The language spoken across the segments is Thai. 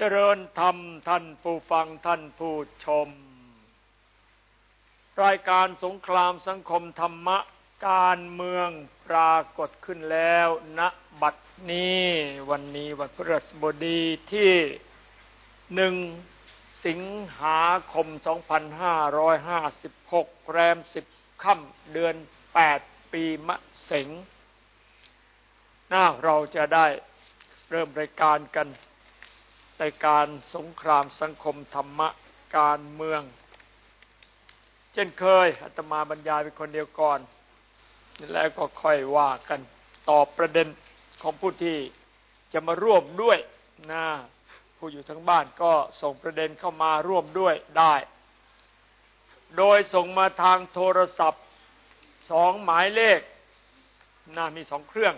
เจริญธรรมท่านผู้ฟังท่านผู้ชม รายการสงครามสังคมธรรมะการเมืองปรากฏขึ้นแล้วณบัดนี้วันนี้วันพฤหัสบดีที่หนึ่งสิงหาคม 2556 แรมสิบค่ำเดือน 8 ปีมะเสงน่าเราจะได้เริ่มรายการกัน ในการสงครามสังคมธรรมะการเมือง เช่นเคยอาตมาบรรยายเป็นคนเดียวก่อน แล้วก็ค่อยว่ากันตอบประเด็นของผู้ที่จะมาร่วมด้วยนะผู้อยู่ทั้งบ้านก็ส่งประเด็นเข้ามาร่วมด้วยได้ โดยส่งมาทางโทรศัพท์สองหมายเลขน่ามีสองเครื่อง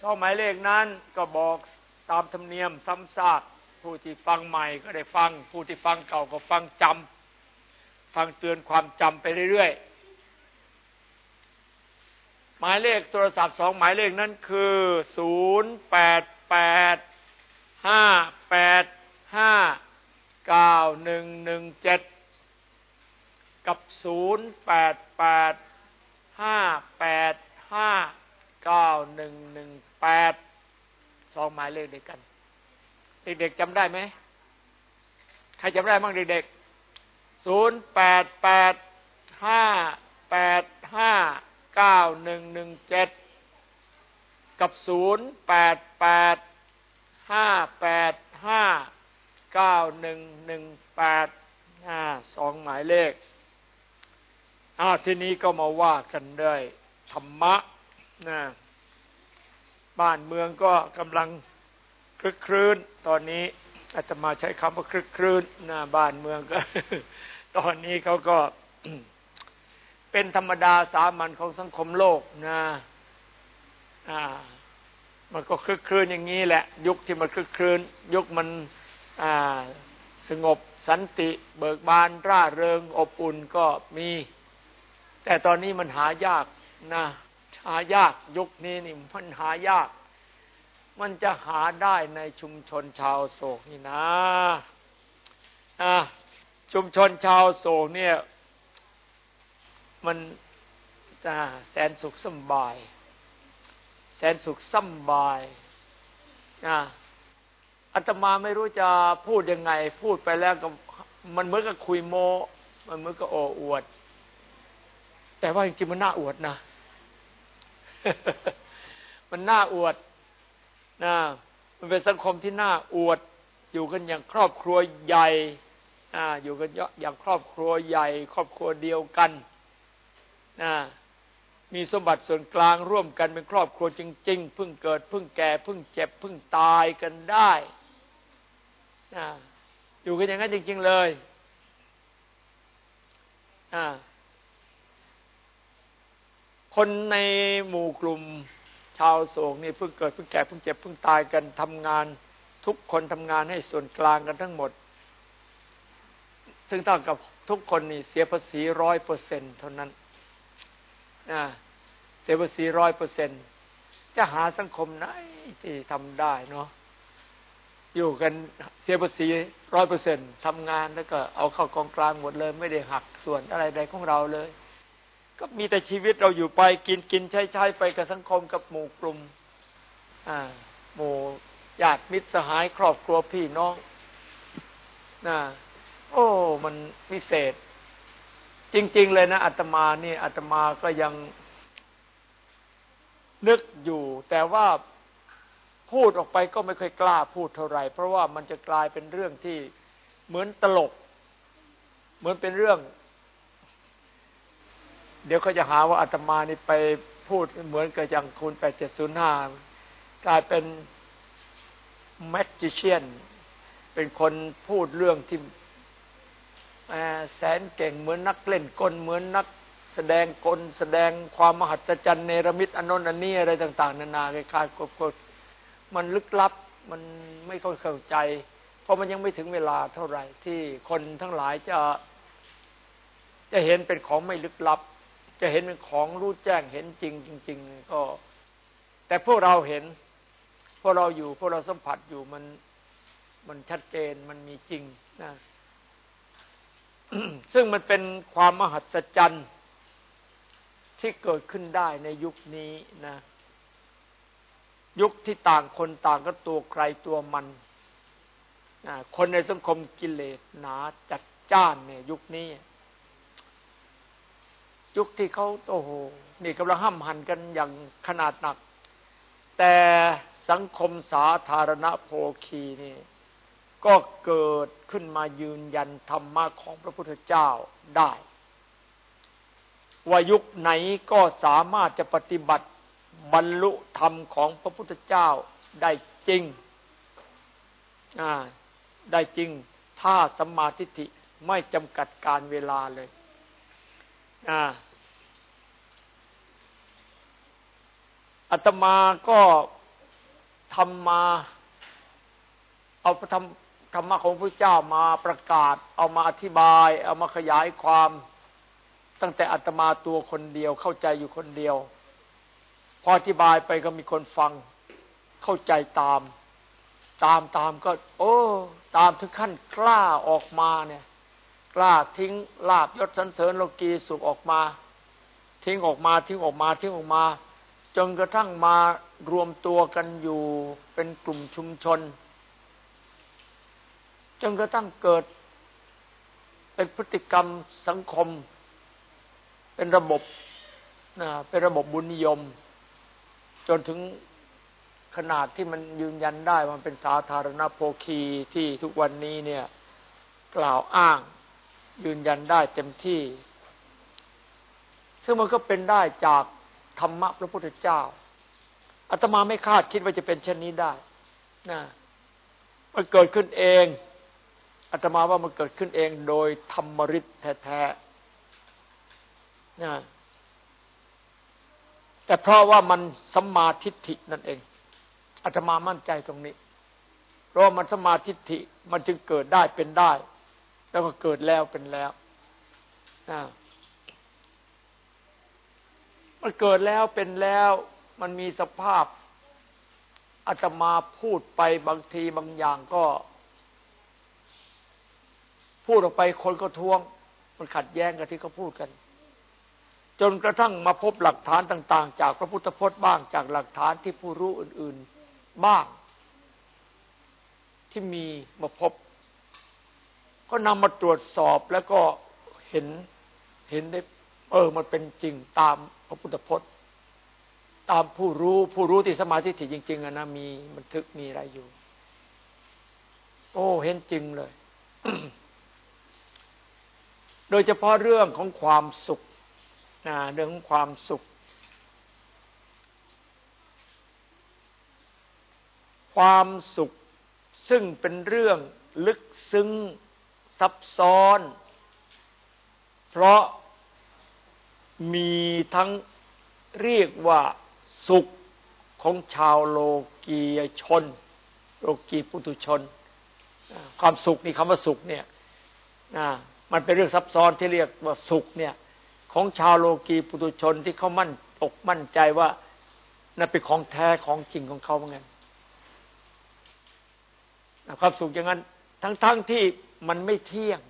สองหมายเลขนั้นก็บอก ตามธรรมเนียมซ้ำซากผู้ที่ฟังใหม่ก็ได้ฟัง ผู้ที่ฟังเก่าก็ฟังจำฟังเตือนความจำไปเรื่อยๆหมายเลขโทรศัพท์สองหมายเลขนั้นคือศูนย์แปดแปดห้าแปดห้าเก้าหนึ่งหนึ่งเจ็ดกับศูนย์แปดแปดห้าแปดห้าเก้าหนึ่งหนึ่งแปด สองหมายเลขเดียวกัน เด็กๆจำได้ไหมใครจำได้บ้างเด็กๆศูนย์แปดแปดห้าแปดห้าเก้าหนึ่งหนึ่งเจ็ดกับศูนย์แปดแปดห้าแปดห้าเก้าหนึ่งหนึ่งแปดห้าสองหมายเลขอ้าวทีนี้ก็มาว่ากันด้วยธรรมะนะ บ้านเมืองก็กำลังคลึกครื้น ตอนนี้อาจจะมาใช้คำว่าคลึกครื้นนะบ้านเมืองก็ ตอนนี้เขาก็เป็นธรรมดาสามัญของสังคมโลกนะอ่ามันก็คลึกครื้นอย่างนี้แหละ ยุคที่มันคลึกครื้น ยุคมันอ่าสงบสันติเบิกบานร่าเริงอบอุ่นก็มี แต่ตอนนี้มันหายากนะ หายากยุคนี้นี่มันหายาก มันจะหาได้ในชุมชนชาวโศกนี่นะอะชุมชนชาวโศกเนี่ย มันจะแสนสุขสบาย แสนสุขสบายนะอาตมาไม่รู้จะพูดยังไง พูดไปแล้วก็มันเหมือนกับคุยโม มันเหมือนกับโอ้อวด แต่ว่าจริงๆมันน่าอวดนะ มันน่าอวดนะมันเป็นสังคมที่น่าอวด อยู่กันอย่างครอบครัวใหญ่อ่าอยู่กันอย่างครอบครัวใหญ่ ครอบครัวเดียวกันนะมีสมบัติส่วนกลางร่วมกันเป็นครอบครัวจริงๆเพิ่งเกิดเพิ่งแก่เพิ่งเจ็บเพิ่งตายกันได้นะอยู่กันอย่างนั้นจริง ๆ เลยอ่า คนในหมู่กลุ่มชาวโศกนี่เพิ่งเกิดเพิ่งแก่เพิ่งเจ็บเพิ่งตายกันทำงาน ทุกคนทำงานให้ส่วนกลางกันทั้งหมด ซึ่งเท่ากับทุกคนนี่เสียภาษีร้อยเปอร์เซ็นเท่านั้นนะเสียภาษีร้อยเปอร์เซ็นจะหาสังคมไหนที่ทำได้เนาะอยู่กันเสียภาษีร้อยเปอร์เซ็นทำงานแล้วก็เอาเข้ากองกลางหมดเลย ไม่ได้หักส่วนอะไรใดของเราเลย ก็มีแต่ชีวิตเราอยู่ไปกินกินใช้ใช้ไปกับสังคมกับหมู่กลุ่มอ่า หมู่ญาติมิตรสหายครอบครัวพี่น้องนะโอ้ มันพิเศษ จริง ๆ เลยนะอาตมานี่อาตมาก็ยังนึกอยู่ แต่ว่าพูดออกไปก็ไม่เคยกล้าพูดเท่าไหร่ เพราะว่ามันจะกลายเป็นเรื่องที่เหมือนตลก เหมือนเป็นเรื่อง เดี๋ยวเขาจะหาว่าอาตมานี่ไปพูดเหมือนกับอย่างคุณแปดเจ็ดศูนย์ห้ากลายเป็นแมกจิเชียน เป็นคนพูดเรื่องที่แสนเก่งเหมือนนักเล่นกลเหมือนนักแสดงกลแสดงความมหัศจรรย์เนรมิตอนนนอันนี้อะไรต่าง ๆ นานาคล้ายๆกดมันลึกลับมันไม่ค่อยเข้าใจ เพราะมันยังไม่ถึงเวลาเท่าไหร่ที่คนทั้งหลายจะจะเห็นเป็นของไม่ลึกลับ จะเห็นเป็นของรู้แจ้งเห็นจริงจริงๆก็ แต่พวกเราเห็น พวกเราอยู่ พวกเราสัมผัสอยู่มันมันชัดเจนมันมีจริงนะซึ่งมันเป็นความมหัศจรรย์ที่เกิดขึ้นได้ในยุคนี้นะ ยุคที่ต่างคนต่างก็ตัวใครตัวมันคนในสังคมกิเลสหนาจัดจ้านเนี่ยยุคนี้ ยุคที่เขาโอ้โหนี่กำลังห้ามหันกันอย่างขนาดหนัก แต่สังคมสาธารณโภคีนี่ก็เกิดขึ้นมายืนยันธรรมะของพระพุทธเจ้าได้ว่ายุคไหนก็สามารถจะปฏิบัติบรรลุธรรมของพระพุทธเจ้าได้จริง ได้จริง ถ้าสมาธิิไม่จำกัดการเวลาเลย อาตมาก็ทำมา เอาทำธรรมะของพระเจ้ามาประกาศ เอามาอธิบาย เอามาขยายความ ตั้งแต่อาตมาตัวคนเดียว เข้าใจอยู่คนเดียว พออธิบายไปก็มีคนฟัง เข้าใจตาม ตามตามก็ โอ้ ตามถึงขั้นกล้าออกมาเนี่ย กล้าทิ้งลาบยศสันเสริญโลกีสุขออกมา ทิ้งออกมาทิ้งออกมาทิ้งออกมา จนกระทั่งมารวมตัวกันอยู่เป็นกลุ่มชุมชน จนกระทั่งเกิด เป็นพฤติกรรมสังคม เป็นระบบนะเป็นระบบบุญนิยม จนถึงขนาดที่มันยืนยันได้มันเป็นสาธารณโภคีที่ทุกวันนี้เนี่ย กล่าวอ้าง ยืนยันได้เต็มที่ ซึ่งมันก็เป็นได้จาก ธรรมะพระพุทธเจ้าอาตมาไม่คาดคิดว่าจะเป็นเช่นนี้ได้นะมันเกิดขึ้นเองอาตมาว่ามันเกิดขึ้นเองโดยธรรมริษแท้ๆนะแต่เพราะว่ามันสัมมาทิฏฐินั่นเองอาตมามั่นใจตรงนี้ เพราะมันสัมมาทิฏฐิมันจึงเกิดได้เป็นได้ แล้วก็เกิดแล้วเป็นแล้วนะ มันเกิดแล้วเป็นแล้วมันมีสภาพอาตมาพูดไปบางทีบางอย่างก็ พูดออกไปคนก็ท้วง มันขัดแย้งกับที่เขาพูดกัน จนกระทั่งมาพบหลักฐานต่าง ๆ จากพระพุทธพจน์บ้างจากหลักฐานที่ผู้รู้อื่น ๆบ้าง ที่มีมาพบ ก็นำมาตรวจสอบแล้วก็เห็นเห็นได้ เออ มันเป็นจริงตามพระพุทธพจน์ ตามผู้รู้ผู้รู้ที่สมาธิถี่จริง ๆอะนะมีบันทึกมีอะไรอยู่ โอ้เห็นจริงเลย โดยเฉพาะเรื่องของความสุขนะเรื่องของความสุข ความสุขซึ่งเป็นเรื่องลึกซึ้งซับซ้อน เพราะ มีทั้งเรียกว่าสุขของชาวโลกียชน โลกีปุถุชน ความสุขนี่คำว่าสุขเนี่ยมันเป็นเรื่องซับซ้อนที่เรียกว่าสุขเนี่ย ของชาวโลกีปุถุชนที่เขามั่นอกมั่นใจว่านั่นเป็นของแท้ของจริงของเขาเหมือนกันความสุขอย่างนั้น ทั้งๆทที่มันไม่เที่ยง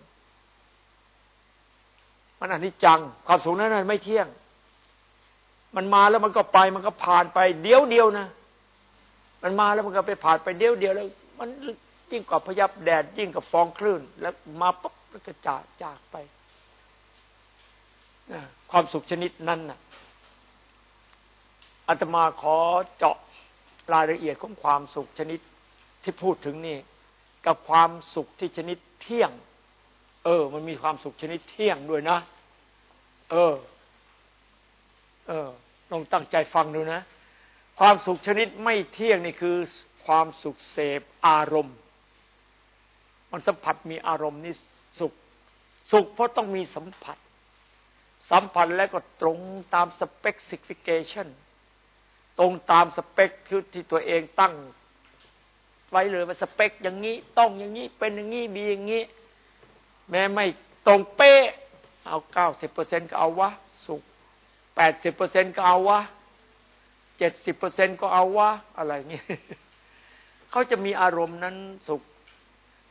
มันอนิจจังความสูงนั้นไม่เที่ยง มันมาแล้วมันก็ไป มันก็ผ่านไปเดียวเดียวนะ มันมาแล้วมันก็ไปผ่านไปเดียวเดียวแล้ว มันยิ่งกว่าพยับแดดยิ่งกับฟองคลื่น แล้วมาปุ๊บแล้วก็จากจากไปความสุขชนิดนั้นน่ะอาตมาขอเจาะรายละเอียดของความสุขชนิดที่พูดถึงนี่ กับความสุขที่ชนิดเที่ยง เออ มันมีความสุขชนิดเที่ยงด้วยนะ เออ เออลองตั้งใจฟังดูนะ ความสุขชนิดไม่เที่ยงนี่คือ ความสุขเสพอารมณ์ มันสัมผัสมีอารมณ์นี่สุข สุขเพราะต้องมีสัมผัส สัมผัสแล้วก็ตรงตามสเปคซิฟิเคชันตรงตามสเปคที่ตัวเองตั้ง ไว้เลยว่าสเปคอย่างนี้ ต้องอย่างนี้ เป็นอย่างนี้ มีอย่างนี้ แม้ไม่ตรงเป๊ะ เอาเก้าสิบเปอร์เซ็นก็เอาวะ สุขแปดสิบเปอร์เซ็นก็เอาวะเจ็ดสิบเปอร์เซ็นก็เอาวะ อะไรเงี้ยเขาจะมีอารมณ์นั้นสุข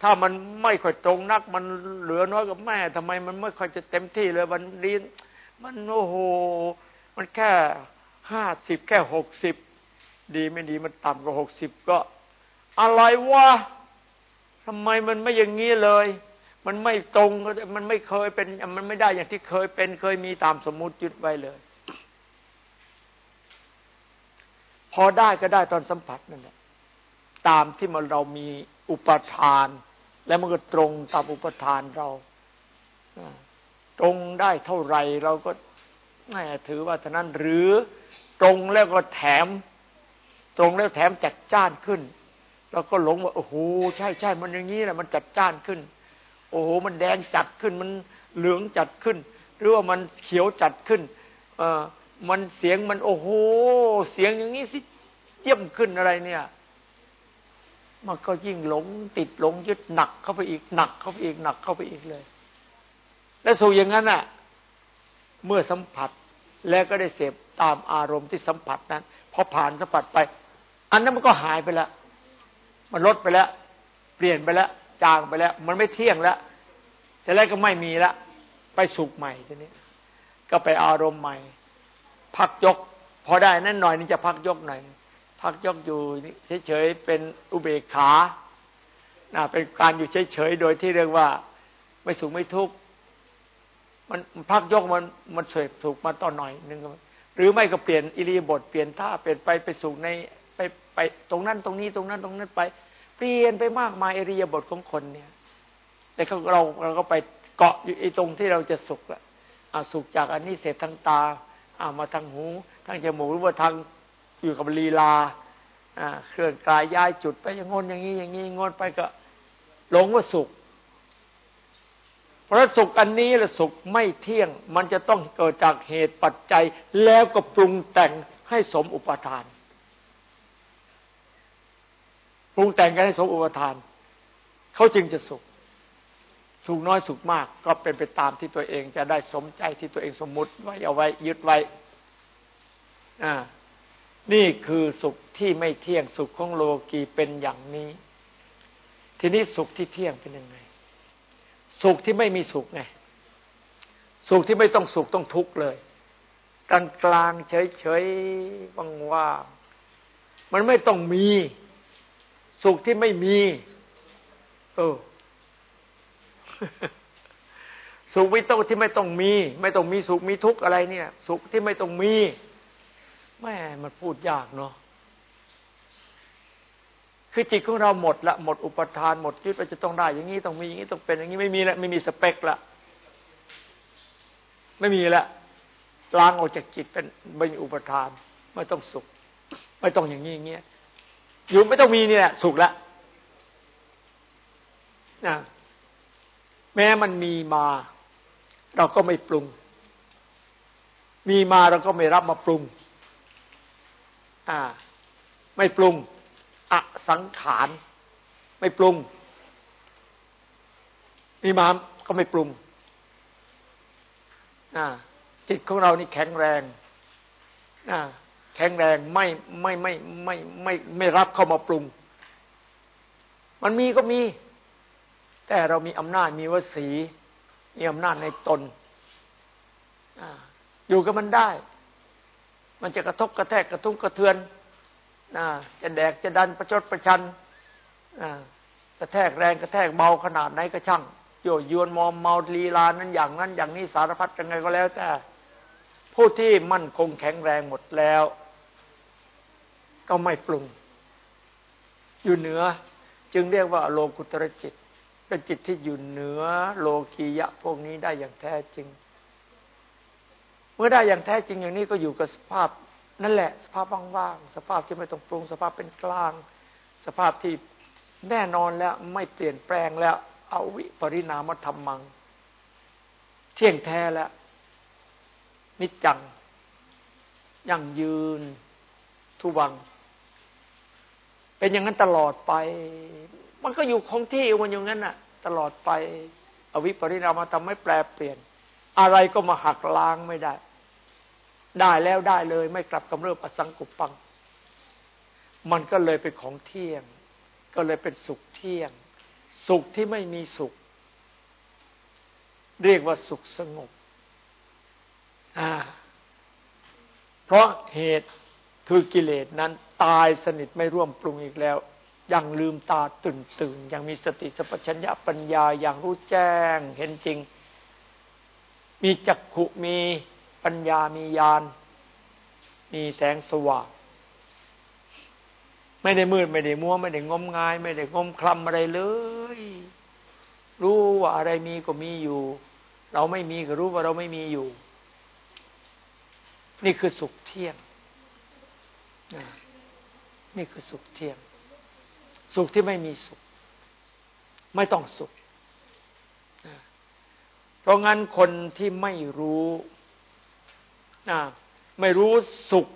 ถ้ามันไม่ค่อยตรงนัก มันเหลือน้อยกับแม่ทำไมมันไม่ค่อยจะเต็มที่เลยวันนี้มันโอ้โห มันแค่ห้าสิบแค่หกสิบดีไม่ดีมันต่ำกว่าหกสิบก็ อะไรวะทำไมมันไม่อย่างนี้เลย มันไม่ตรงมันไม่เคยเป็น มันไม่ได้อย่างที่เคยเป็น เคยมีตามสมมุติยึดไว้เลย พอได้ก็ได้ตอนสัมผัสนั่นแหละตามที่มันเรามีอุปทาน แล้วมันก็ตรงตามอุปทานเราตรงได้เท่าไหร่เราก็ไม่ถือว่าเท่านั้นหรือตรงแล้วก็แถม ตรงแล้วแถมจัดจ้านขึ้น เราก็หลงว่าโอ้โหใช่ใช่มันอย่างนี้แหละมันจัดจ้านขึ้น อ้โห มันแดงจัดขึ้น มันเหลืองจัดขึ้น หรือว่ามันเขียวจัดขึ้นเออมันเสียงมันโอ้โห เสียงอย่างนี้สิเยี่ยมขึ้นอะไรเนี่ย มันก็ยิ่งหลงติดหลงยึดหนักเข้าไปอีกหนักเข้าไปอีกหนักเข้าไปอีกเลย และสู่อย่างนั้นอะ เมื่อสัมผัสแล้วก็ได้เสพตามอารมณ์ที่สัมผัสนั้นพอผ่านสัมผัสไป อันนั้นมันก็หายไปแล้ว มันลดไปแล้ว เปลี่ยนไปแล้ว จางไปแล้ว มันไม่เที่ยงแล้วจะแล้วก็ไม่มีละ ไปสุขใหม่ทีนี้ ก็ไปอารมณ์ใหม่ พักยก พอได้นั่นหน่อยนี่จะพักยกหน่อยพักยกอยู่เฉยๆเป็นอุเบกขาเป็นการอยู่เฉยๆโดยที่เรียกว่าไม่สุขไม่ทุกข์มันพักยกมันมันเสพถูกมาตอนหน่อยนึงหรือไม่ก็เปลี่ยนอิริยาบถเปลี่ยนท่าเปลี่ยนไปไปสู่ในไปไปตรงนั้นตรงนี้ตรงนั้นตรงนั้นไป เปลี่ยนไปมากมายอริยบถของคนเนี่ย แต่เราเราก็ไปเกาะอยู่ไอ้ตรงที่เราจะสุขละสุขจากอันนี้เสพทางตาอามาทางหูทางจมูกหรือว่าทางอยู่กับลีลาเคลื่อนกายย้ายจุดไปอย่างงนอย่างนี้อย่างนี้งนไปก็หลงว่าสุข เพราะสุขอันนี้แหละสุขไม่เที่ยง มันจะต้องเกิดจากเหตุปัจจัย แล้วก็ปรุงแต่งให้สมอุปทาน ปรุงแต่งกันให้สมอุปทาน เขาจึงจะสุข สุขน้อยสุขมาก ก็เป็นไปตามที่ตัวเองจะได้สมใจที่ตัวเองสมมุติไว้เอาไว้ยึดไว้อ่านี่คือสุขที่ไม่เที่ยงสุขของโลกีเป็นอย่างนี้ ทีนี้สุขที่เที่ยงเป็นยังไง สุขที่ไม่มีสุขไงสุขที่ไม่ต้องสุขต้องทุกข์เลยกลางกลางเฉยเฉยว่างว่า มันไม่ต้องมี สุขที่ไม่มี เออ สุขไม่ต้องที่ไม่ต้องมี ไม่ต้องมีสุขมีทุกข์อะไรเนี่ย สุขที่ไม่ต้องมีแม่มันพูดยากเนาะคือจิตของเราหมดละหมดอุปทานหมดยึดว่าจะต้องได้ อย่างนี้ต้องมีอย่างนี้ต้องเป็นอย่างนี้ไม่มีละไม่มีสเปคละไม่มีละล้างออกจากจิตเป็นเป็นอุปทาน ไม่ต้องสุข ไม่ต้องอย่างนี้อย่างเงี้ย อยู่ไม่ต้องมีนี่แหละสุขละนะแม้มันมีมา เราก็ไม่ปรุง มีมาเราก็ไม่รับมาปรุง อ่า ไม่ปรุงอสังขารไม่ปรุง มีมาก็ไม่ปรุงจิตของเรานี่แข็งแรง แข็งแรงไม่ไม่ไม่ไม่ไม่ไม่รับเข้ามาปรุง มันมีก็มี แต่เรามีอำนาจมีวสีมีอำนาจในตนอยู่กับมันได้ มันจะกระทบกระแทกกระทุ้งกระเทือนจะแดกจะดันประชดประชันกระแทกแรงกระแทกเบาขนาดไหนก็ช่างโยยวนมอมเมาลีลานั้นอย่างนั้น อย่างนี้สารพัดยังไงก็แล้วแต่ผู้ที่มั่นคงแข็งแรงหมดแล้ว ก็ไม่ปรุง อยู่เหนือ จึงเรียกว่าโลกุตรจิต เป็นจิตที่อยู่เหนือโลกียะพวกนี้ได้อย่างแท้จริง เมื่อได้อย่างแท้จริงอย่างนี้ก็อยู่กับสภาพ นั่นแหละ สภาพว่างๆสภาพที่ไม่ต้องปรุง สภาพเป็นกลาง สภาพที่แน่นอนแล้วไม่เปลี่ยนแปลงแล้วอวิปริณามธรรมัง เที่ยงแท้แล้ว นิจจัง ยั่งยืน ทุวัง เป็นอย่างนั้นตลอดไป มันก็อยู่คงที่มันอย่างนั้นน่ะ ตลอดไป อวิปริณามธรรมไม่แปลเปลี่ยน อะไรก็มาหักล้างไม่ได้ ได้แล้วได้เลย ไม่กลับกำเริบอสังกุปัง มันก็เลยเป็นของเที่ยง ก็เลยเป็นสุขเที่ยง สุขที่ไม่มีสุข เรียกว่าสุขสงบ อ่า เพราะเหตุ คือกิเลสนั้นตายสนิทไม่ร่วมปรุงอีกแล้ว ยังลืมตาตื่นตื่นยังมีสติสัพชัญญะปัญญาอย่างรู้แจ้งเห็นจริง มีจักขุมีปัญญามีญาณมีแสงสว่างไม่ได้มืดไม่ได้มัวไม่ได้งมงาย ไม่ได้งมคลำอะไรเลย รู้ว่าอะไรมีก็มีอยู่ เราไม่มีก็รู้ว่าเราไม่มีอยู่ นี่คือสุขเที่ยง นี่คือสุขเทียงสุขที่ไม่มีสุข ไม่ต้องสุข เพราะงั้นคนที่ไม่รู้ไม่รู้สุข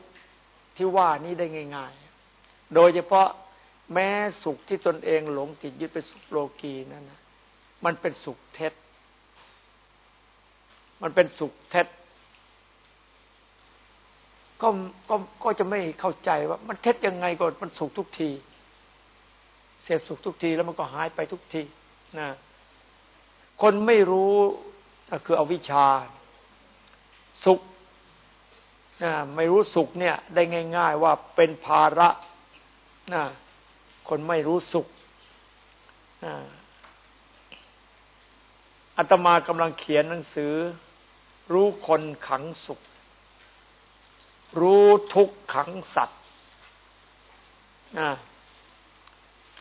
ที่ว่านี้ได้ง่ายๆ โดยเฉพาะแม้สุขที่ตนเองหลงติดยึดเป็นสุขโลกีนั่นนะมันเป็นสุขเท็จ มันเป็นสุขเท็จ ก็ก็ก็จะไม่เข้าใจว่า มันเท็จยังไงก็มันสุขทุกที เสพสุขทุกทีแล้วมันก็หายไปทุกทีนะคนไม่รู้ก็คืออวิชชา สุขนะไม่รู้สุขเนี่ย ได้ง่าย ๆ ว่าเป็นภาระนะคนไม่รู้สุขอาตมากำลังเขียนหนังสือ รู้คนขังสุข รู้ทุกขังสัตว์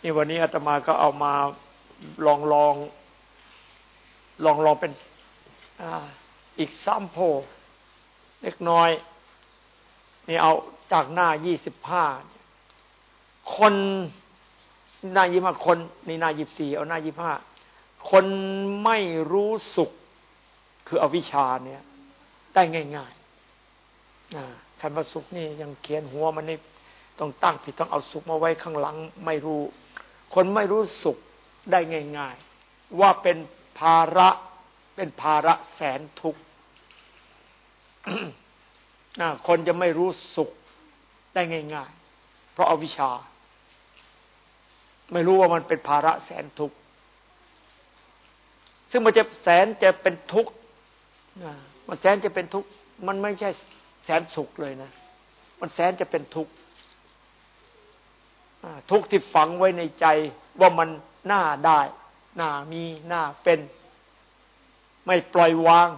นี่วันนี้อาตมาก็เอามาลองลอง ลองลองเป็นออีกซัมโพเล็กน้อย นี่เอาจากหน้ายี่สิบห้าคนหน้ายี่ห้าคนนี่หน้ายี่สี่เอาหน้ายี่ห้าคนไม่รู้สุขคืออวิชชาเนี่ย ได้ง่ายๆ คำว่าสุขนี่ยังเขียนหัวมันนี่ต้องตั้งผิดต้องเอาสุขมาไว้ข้างหลังไม่รู้ คนไม่รู้สุขได้ง่าย ๆ ว่าเป็นภาระเป็นภาระแสนทุกข์คนจะไม่รู้สุขได้ง่าย ๆ เพราะอาวิชชา ไม่รู้ว่ามันเป็นภาระแสนทุกข์ซึ่งมันจะแสนจะเป็นทุกข์มันแสนจะเป็นทุกข์มันไม่ใช่ แสนสุขเลยนะ มันแสนจะเป็นทุกข์ทุกข์ที่ฝังไว้ในใจว่ามันน่าได้น่ามีน่าเป็น ไม่ปล่อยวาง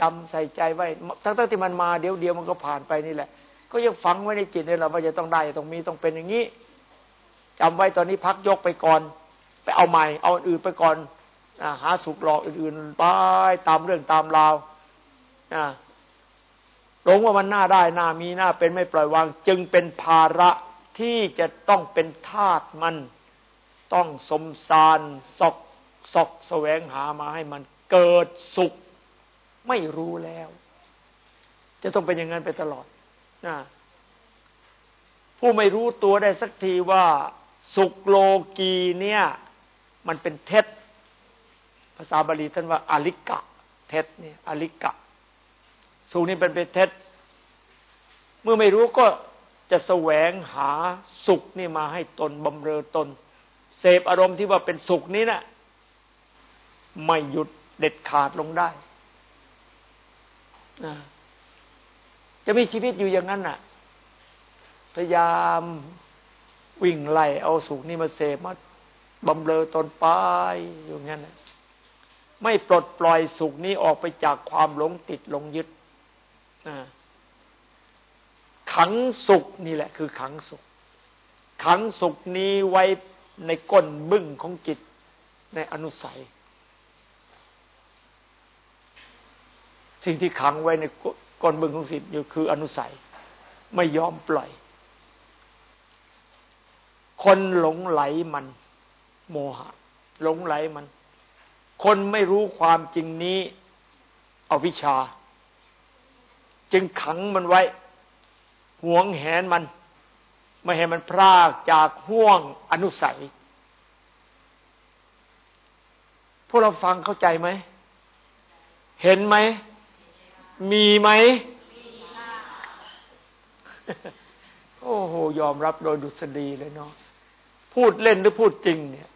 จำใส่ใจไว้ ทั้งๆที่มันมาเดี๋ยวเดียวมันก็ผ่านไปนี่แหละ ก็ยังฝังไว้ในจิตนี่แหละว่าจะต้องได้ต้องมีต้องเป็นอย่างนี้จำไว้ตอนนี้พักยกไปก่อน ไปเอาใหม่ เอาอื่นไปก่อนหาสุขหลอกอื่นๆไปตามเรื่องตามราว หลงว่ามันน่าได้น่ามีน่าเป็นไม่ปล่อยวาง จึงเป็นภาระที่จะต้องเป็นทาตมัน ต้องสมสารสอกสอกแสวงหามาให้มันเกิดสุข ไม่รู้แล้ว จะต้องเป็นอย่างนั้นไปตลอดนะผู้ไม่รู้ตัวได้สักทีว่า สุขโลกีเนี่ย มันเป็นเท็จ ภาษาบาลีท่านว่าอลิกะ เท็จเนี่ยอลิกะ สุขนี้เป็นเป็นเท็จ เมื่อไม่รู้ก็จะแสวงหาสุขนี่มาให้ตนบำเรอตน เสพอารมณ์ที่ว่าเป็นสุขนี้นะ่ะไม่หยุดเด็ดขาดลงได้ จะมีชีวิตอยู่อย่างนั้นน่ะ พยายามวิ่งไล่เอาสุขนี่มาเสพมาบำเรอตนไปอยู่งั้นไม่ปลดปล่อยสุขนี้ออกไปจากความหลงติดหลงยึด ขังสุขนี่แหละ คือขังสุข ขังสุขนี้ไว้ในก้นบึ้งของจิตในอนุสัย สิ่งที่ขังไว้ในก้นบึ้งของจิตอยู่คืออนุสัย ไม่ยอมปล่อย คนหลงไหลมัน โมหะ หลงไหลมัน คนไม่รู้ความจริงนี้ อวิชชา จึงขังมันไว้ หวงแหนมัน ไม่ให้มันพรากจากห่วงอนุสัย พวกเราฟังเข้าใจไหม เห็นไหม มีไหม โอ้โห ยอมรับโดยดุษฎีเลยเนาะพูดเล่นหรือพูดจริงเนี่ย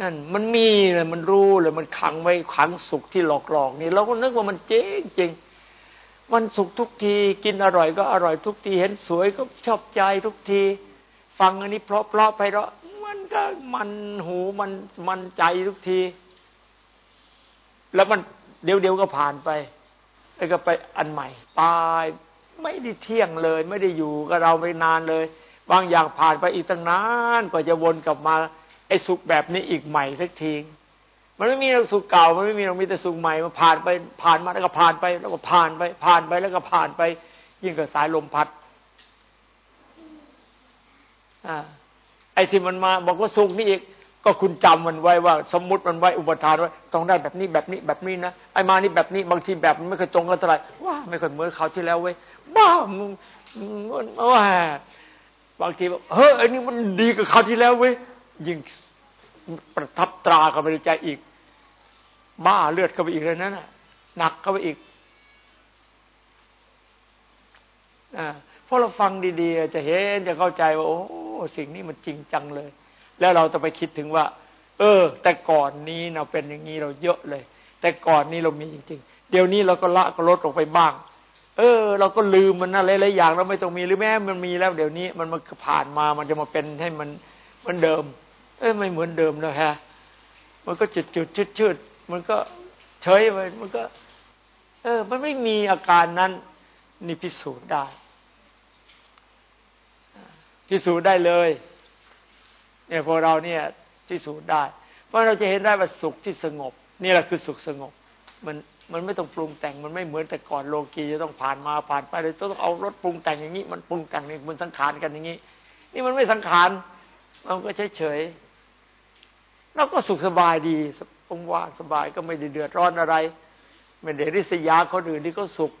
นั่นมันมีเลยมันรู้เลยมันขังไว้ขังสุขที่หลอกหลอกนี่เราก็นึกว่ามันเจริงจริงมันสุขทุกทีกินอร่อยก็อร่อยทุกทีเห็นสวยก็ชอบใจทุกที ฟังอันนี้เพราะเพราะไปเราะมันก็มันหูมันมันใจทุกที แล้วมันเดี๋ยวเดียวก็ผ่านไปแล้วก็ไปอันใหม่ตายไม่ได้เที่ยงเลย ไม่ได้อยู่กับเราไปนานเลย บางอย่างผ่านไปอีกตั้งนานกว่าจะวนกลับมา ไอ้สุขแบบนี้อีกใหม่สักทีมันไม่มีเราสุขเก่า มันไม่มีเรามีแต่สุขใหม่มันผ่านไปผ่านมาแล้วก็ผ่านไป แล้วก็ผ่านไป ผ่านไปแล้วก็ผ่านไป ยิ่งกับสายลมพัดอ่าไอ้ที่มันมา บอกว่าสุขนี่อีก ก็คุณจำมันไว้ว่า สมมุติมันไว้อุปทานไว้ต้องได้แบบนี้แบบนี้แบบนี้นะไอ้มานี่แบบนี้บางทีแบบมันไม่เคยตรงกันเท่าไหร่ว้าไม่เคยเหมือนเขาที่แล้วเว้ยบ้ามึงว่าบางทีบอกเฮ้ยไอ้นี่มันดีกับเขาที่แล้วเว้ย ยิ่งประทับตราเข้าไปในใจอีก บ้าเลือดเข้าไปอีกเลยนั่นน่ะหนักเข้าไปอีกอเพราะเราฟังดีๆ จะเห็นจะเข้าใจว่า โอ้สิ่งนี้มันจริงจังเลย แล้วเราจะไปคิดถึงว่า เออ แต่ก่อนนี้เราเป็นอย่างนี้เราเยอะเลย แต่ก่อนนี้เรามีจริง ๆ เดี๋ยวนี้เราก็ละก็ลดลงไปบ้าง เออ เราก็ลืมมันอะไรหลายอย่างเราไม่ต้องมีหรือแม้มันมีแล้ว เดี๋ยวนี้มันมันผ่านมามันจะมาเป็นให้มันมือนเดิม เอ้ยไม่เหมือนเดิมนะฮะ มันก็จุดจุดชืดชืดมันก็เฉยไปมันก็ เออ มันไม่มีอาการนั้น นี่พิสูจน์ได้ พิสูจน์ได้เลย เนี่ยพอเราเนี่ยพิสูจน์ได้ เพราะเราจะเห็นได้ว่าสุขที่สงบ นี่แหละคือสุขสงบ มันมันไม่ต้องปรุงแต่ง มันไม่เหมือนแต่ก่อนโลกีจะต้องผ่านมาผ่านไปเลยต้องเอารถปรุงแต่งอย่างนี้ มันปรุงแต่งนี่มันสังขารกันอย่างนี้ นี่มันไม่สังขารมันก็เฉยเฉย เราก็สุขสบายดีสงว่างสบายก็ไม่ได้เดือดร้อนอะไร ไม่ได้ริษยาคนอื่นที่เขาสุข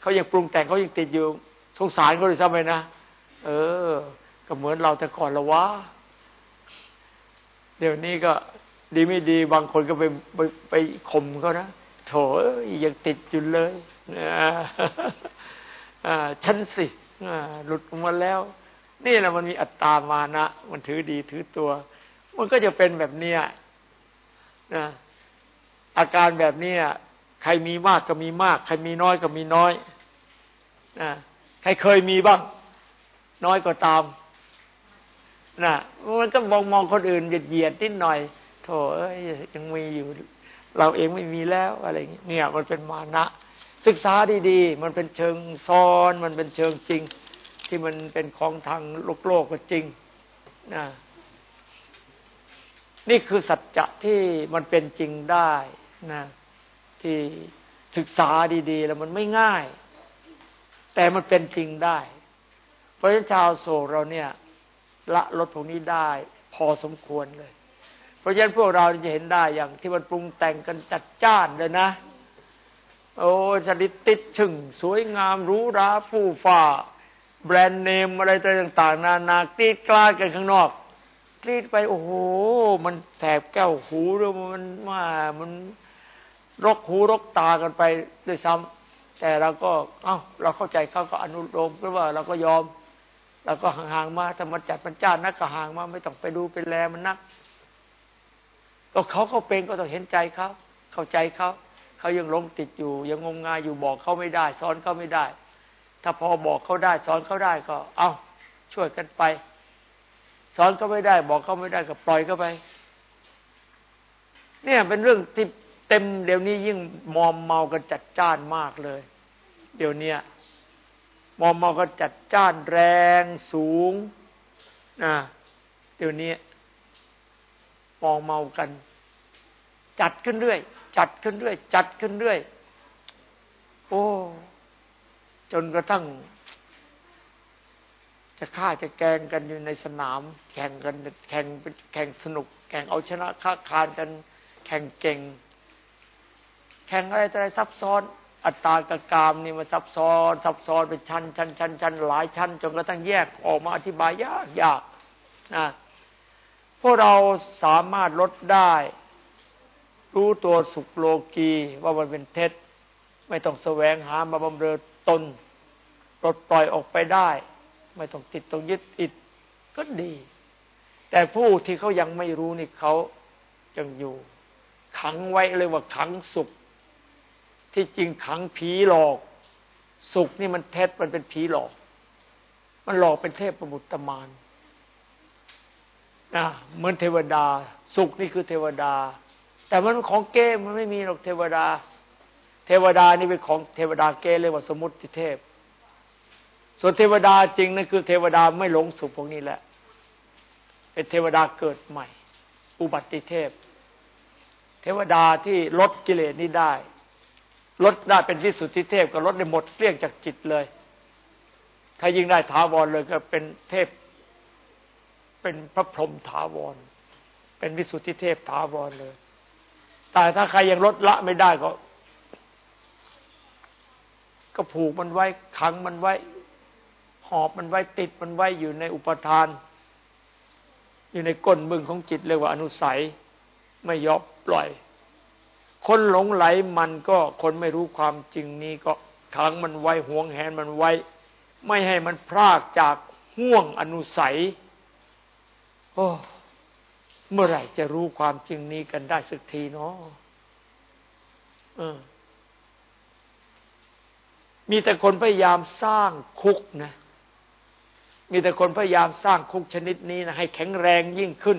เขายังปรุงแต่งเขายังติดอยู่สงสารเขาเลยซ้ำไปนะเออ ก็เหมือนเราแต่ก่อนละวะเดี๋ยวนี้ก็ดีไม่ดีบางคนก็ไปไปไปข่มเขานะโถยังติดอยู่เลยฉันสิหลุดออกมาแล้ว นี่แหละมันมีอัตตามานะ มันถือดีถือตัว มันก็จะเป็นแบบเนี้ยนะอาการแบบนี้ใครมีมากก็มีมาก ใครมีน้อยก็มีน้อยนะใครเคยมีบ้าง น้อยก็ตามนะมันก็มองมองคนอื่นเหยียดๆนิดหน่อยโถเอ้ยยังมีอยู่ เราเองไม่มีแล้วอะไรเงี้ยเนี่ย มันเป็นมานะศึกษาดีๆ มันเป็นเชิงซ้อน มันเป็นเชิงจริง ที่มันเป็นของทางโลกโลกก็จริงนะ นี่คือสัจจะที่มันเป็นจริงได้นะที่ศึกษาดี ๆ แล้วมันไม่ง่าย แต่มันเป็นจริงได้ เพราะฉะนั้นชาวโศกเราเนี่ย ละลดพวกนี้ได้ พอสมควรเลย เพราะฉะนั้นพวกเราจะเห็นได้อย่างที่มันปรุงแต่งกันจัดจ้านเลยนะ โอ้ชนิดติดชึ่ง สวยงามรู้ราฟู่ฟ้าแบรนด์เนมอะไรต่างๆ นานากรีดกล้ากันข้างนอก กรีดไปโอ้โห มันแสบแก้วหูด้วยมันมามันรกหูรกตากันไปด้วยซ้ำแต่เราก็ เอ้า เราเข้าใจเขาก็อนุโลมเพราะว่าเราก็ยอมเราก็ห่างๆมาถ้ามันจัดมันจ้านักก็ห่างมาไม่ต้องไปดูเป็นแลมันนักก็เขาเขาเป็นก็ต้องเห็นใจเขาเข้าใจเขาเขายังลงติดอยู่ ยังงมงายอยู่บอกเขาไม่ได้ สอนเขาไม่ได้ ถ้าพอบอกเขาได้ สอนเขาได้ก็ เอาช่วยกันไป สอนก็ไม่ได้ บอกเขาไม่ได้ก็ปล่อยเขาไป เนี่ยเป็นเรื่องที่เต็มเดี๋ยวนี้ยิ่งมอมเมากันจัดจ้านมากเลย เดี๋ยวนี้มอมเมากันจัดจ้านแรงสูงนะเดี๋ยวนี้มองเมากัน จัดขึ้นเรื่อย จัดขึ้นเรื่อย จัดขึ้นเรื่อย โอ้ จนกระทั่ง จะฆ่าจะแกงกันอยู่ในสนาม แข่งกันแข่งแข่งสนุก แข่งเอาชนะค้าคานกัน แข่งเก่ง แข่งอะไรอะไรซับซ้อน อัตตากกามนี่มาซับซ้อน ซับซ้อนเป็นชั้นชั้นชั้นชั้นหลายชั้นจนกระทั่งแยกออกมาอธิบายยากยากนะพวกเราสามารถลดได้ รู้ตัวสุขโลกีว่ามันเป็นเท็จ ไม่ต้องแสวงหามาบำเรอตนปลดปล่อยออกไปได้ ไม่ต้องติดต้องยึดอิดก็ดี แต่ผู้ที่เขายังไม่รู้นี่เขายังอยู่ ขังไว้เลยว่าขังสุข ที่จริงขังผีหลอก สุขนี่มันเท็จมันเป็นผีหลอก มันหลอกเป็นเทพประมุตตมานนะเหมือนเทวดา สุขนี่คือเทวดา แต่มันของเก้มันไม่มีหรอกเทวดา เทวดานี่เป็นของเทวดาเก้เรียว่าสมุติเทพ ส่วนเทวดาจริงนั่นคือเทวดาไม่หลงสุขพวกนี้แหละ เป็นเทวดาเกิดใหม่ อุบัติเทพ เทวดาที่ลดกิเลสนี้ได้ ลดได้เป็นวิสุทธิเทพก็ลดได้หมดเกลี้ยงจากจิตเลย ถ้ายิ่งได้ท้าวรเลยก็เป็นเทพ เป็นพระพรหมถาวร เป็นวิสุทธิเทพถาวรเลย แต่ถ้าใครยังลดละไม่ได้ก็ ก็ผูกมันไว้ขังมันไว้ อบมันไว้ติดมันไว้อยู่ในอุปทาน อยู่ในก้นมึงของจิตเรียกว่าอนุสัย ไม่ยอมปล่อย คนหลงไหลมันก็คนไม่รู้ความจริงนี้ก็ขังมันไว้ห่วงแหนมันไว้ ไม่ให้มันพรากจากห่วงอนุสัย โอ้เมื่อไหร่จะรู้ความจริงนี้กันได้สักทีเนาะมีแต่คนพยายามสร้างคุกนะ มีแต่คนพยายามสร้างคุกชนิดนี้นะให้แข็งแรงยิ่งขึ้น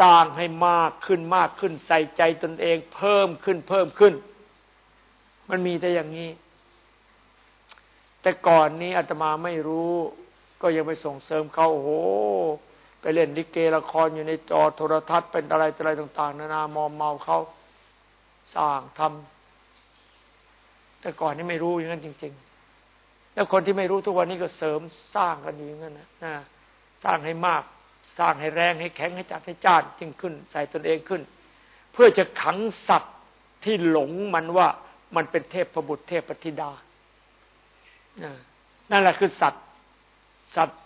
สร้างให้มากขึ้นมากขึ้น ใส่ใจตนเอง เพิ่มขึ้นเพิ่มขึ้น มันมีแต่อย่างนี้ แต่ก่อนนี้อาตมาไม่รู้ ก็ยังไปส่งเสริมเขาโอ้โหไปเล่นลิเกละครอยู่ในจอโทรทัศน์เป็นอะไรอะไรต่าง ๆ นานามอมเมาเขาสร้างทำแต่ก่อนนี้ไม่รู้อย่างนั้นจริง ๆ แล้วคนที่ไม่รู้ทุกวันนี้ก็เสริมสร้างกันอยู่อย่างนั้นนะสร้างให้มาก สร้างให้แรงให้แข็งให้จัดให้จ้านจึงขึ้น ใส่ตนเองขึ้น เพื่อจะขังสัตว์ที่หลงมันว่ามันเป็นเทพประบุตรเทพปฏิดา นั่นแหละคือสัตว์สัตว์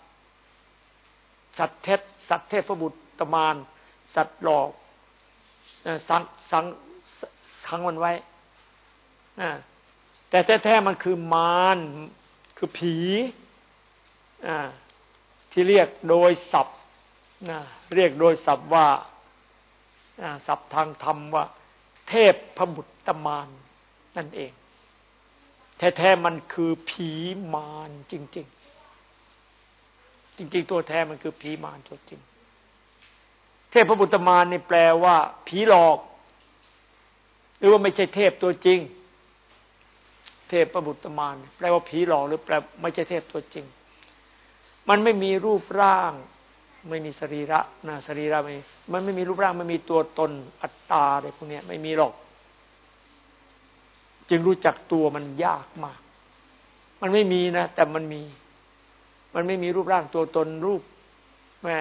สัตว์เท็จสัตว์เทพบุตรตมาน สัตว์หลอกสังสังขังมันไว้แต่แท้ๆมันคือมาร คือผีที่เรียกโดยศัพท์เรียกโดยศัพท์ว่าศัพท์ทางธรรมว่า เทพพบุตรตมานนั่นเอง แท้ๆมันคือผีมารจริง ๆ จริง ๆ ตัวแท้มันคือผีมารตัวจริง เทพพระบุตรมารนี่แปลว่า ผีหลอก หรือว่าไม่ใช่เทพตัวจริง เทพพระบุตรมารแปลว่าผีหลอกหรือแปลไม่ใช่เทพตัวจริง มันไม่มีรูปร่าง ไม่มีสรีระนะสรีระไม่มันไม่มีรูปร่างไม่มีตัวตนอัตตาอะไรพวกนี้ไม่มีหรอก จึงรู้จักตัวมันยากมาก มันไม่มีนะ แต่มันมี มันไม่มีรูปร่างตัวตนรูปแม่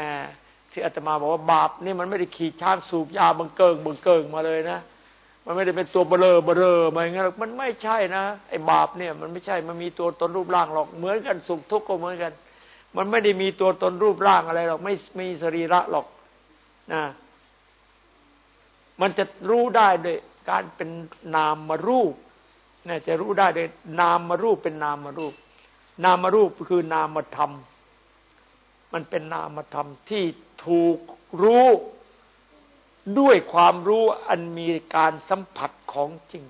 ที่อาตมาบอกว่าบาปนี่มันไม่ได้ขี่ช้างสูบยาบังเกิงบังเกิงมาเลยนะ มันไม่ได้เป็นตัวเบลอเบลอมาอย่างเงี้ยมันไม่ใช่นะไอ้บาปเนี่ย มันไม่ใช่มันมีตัวตนรูปร่างหรอกเหมือนกันสุขทุกข์ก็เหมือนกัน มันไม่ได้มีตัวตนรูปร่างอะไรหรอก ไม่มีสรีระหรอกนะมันจะรู้ได้โดยการเป็นนามมารูปนะจะรู้ได้โดยนามมารูปเป็นนามมารูป นามมารูปคือนามธรรม มันเป็นนามธรรมที่ถูกรู้ ด้วยความรู้อันมีการสัมผัสของจริง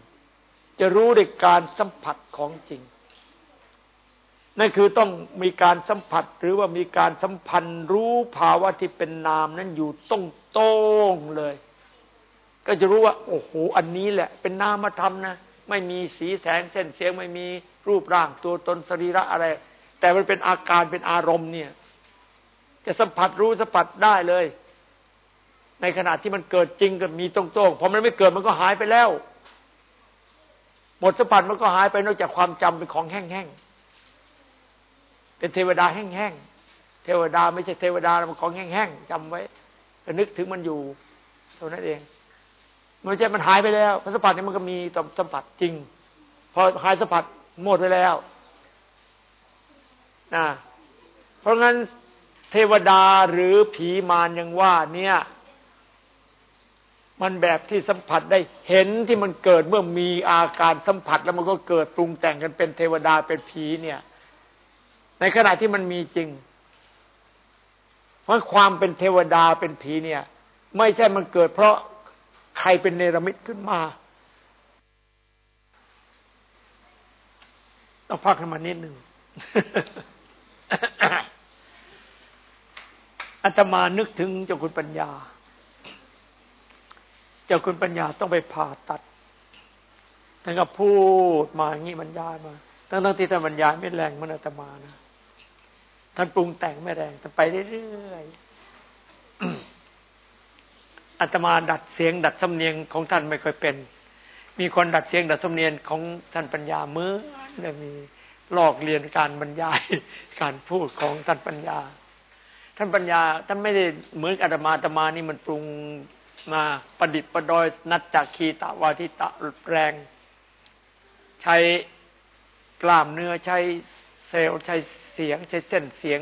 จะรู้ด้วยการสัมผัสของจริง นั่นคือต้องมีการสัมผัสหรือว่ามีการสัมพันธ์รู้ภาวะที่เป็นนามนั้นอยู่ตรงตรงเลย ก็จะรู้ว่า โอ้โห อันนี้แหละ เป็นนามธรรมนะไม่มีสีแสงเส้นเสียงไม่มีรูปร่างตัวตนสรีระอะไร แต่มันเป็นอาการเป็นอารมณ์เนี่ย จะสัมผัสรู้สัมผัสได้เลย ในขณะที่มันเกิดจริงก็มีตรงๆพอมันไม่เกิดมันก็หายไปแล้ว หมดสัมผัสมันก็หายไปนอกจากความจำเป็นของแห้งๆเป็นเทวดาแห้งๆเทวดาไม่ใช่เทวดามันของแห้งๆจำไว้ก็นึกถึงมันอยู่เท่านั้นเองมันจะมันหายไปแล้วสัมผัสนี่มันก็มีตสัมผัสจริง พอหายสัมผัสหมดไปแล้วนะเพราะงั้นเทวดาหรือผีมารยังว่า เนี่ย มันแบบที่สัมผัสได้เห็นที่มันเกิดเมื่อมีอาการสัมผัสแล้วมันก็เกิดปรุงแต่งกันเป็นเทวดาเป็นผีเนี่ย ในขณะที่มันมีจริง เพราะความเป็นเทวดาเป็นผีเนี่ย ไม่ใช่มันเกิด เพราะใครเป็นเนรมิตขึ้นมาต้องพักให้มันนิดหนึ่งอาตมานึกถึงเจ้าคุณปัญญา เจ้าคุณปัญญาต้องไปผ่าตัดท่านก็พูดมาอย่างนี้บรรยายมาทั้งทั้งที่ท่านบรรยายไม่แรงมันอาตมานะ ท่านปรุงแต่งไม่แรงแต่ไปเรื่อยๆอาตมาดัดเสียง ดัดสำเนียงของท่านไม่ค่อยเป็น มีคนดัดเสียง ดัดสำเนียงของท่านปัญญาเมื่อเนี่ยมีลอกเรียนการบรรยายการพูดของท่านปัญญา ท่านปัญญา ท่านไม่ได้เหมือนอาตมาอาตมานี่มันปรุง มาประดิษฐ์ประดอยนัดจากคีตาวาทิตะแรง ใช้กล้ามเนื้อใช้เซลล์ใช้เสียง ใช้เส้นเสียง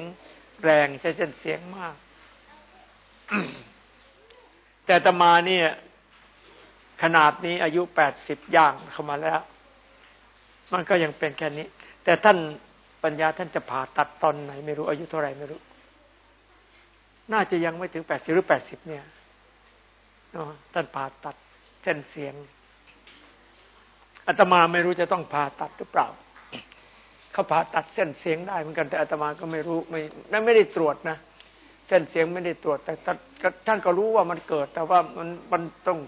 แรงใช้เส้นเสียงมาก แต่ตมาเนี่ย ขนาดนี้อายุแปดสิบย่างเข้ามาแล้ว มันก็ยังเป็นแค่นี้ แต่ท่านปัญญาท่านจะผ่าตัดตอนไหน ไม่รู้อายุเท่าไหร่ไม่รู้ น่าจะยังไม่ถึงแปดสิบหรือแปดสิบเนี่ย ท่านผ่าตัดเส้นเสียงอาตมาไม่รู้จะต้องผ่าตัดหรือเปล่าเขาผ่าตัดเส้นเสียงได้เหมือนกันแต่อาตมาก็ไม่รู้ไม่ไม่ได้ตรวจนะเส้นเสียงไม่ได้ตรวจ แต่ท่านก็รู้ว่ามันเกิด แต่ว่ามันมันต้อง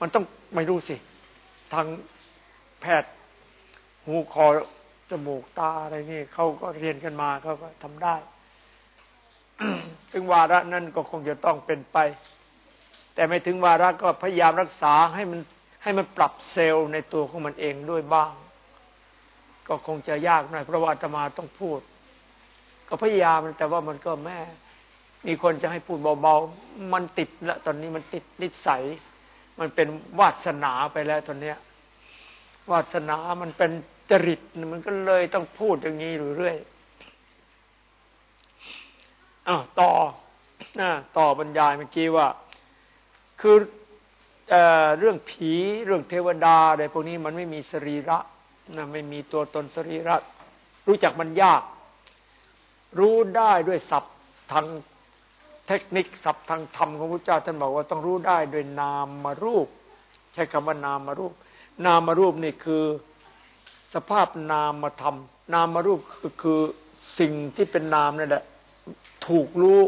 มันต้องไม่รู้สิ ทางแพทย์หูคอจมูกตาอะไรนี่เขาก็เรียนกันมาเขาก็ทำได้ถึงวาระนั้นก็คงจะต้องเป็นไป แต่ไม่ถึงวาระก็พยายามรักษาให้มันให้มันปรับเซลล์ในตัวของมันเองด้วยบ้าง ก็คงจะยากหน่อยเพราะว่าธรรมาต้องพูด ก็พยายามแต่ว่ามันก็แม่ มีคนจะให้พูดเบาๆมันติดล้วตอนนี้มันติดนิสัย มันเป็นวาสนาไปแล้วตอนเนี้ยวาสนามันเป็นจริตมันก็เลยต้องพูดอย่างนี้เรื่อยๆอ้าวต่อต่อบรรยายเมื่อกี้ว่า คือเอเรื่องผีเรื่องเทวดาอะไรพวกนี้มันไม่มีสรีระนะไม่มีตัวตนสรีระ รู้จักมันยาก รู้ได้ด้วยศัพท์ทางเทคนิคศัพท์ทางธรรมของพระเจ้าท่านบอกว่าต้องรู้ได้ด้วยนามมารูป ใช้คำว่านามมารูป นามมารูปนี่คือสภาพนามธรรม นามมารูปคือคือสิ่งที่เป็นนามนั่นแหละถูกรู้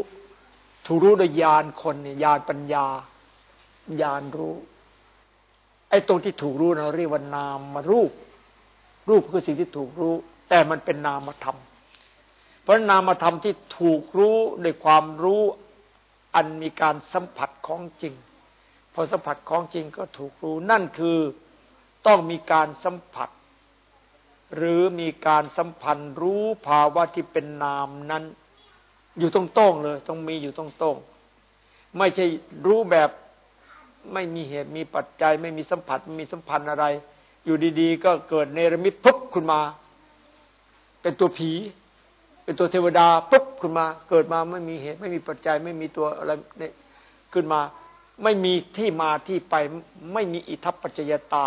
ถูกรู้โดยญาณคนเนี่ยญาณปัญญา ญาณรู้ ไอ้ตรงที่ถูกรู้เราเรียกว่านามมารูป รูปคือสิ่งที่ถูกรู้ แต่มันเป็นนามธรรม เพราะนามธรรมที่ถูกรู้ด้วยความรู้อันมีการสัมผัสของจริง พอสัมผัสของจริงก็ถูกรู้นั่นคือต้องมีการสัมผัส หรือมีการสัมพันธ์รู้ภาวะที่เป็นนามนั้น อยู่ตรงโต้งเลย ต้องมีอยู่ตรงโต้งไม่ใช่รู้แบบ ไม่มีเหตุมีปัจจัย ไม่มีสัมผัสไม่มีสัมพันธ์อะไร อยู่ดีๆ ก็เกิดเนรมิตปุ๊บขึ้นมา เป็นตัวผี เป็นตัวเทวดาปุ๊บขึ้นมา เกิดมาไม่มีเหตุ ไม่มีปัจจัย ไม่มีตัวอะไรเนี่ยขึ้นมา ไม่มีที่มาที่ไป ไม่มีอิทัปปัจจยตา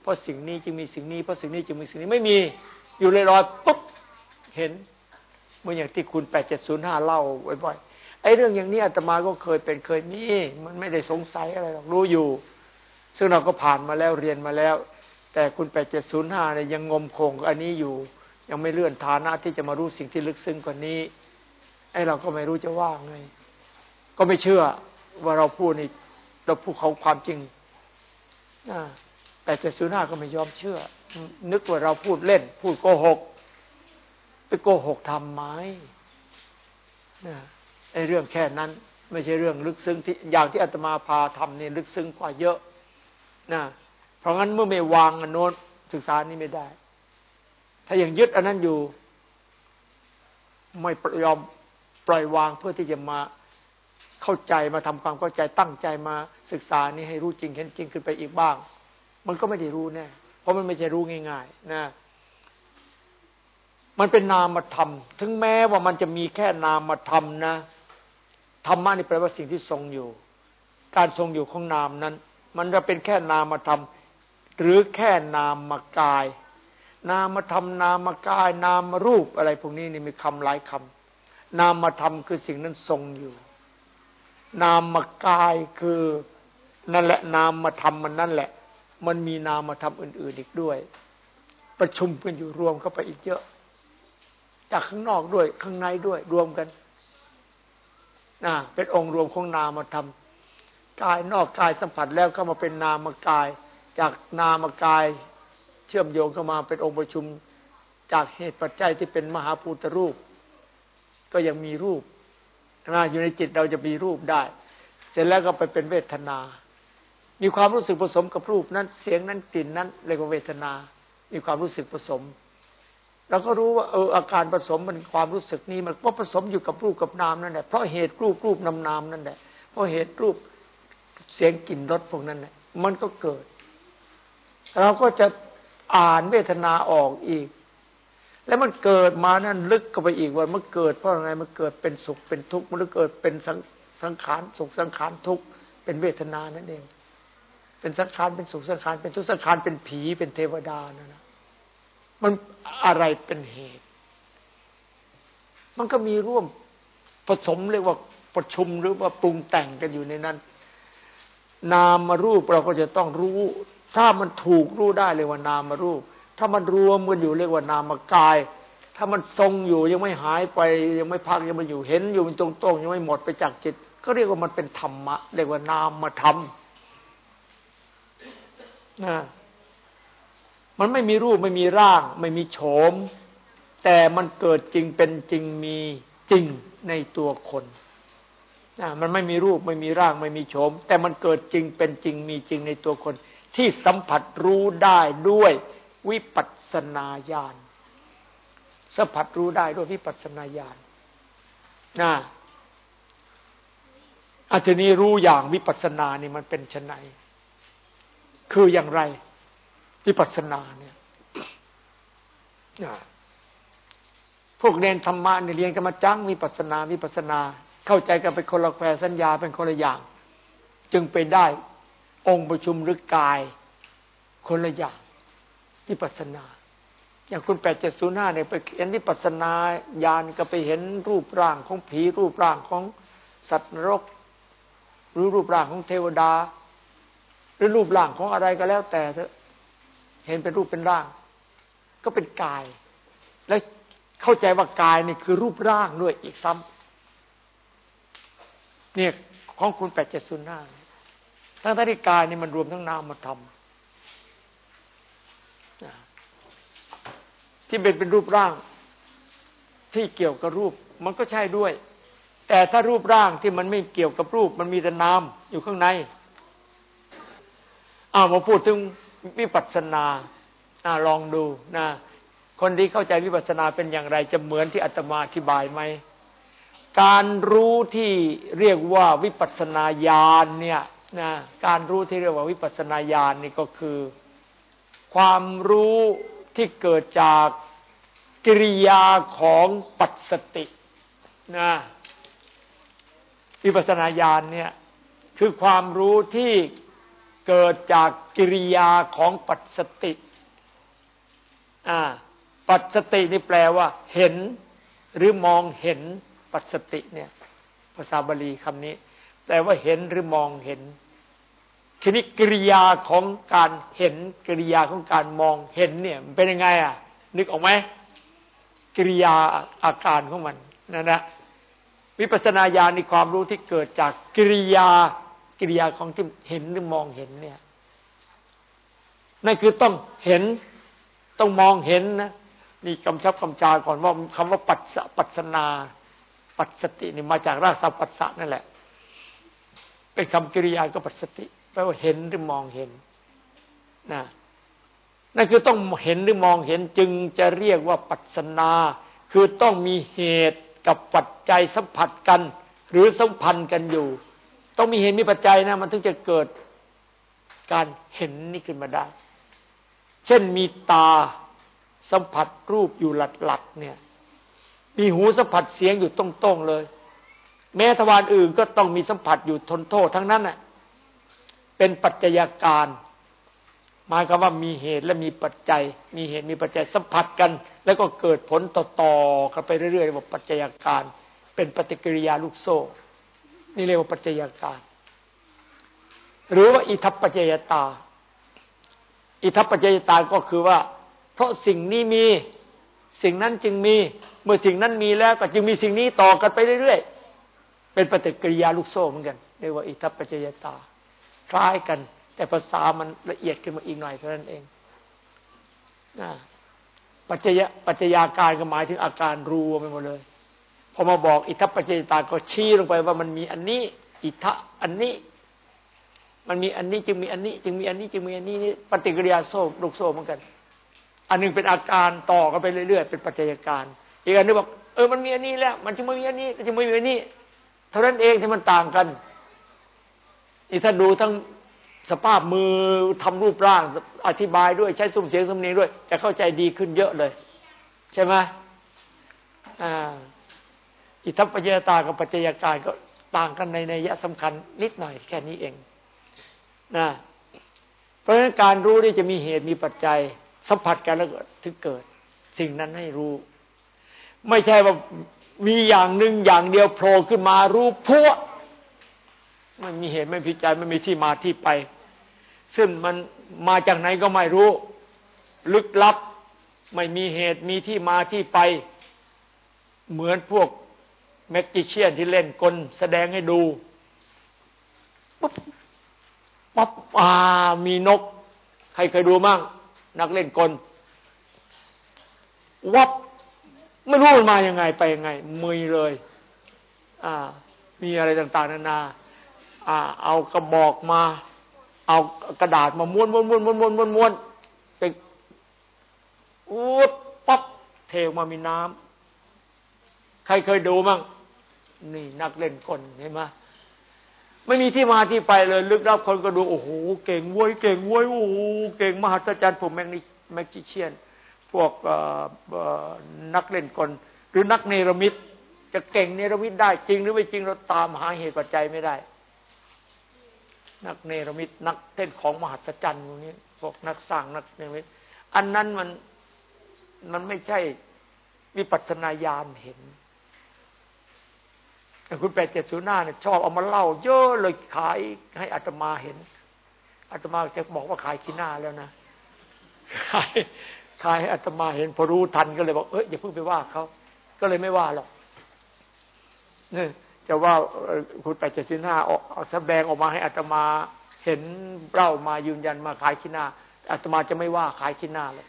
เพราะสิ่งนี้จึงมีสิ่งนี้เพราะสิ่งนี้จึงมีสิ่งนี้ไม่มีอยู่ลอยๆปุ๊บเห็นเมื่ออย่างที่คุณแปดเจ็ดศูนย์ห้าเล่าบ่อยๆ ไอ้เรื่องอย่างนี้อาตมาก็เคยเป็นเคยมีมันไม่ได้สงสัยอะไรหรอกรู้อยู่ ซึ่งเราก็ผ่านมาแล้วเรียนมาแล้ว แต่คุณแปดเจ็ดศูนย์ห้าเนี่ยยังงมคงอันนี้อยู่ ยังไม่เลื่อนฐานะที่จะมารู้สิ่งที่ลึกซึ้งกว่านี้ ไอ้เราก็ไม่รู้จะว่าไง ก็ไม่เชื่อว่าเราพูดนี่เราพูดเขาความจริงอ่าแต่เจ็ดศูนย์ห้าก็ไม่ยอมเชื่อ นึกว่าเราพูดเล่น พูดโกหก ไปโกหกทำไมนะ เรื่องแค่นั้น ไม่ใช่เรื่องลึกซึ้งที่อย่างที่อาตมาพาทำนี่ลึกซึ้งกว่าเยอะนะเพราะงั้นเมื่อไม่วางอันโน้นศึกษานี้ไม่ได้ ถ้ายังยึดอันนั้นอยู่ ไม่ยอมปล่อยวางเพื่อที่จะมาเข้าใจมาทำความเข้าใจตั้งใจมาศึกษานี้ให้รู้จริงเห็นจริงขึ้นไปอีกบ้าง มันก็ไม่ได้รู้แน่เพราะมันไม่ใช่รู้ง่าย ๆ นะมันเป็นนามธรรม ถึงแม้ว่ามันจะมีแค่นามธรรมนะ ธรรมะนี่แปลว่าสิ่งที่ทรงอยู่ การทรงอยู่ของนามนั้น มันจะเป็นแค่นามธรรม หรือแค่นามกาย นามธรรมนามกาย นามรูปอะไรพวกนี้นี่มีคำหลายคำนามธรรมคือสิ่งนั้นทรงอยู่ นามกายคือนั่นแหละนามธรรมมันนั่นแหละ มันมีนามธรรมอื่น ๆอีกด้วย ประชุมกันอยู่รวมเข้าไปอีกเยอะ จากข้างนอกด้วยข้างในด้วยรวมกัน นะเป็นองค์รวมของนามธรรมกายนอกกายสัมผัสแล้วก็มาเป็นนามกาย จากนามกายเชื่อมโยงเข้ามาเป็นองค์ประชุม จากเหตุปัจจัยที่เป็นมหาภูตรูป ก็ยังมีรูปนะอยู่ในจิตเราจะมีรูปได้ เสร็จแล้วก็ไปเป็นเวทนา มีความรู้สึกผสมกับรูปนั้น เสียงนั้นกลิ่นนั้นเรียกว่าเวทนา มีความรู้สึกผสม เราก็รู้ว่าเอออาการผสมมันความรู้สึกนี้มันก็ผสมอยู่กับรูปกับนามนั่นแหละเพราะเหตุรูปรูปนามนามนั่นแหละเพราะเหตุรูปเสียงกลิ่นรสพวกนั้นแหละมันก็เกิด เราก็จะอ่านเวทนาออกอีก แล้วมันเกิดมานั่นลึกก็ไปอีกว่ามันเกิดเพราะอะไรมันเกิดเป็นสุขเป็นทุกข์มันเกิดเป็นสังขารสุขสังขารทุกข์เป็นเวทนานั่นเอง เป็นสังขารเป็นสุขสังขารเป็นทุกข์สังขารเป็นผีเป็นเทวดานั่นนะ มันอะไรเป็นเหตุ มันก็มีร่วมผสมเรียกว่าประชุมหรือว่าปรุงแต่งกันอยู่ในนั้น นามมารูปเราก็จะต้องรู้ ถ้ามันถูกรู้ได้เรียกว่านามมารูป ถ้ามันรวมกันอยู่เรียกว่านามกาย ถ้ามันทรงอยู่ยังไม่หายไป ยังไม่พักยังม่อยู่เห็นอยู่มันตรงๆยังไม่หมดไปจากจิต ก็เรียกว่ามันเป็นธรรมะเรียกว่านามธรรมนะ มันไม่มีรูปไม่มีร่าง ไม่มีโฉม แต่มันเกิดจริงเป็นจริงมีจริงในตัวคนนะมันไม่มีรูปไม่มีร่างไม่มีโฉม แต่มันเกิดจริงเป็นจริงมีจริงในตัวคน ที่สัมผัสรู้ได้ด้วยวิปัสสนาญาณสัมผัสรู้ได้ด้วยวิปัสสนาญาณนะอาทีนี้รู้อย่างวิปัสสนานี่มันเป็นชนไหน คืออย่างไร วิปัสสนาเนี่ยพวกเรียนธรรมะเนี่ยเรียนกันมาจังวิปัสสนาวิปัสสนา เข้าใจกันเป็นคนละแควสัญญาเป็นคนละอย่าง จึงไปได้ องค์ประชุมหรือกาย คนละอย่างวิปัสสนา อย่างคุณแปดเจ็ดศูนย์ห้าเนี่ยไปเห็นวิปัสสนาญาณก็ไปเห็นรูปร่างของผีรูปร่างของสัตว์นรกหรือรูปร่างของเทวดา หรือรูปร่างของอะไรก็แล้วแต่เถอะ เห็นเป็นรูปเป็นร่าง ก็เป็นกาย แล้วเข้าใจว่ากายนี่คือรูปร่างด้วยอีกซ้ำเนี่ยของคุณแปดเจ็ดศูนย์ห้าทั้งที่กายนี่มันรวมทั้งนามมาทำที่เป็นเป็นรูปร่าง ที่เกี่ยวกับรูป มันก็ใช่ด้วย แต่ถ้ารูปร่างที่มันไม่เกี่ยวกับรูป มันมีแต่นามอยู่ข้างในอ้าวมาพูดถึง วิปัสสนาลองดูนะคนที่เข้าใจวิปัสสนาเป็นอย่างไรจะเหมือนที่อาตมาอธิบายไหมการรู้ที่เรียกว่าวิปัสสนาญาณเนี่ยนะการรู้ที่เรียกว่าวิปัสสนาญาณนี่ก็คือ ความรู้ที่เกิดจากกิริยาของปัจสตินะวิปัสสนาญาณเนี่ยคือความรู้ที่ เกิดจากกิริยาของปัจสติอ่าปัจสตินี่แปลว่า เห็น หรือมองเห็นปัจสติเนี่ย ภาษาบาลีคำนี้ แปลว่าเห็นหรือมองเห็นทีนี้กิริยาของการเห็นกิริยาของการมองเห็นเนี่ยมันเป็นยังไง อะ นึกออกไหมกิริยาอาการของมันนั่นนะวิปัสสนาญาณในความรู้ที่เกิดจากกิริยา กิริยาของที่เห็นหรือมองเห็นเนี่ยนั่นคือต้องเห็นต้องมองเห็นนะนี่กำชับกำจาก่อนว่าคำว่าปัจสปัสนา ปัสสตินี่มาจากรากศัพท์ปัสสะนั่นแหละ เป็นคำกิริยาก็ปัสสติแปลว่าเห็นหรือมองเห็นนะนั่นคือต้องเห็นหรือมองเห็นจึงจะเรียกว่าปัสนา คือต้องมีเหตุกับปัจจัยสัมผัสกัน หรือสัมพันธ์กันอยู่ ต้องมีเหตุมีปัจจัยนะ มันถึงจะเกิดการเห็นนี่ขึ้นมาได้ เช่นมีตาสัมผัสรูปอยู่หลัดๆเนี่ย มีหูสัมผัสเสียงอยู่ตรงๆเลย แม้ทวารอื่นก็ต้องมีสัมผัสอยู่ทนโทษทั้งนั้นน่ะ เป็นปัจจัยการหมายความว่ามีเหตุและมีปัจจัย มีเหตุมีปัจจัยสัมผัสกัน แล้วก็เกิดผลต่อๆกันไปเรื่อยๆว่าปัจจัยการ เป็นปฏิกิริยาลูกโซ่ นี่เรียกว่าปัจจัยการหรือว่าอิทัปปัจจยตา อิทัปปัจจยตาก็คือว่า เพราะสิ่งนี้มี สิ่งนั้นจึงมี เมื่อสิ่งนั้นมีแล้วก็จึงมีสิ่งนี้ต่อกันไปเรื่อยๆ เป็นปฏิกิริยาลูกโซ่เหมือนกันเรียกว่าอิทัปปัจจยตา คล้ายกัน แต่ภาษามันละเอียดขึ้นมาอีกหน่อยเท่านั้นเองนะปัจจยปัจจยาการก็หมายถึงอาการรวมไปหมดเลย พอมาบอกอิทัปปัจจยตาก็ชี้ลงไปว่ามันมีอันนี้ อิทะอันนี้ มันมีอันนี้จึงมีอันนี้ จึงมีอันนี้จึงมีอันนี้นี่ปฏิกิริยาโซ่ลูกโซ่เหมือนกัน อันนึงเป็นอาการต่อกันไปเรื่อยๆเป็นปัจจัยการ อีกอันนึงบอกเออมันมีอันนี้แล้ว มันจึงไม่มีอันนี้จึงไม่มีอันนี้ เท่านั้นเองที่มันต่างกันนี่ถ้าดูทั้งสภาพมือทำรูปร่าง อธิบายด้วยใช้สุ่มเสียงสำเนียงด้วย จะเข้าใจดีขึ้นเยอะเลย ใช่ไหมอ่า อิทัปปัจจยตากับปัจจัยการก็ต่างกันในในยะสำคัญนิดหน่อยแค่นี้เองนะเพราะฉะนั้นการรู้นี่จะมีเหตุมีปัจจัยสัมผัสกันแล้วถึงเกิด สิ่งนั้นให้รู้ ไม่ใช่ว่ามีอย่างหนึ่งอย่างเดียวโผล่ขึ้นมารู้พวไม่มีเหตุไม่พิจัยไม่มีที่มาที่ไป ซึ่งมันมาจากไหนก็ไม่รู้ ลึกลับ ไม่มีเหตุมีที่มาที่ไป เหมือนพวก แมกจิเชียนที่เล่นกลแสดงให้ดูปั๊บปั๊บอ่ามีนก ใครเคยดูมั่งนักเล่นกลวับไม่รู้มันมายังไงไปยังไงมือเลย อ่า มีอะไรต่างๆนานา อ่า เอากระบอกมา เอากระดาษมาม้วนม้วนม้วนม้วนม้วนม้วนม้วนไปอุดปั๊บเทออกมามีน้ำใครเคยดูมั่ง นี่นักเล่นกลเห็นไหมไม่มีที่มาที่ไปเลย ลึกลับคนก็ดูโอ้โหเก่งว้ยเก่งว้ยโอ้โหเก่งมหัศจรรย์ผมแมกนิแมกจิเชียน พวกนักเล่นกลหรือนักเนรมิตจะเก่งเนรมิตได้จริง หรือไม่จริงเราตามหาเหตุปัจจัยไม่ได้ นักเนรมิตนักเต้นของมหัศจรรย์พวกนี้พวกนักสร้างนักเนรมิตอันนั้นมันมันไม่ใช่วิปัสนาญาณเห็น แต่คุณแปดเจ็ดศูนย์หน้าเนี่ยชอบเอามาเล่า เยอะเลยขายให้อัตมาเห็นอัตมาจะบอกว่าขายขี้หน้าแล้วนะขายขายให้อัตมาเห็นพอรู้ทันก็เลยบอกเอ้ยอย่าเพิ่งไปว่าเขาก็เลยไม่ว่าหรอกเนี่ยจะว่าคุณแปดเจ็ดสิบห้าเอาแสดงออกมาให้อัตมาเห็นเล่ามายืนยันมาขายขี้หน้าอัตมาจะไม่ว่าขายขี้หน้าเลย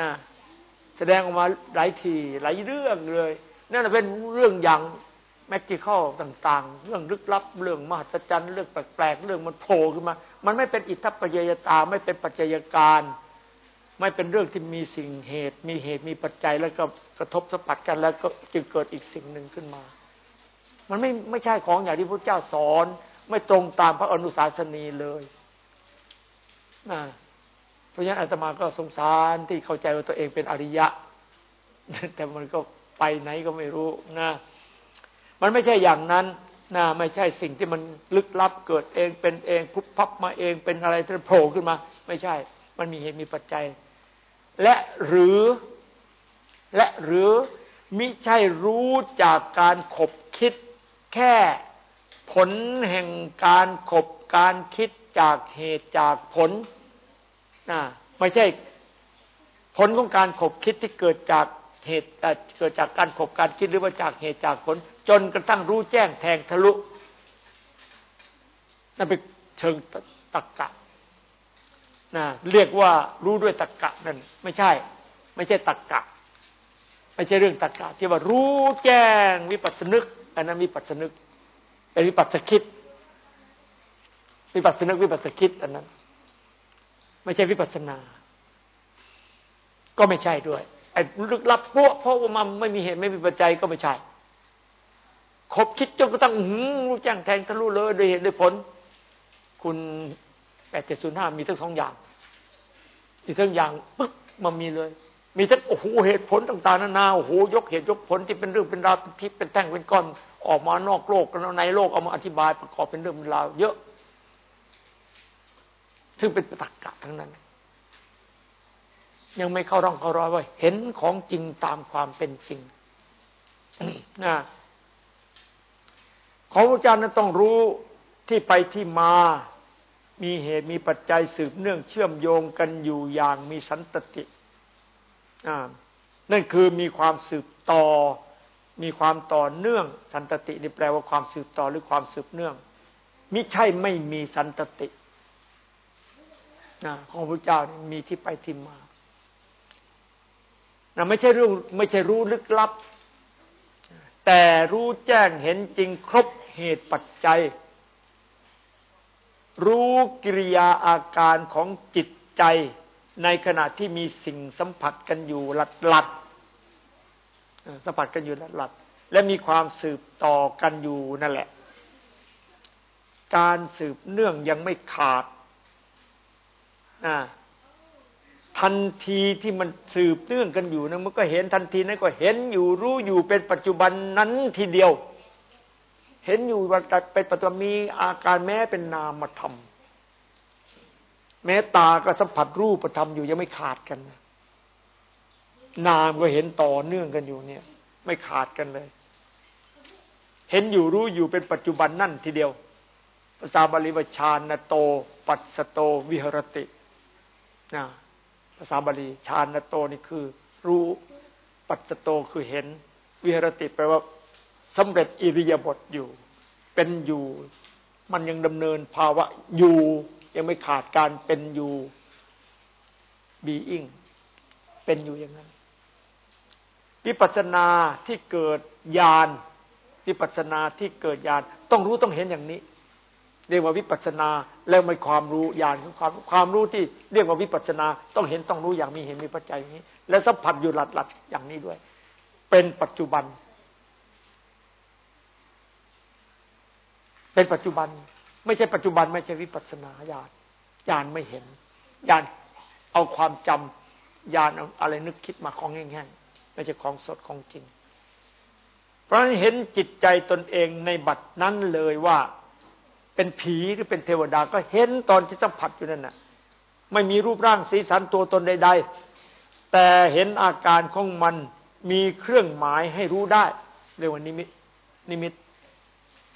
นะแสดงออกมาหลายทีหลายเรื่องเลยนั่นเป็นเรื่องอย่าง แมจิคอลต่างๆ เรื่องลึกลับ เรื่องมหัศจรรย์ เรื่องแปลกๆ เรื่องมันโผล่ขึ้นมา มันไม่เป็นอิทธิปัจจยตา ไม่เป็นปัจจัยการ ไม่เป็นเรื่องที่มีสิ่งเหตุ มีเหตุมีปัจจัยแล้วก็กระทบสัมผัสกันแล้วก็จึงเกิดอีกสิ่งหนึ่งขึ้นมา มันไม่ไม่ใช่ของอย่างที่พระเจ้าสอน ไม่ตรงตามพระอนุสาสนีเลยนะเพราะฉะนั้นอาตมาก็สงสารที่เข้าใจว่าตัวเองเป็นอริยะ แต่มันก็ไปไหนก็ไม่รู้นะ มันไม่ใช่อย่างนั้นนะไม่ใช่สิ่งที่มันลึกลับเกิดเองเป็นเองพุบพับมาเองเป็นอะไรที่โผล่ขึ้นมา ไม่ใช่ มันมีเหตุมีปัจจัย และหรือและหรือมิใช่รู้จากการขบคิดแค่ผลแห่งการขบการคิดจากเหตุจากผลนะไม่ใช่ผลของการขบคิดที่เกิดจาก เหตุเกิดจากการขบการคิดหรือว่าจากเหตุจากผล จนกระทั่งรู้แจ้งแทงทะลุนั่นเป็นเชิงตรกกะนะเรียกว่ารู้ด้วยตรกกะนั่นไม่ใช่ ไม่ใช่ตรกกะ ไม่ใช่เรื่องตรกกะ ที่ว่ารู้แจ้งวิปัสสนึกอันนั้นวิปัสสนึก เป็นวิปัสสคิดวิปัสสนึกวิปัสสคิดอันนั้น ไม่ใช่วิปัสนา ก็ไม่ใช่ด้วย ไอ้ลึกลับพวกเพราะว่ามันไม่มีเหตุไม่มีปัจจัยก็ไม่ใช่คบคิดจนกระทั่งหืรู้แจ้งแทงทะลุเลยโดยเหตุโดยผล คุณแปดเจ็ดศูนย์ห้ามีทั้งสองอย่างมีทั้งอย่างปึ๊บมันมีเลย มีทั้งโอ้โหเหตุผลต่างๆนานาโอ้โหยกเหตุยกผลที่เป็นเรื่องเป็นราวเป็นทิพย์เป็นแท่งเป็นก้อนออกมานอกโลกกันในโลกเอามาอธิบายประกอบเป็นเรื่องเป็นราวเยอะ ซึ่งเป็นตรรกะทั้งนั้น ยังไม่เข้าร่องเข้ารอยว่าเห็นของจริงตามความเป็นจริงนะของพระเจ้านั้นต้องรู้ที่ไปที่มา มีเหตุมีปัจจัยสืบเนื่องเชื่อมโยงกันอยู่อย่างมีสันตตินั่นคือมีความสืบต่อ มีความต่อเนื่อง สันตตินี่แปลว่าความสืบต่อหรือความสืบเนื่องมิใช่ไม่มีสันตติของพระเจ้ามีที่ไปที่มา นะไม่ใช่เรู้ไม่ใช่รู้ลึกลับ แต่รู้แจ้งเห็นจริงครบเหตุปัจจัย รู้กิริยาอาการของจิตใจ ในขณะที่มีสิ่งสัมผัสกันอยู่หลัดหลัดสัมผัสกันอยู่หลัดหลัดและมีความสืบต่อกันอยู่นั่นแหละ การสืบเนื่องยังไม่ขาดอ่า ทันทีที่มันสืบเนื่องกันอยู่นะมันก็เห็นทันทีนั้นก็เห็นอยู่รู้อยู่เป็นปัจจุบันนั้นทีเดียว เห็นอยู่ว่าเป็นปัจจุบันมีอาการแม้เป็นนามธรรมแม้ตาก็สัมผัสรูปธรรมอยู่ยังไม่ขาดกันนามก็เห็นต่อเนื่องกันอยู่เนี่ย ไม่ขาดกันเลย เห็นอยู่รู้อยู่เป็นปัจจุบันนั่นทีเดียวภาษาบาลีว่าชานโต ปัสโต วิหรตินะ ภาษาบาลีชานโตนี่คือ รู้ปัสโตคือเห็น วิหรติแปลว่าสำเร็จอิริยาบถอยู่ เป็นอยู่ มันยังดำเนินภาวะอยู่ ยังไม่ขาดการเป็นอยู่บีอิงเป็นอยู่อย่างนั้นวิปัสนาที่เกิดญาณวิปัสนาที่เกิดญาณต้องรู้ต้องเห็นอย่างนี้ เรียกว่าวิปัสนา แล้วม่ความรู้ญาณความความรู้ที่เรียกว่าวิปัสนา ต้องเห็นต้องรู้อย่างมีเห็นมีปัจจัยอย่างนี้ และสัมผัสอยู่หลัดหลัดอย่างนี้ด้วย เป็นปัจจุบัน เป็นปัจจุบัน ไม่ใช่ปัจจุบัน ไม่ใช่วิปัสนาญาณญาณไม่เห็นญาณเอาความจำญาณอะไรนึกคิดมาของแห้งๆไม่ใช่ของสดของจริง เพราะเห็นจิตใจตนเองในบัดนั้นเลยว่า เป็นผีหรือเป็นเทวดาก็เห็นตอนที่สัมผัสอยู่นั่นน่ะ ไม่มีรูปร่างสีสันตัวตนใด ๆ แต่เห็นอาการของมันมีเครื่องหมายให้รู้ได้เรียกว่านิมิตนิมิต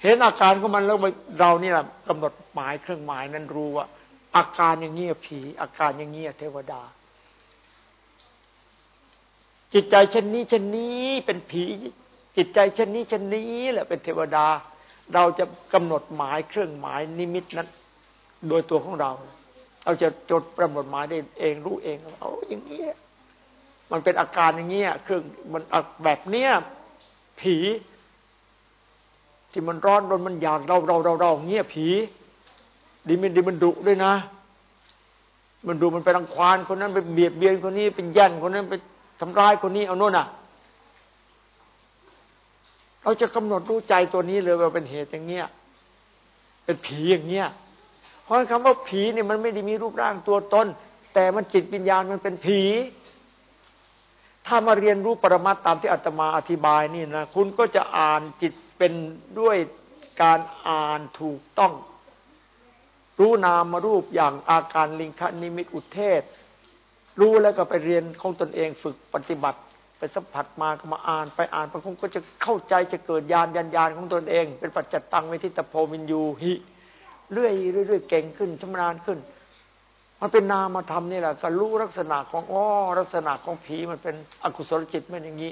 เห็นอาการของมันแล้วเรานี่แหละกำหนดหมายเครื่องหมายนั้นรู้ว่า อาการอย่างเงี้ยผี อาการอย่างเงี้ยเทวดา จิตใจเช่นนี้เช่นนี้เป็นผี จิตใจเช่นนี้เช่นนี้แหละเป็นเทวดา เราจะกำหนดหมายเครื่องหมายนิมิตนั้น โดยตัวของเรา เราจะจดกำหนดหมายได้เองรู้เองเอาอย่างเงี้ยมันเป็นอาการอย่างเงี้ยเครื่องมันแบบเนี้ยผีที่มันร้อนรนมันอยากเราเราเราเราเงี้ยผีดีมันดีมันดุด้วยนะ มันดูมันไปรังควานคนนั้นไปเบียดเบียนคนนี้เป็นยันคนนั้นไปทำร้ายคนนี้เอาโน่นอะ เราจะกำหนดรู้ใจตัวนี้เลยว่าเป็นเหตุอย่างเงี้ย เป็นผีอย่างเงี้ย เพราะคำว่าผีเนี่ยมันไม่ได้มีรูปร่างตัวตนแต่มันจิตวิญญาณมันเป็นผี ถ้ามาเรียนรู้ปรมัตตามที่อาตมาอธิบายนี่นะคุณก็จะอ่านจิตเป็นด้วยการอ่านถูกต้อง รู้นามารูปอย่างอาการลิงคนิมิตอุเทศ รู้แล้วก็ไปเรียนของตนเองฝึกปฏิบัติ ไปสัมผัสมาก็มาอ่าน ไปอ่านไปคงก็จะเข้าใจจะเกิดญาณญาณญาณของตนเอง เป็นปัจจัตตังเวทิตโพมินยูหิเรื่อยเรื่อยเก่งขึ้นชำนาญขึ้น มันเป็นนามธรรมนี่แหละก็รู้ลักษณะของอ๋อลักษณะของผีมันเป็นอกุศลจิตมันอย่างนี้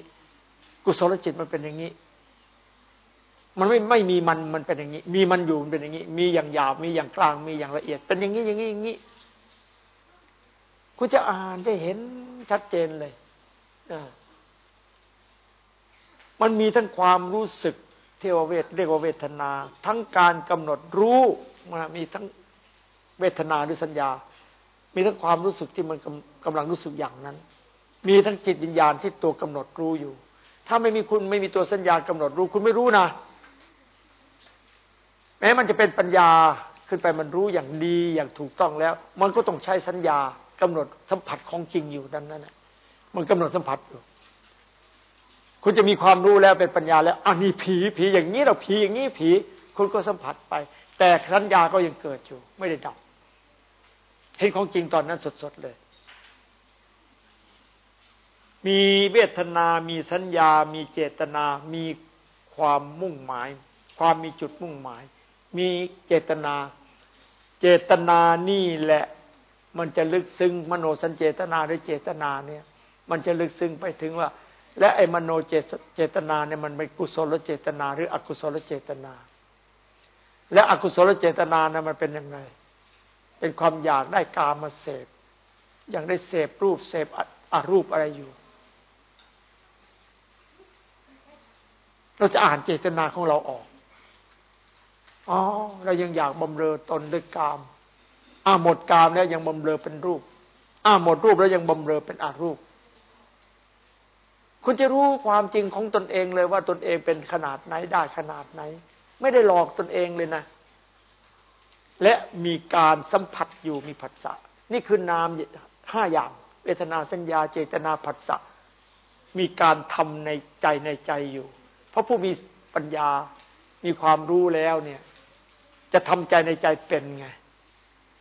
กุศลจิตมันเป็นอย่างนี้ มันไม่ไม่มีมันมันเป็นอย่างนี้ มีมันอยู่มันเป็นอย่างนี้ มีอย่างหยาบมีอย่างกลางมีอย่างละเอียด เป็นอย่างนี้อย่างนี้อย่างนี้กูจะอ่านได้เห็นชัดเจนเลยอ่า มันมีทั้งความรู้สึกเทวเวทเรียกว่าเวทนา ทั้งการกำหนดรู้มีทั้งเวทนาหรือสัญญา มีทั้งความรู้สึกที่มันกำลังรู้สึกอย่างนั้น มีทั้งจิตวิญญาณที่ตัวกำหนดรู้อยู่ ถ้าไม่มีคุณไม่มีตัวสัญญากำหนดรู้คุณไม่รู้นะ แม้มันจะเป็นปัญญาขึ้นไปมันรู้อย่างดีอย่างถูกต้องแล้ว มันก็ต้องใช้สัญญากำหนดสัมผัสของจริงอยู่ดังนั้นนะมันกำหนดสัมผัสอยู่ คุณจะมีความรู้แล้วเป็นปัญญาแล้วอันนี้ผีผีอย่างนี้เราผีอย่างนี้ผี คุณก็สัมผัสไป แต่สัญญาก็ยังเกิดอยู่ ไม่ได้ดับ เห็นของจริงตอนนั้นสดๆเลย มีเวทนา มีสัญญา มีเจตนา มีความมุ่งหมาย ความมีจุดมุ่งหมาย มีเจตนา เจตนานี่แหละ มันจะลึกซึ้งมโนสัญเจตนาหรือเจตนาเนี่ย มันจะลึกซึ้งไปถึงว่า และไอ้มโนเจตเจตนาเนี่ยมันเป็นกุศลเจตนา หรืออกุศลเจตนา และอกุศลเจตนานะมันเป็นยังไง เป็นความอยากได้กามาเสพอย่างได้เสพรูปเสพอรูปอะไรอยู่ เราจะอ่านเจตนาของเราออกอ๋อเรายังอยากบำเรอตนด้วยกามอ่าหมดกามแล้วยังบำเรอเป็นรูปอ่าหมดรูปแล้วยังบำเรอเป็นอารูป คุณจะรู้ความจริงของตนเองเลยว่าตนเองเป็นขนาดไหนได้ขนาดไหน ไม่ได้หลอกตนเองเลยนะ และมีการสัมผัสอยู่มีผัสสะนี่คือนามห้าอย่างเวทนาสัญญาเจตนาผัสสะมีการทำในใจในใจอยู่ เพราะผู้มีปัญญามีความรู้แล้วเนี่ย จะทำใจในใจเป็นไง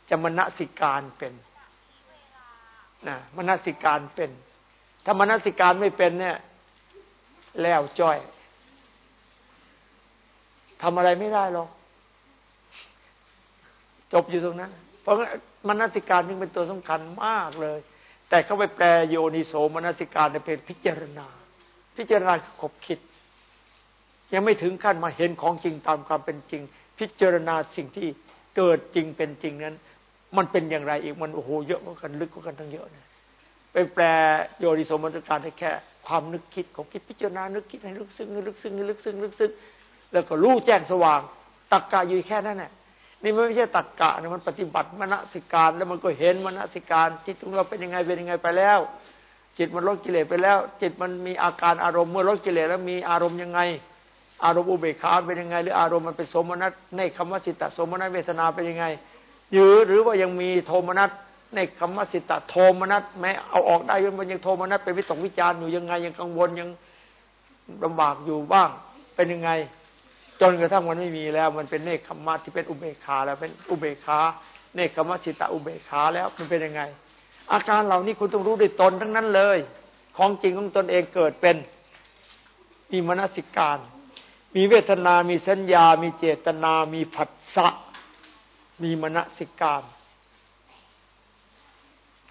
จะมณสิการเป็นนะมณสิการเป็น ถ้ามณสิการไม่เป็นเนี่ย แล้วจ้อยทำอะไรไม่ได้หรอกจบอยู่ตรงนั้น เพราะมณสิการนี่เป็นตัวสำคัญมากเลย แต่เขาไปแปลโยนิโสมณสิการเป็นพิจารณา พิจารณาขบคิด ยังไม่ถึงขั้นมาเห็นของจริงตามความเป็นจริง พิจารณาสิ่งที่เกิดจริงเป็นจริงนั้น มันเป็นอย่างไรอีกมันโอ้โหเยอะกว่ากันลึกกว่ากันทั้งเยอะนี่ย ไปแปลโยนิสมนตการให้แค่ความนึกคิดของคิดพิจารณานึกคิดให้ลึกซึ้งลึกซึ้งลึกซึ้งลึกซึ้งแล้วก็รู้แจ้งสว่างตักกะอยู่แค่นั้นแหละนี่มันไม่ใช่ตักกะนะมันปฏิบัติมณสิการแล้วมันก็เห็นมณสิการจิตของเราเป็นยังไงเป็นยังไงไปแล้ว จิตมันลดกิเลสไปแล้ว จิตมันมีอาการอารมณ์เมื่อลดกิเลสแล้วมีอารมณ์ยังไง อารมณ์อุเบกขาเป็นยังไง หรืออารมณ์มันเป็นสมนัตในคำว่าสิตตสมนัตเวทนาเป็นยังไงหรือหรือว่ายังมีโทมนัต ในคำว่าสิตตโทมนัตแม้เอาออกได้ยังมันยังโทมนัตเป็นวิตกวิจารอยู่ยังไง ยังกังวลยังลำบากอยู่บ้าง เป็นยังไง จนกระทั่งมันไม่มีแล้ว มันเป็นเนคขมัที่เป็นอุเบกขาแล้วเป็นอุเบกขาเนคขมัสิตตอุเบกขาแล้วมันเป็นยังไง อาการเหล่านี้คุณต้องรู้ด้วยตนทั้งนั้นเลย ของจริงของตนเองเกิดเป็นมีมนสิการ มีเวทนา มีสัญญา มีเจตนา มีผัสสะ มีมณสิการ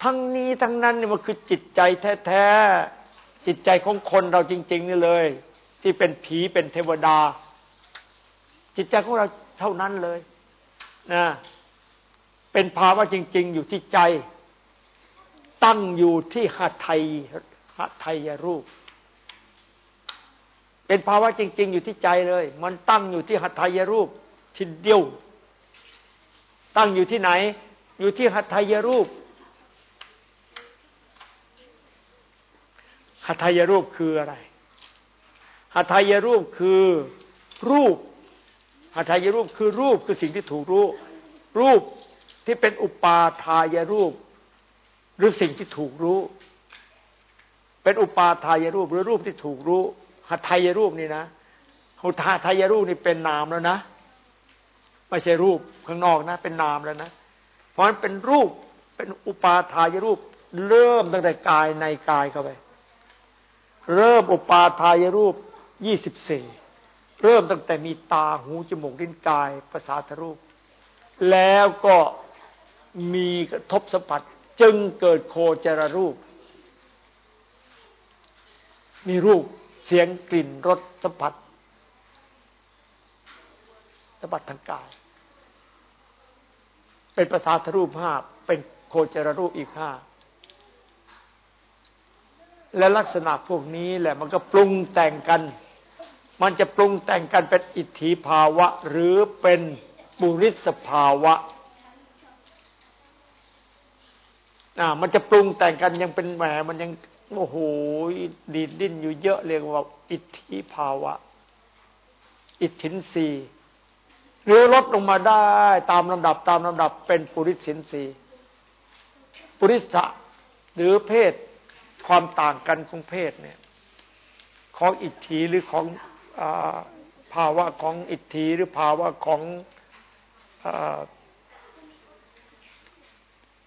ทั้งนี้ทั้งนั้นนี่มันคือจิตใจแท้ๆจิตใจของคนเราจริง ๆ นี่เลย ที่เป็นผีเป็นเทวดา จิตใจของเราเท่านั้นเลยนะเป็นภาวะจริง ๆ อยู่ที่ใจ ตั้งอยู่ที่หัตถยหัตถยรูป เป็นภาวะจริง ๆ อยู่ที่ใจเลย มันตั้งอยู่ที่หัตถยรูปทีเดียว ตั้งอยู่ที่ไหน อยู่ที่หัตถยรูป หัตถยรูปคืออะไรหัตถยรูปคือรูปหัตถยรูปคือรูปคือสิ่งที่ถูกรู้ รูปที่เป็นอุปาทายรูป หรือสิ่งที่ถูกรู้ เป็นอุปาทายรูปหรือรูปที่ถูกรู้หัตถยรูปนี่นะหัตถยรูปนี่เป็นนามแล้วนะไม่ใช่รูปข้างนอกนะ เป็นนามแล้วนะ เพราะฉะนั้นเป็นรูปเป็นอุปาทายรูป เริ่มตั้งแต่กายในกายเข้าไป เริ่มอุปาทายรูปยี่สิบสี่เริ่มตั้งแต่มีตาหูจมูกลิ้นกายภาษาทรูป แล้วก็มีกระทบสัมผัสจึงเกิดโคจรรูป มีรูปเสียงกลิ่นรสสัมผัสสัมผัสทางกาย เป็นภาษาทรูปห้าเป็นโคจรรูปอีกห้า และลักษณะพวกนี้แหละมันก็ปรุงแต่งกัน มันจะปรุงแต่งกันเป็นอิทธิภาวะ หรือเป็นบุริสภาวะอ่ามันจะปรุงแต่งกันยังเป็นแหมมันยังโอ้โหดีดดิ้นอยู่เยอะเรียกว่า อิทธิภาวะ อิทธินรีหรือลดลงมาได้ตามลำดับตามลำดับเป็นปุริสินสีปุริสะหรือเพศ ความต่างกันของเพศเนี่ยของอิทธิหรือของอภาวะของอิทธิหรือภาวะของอ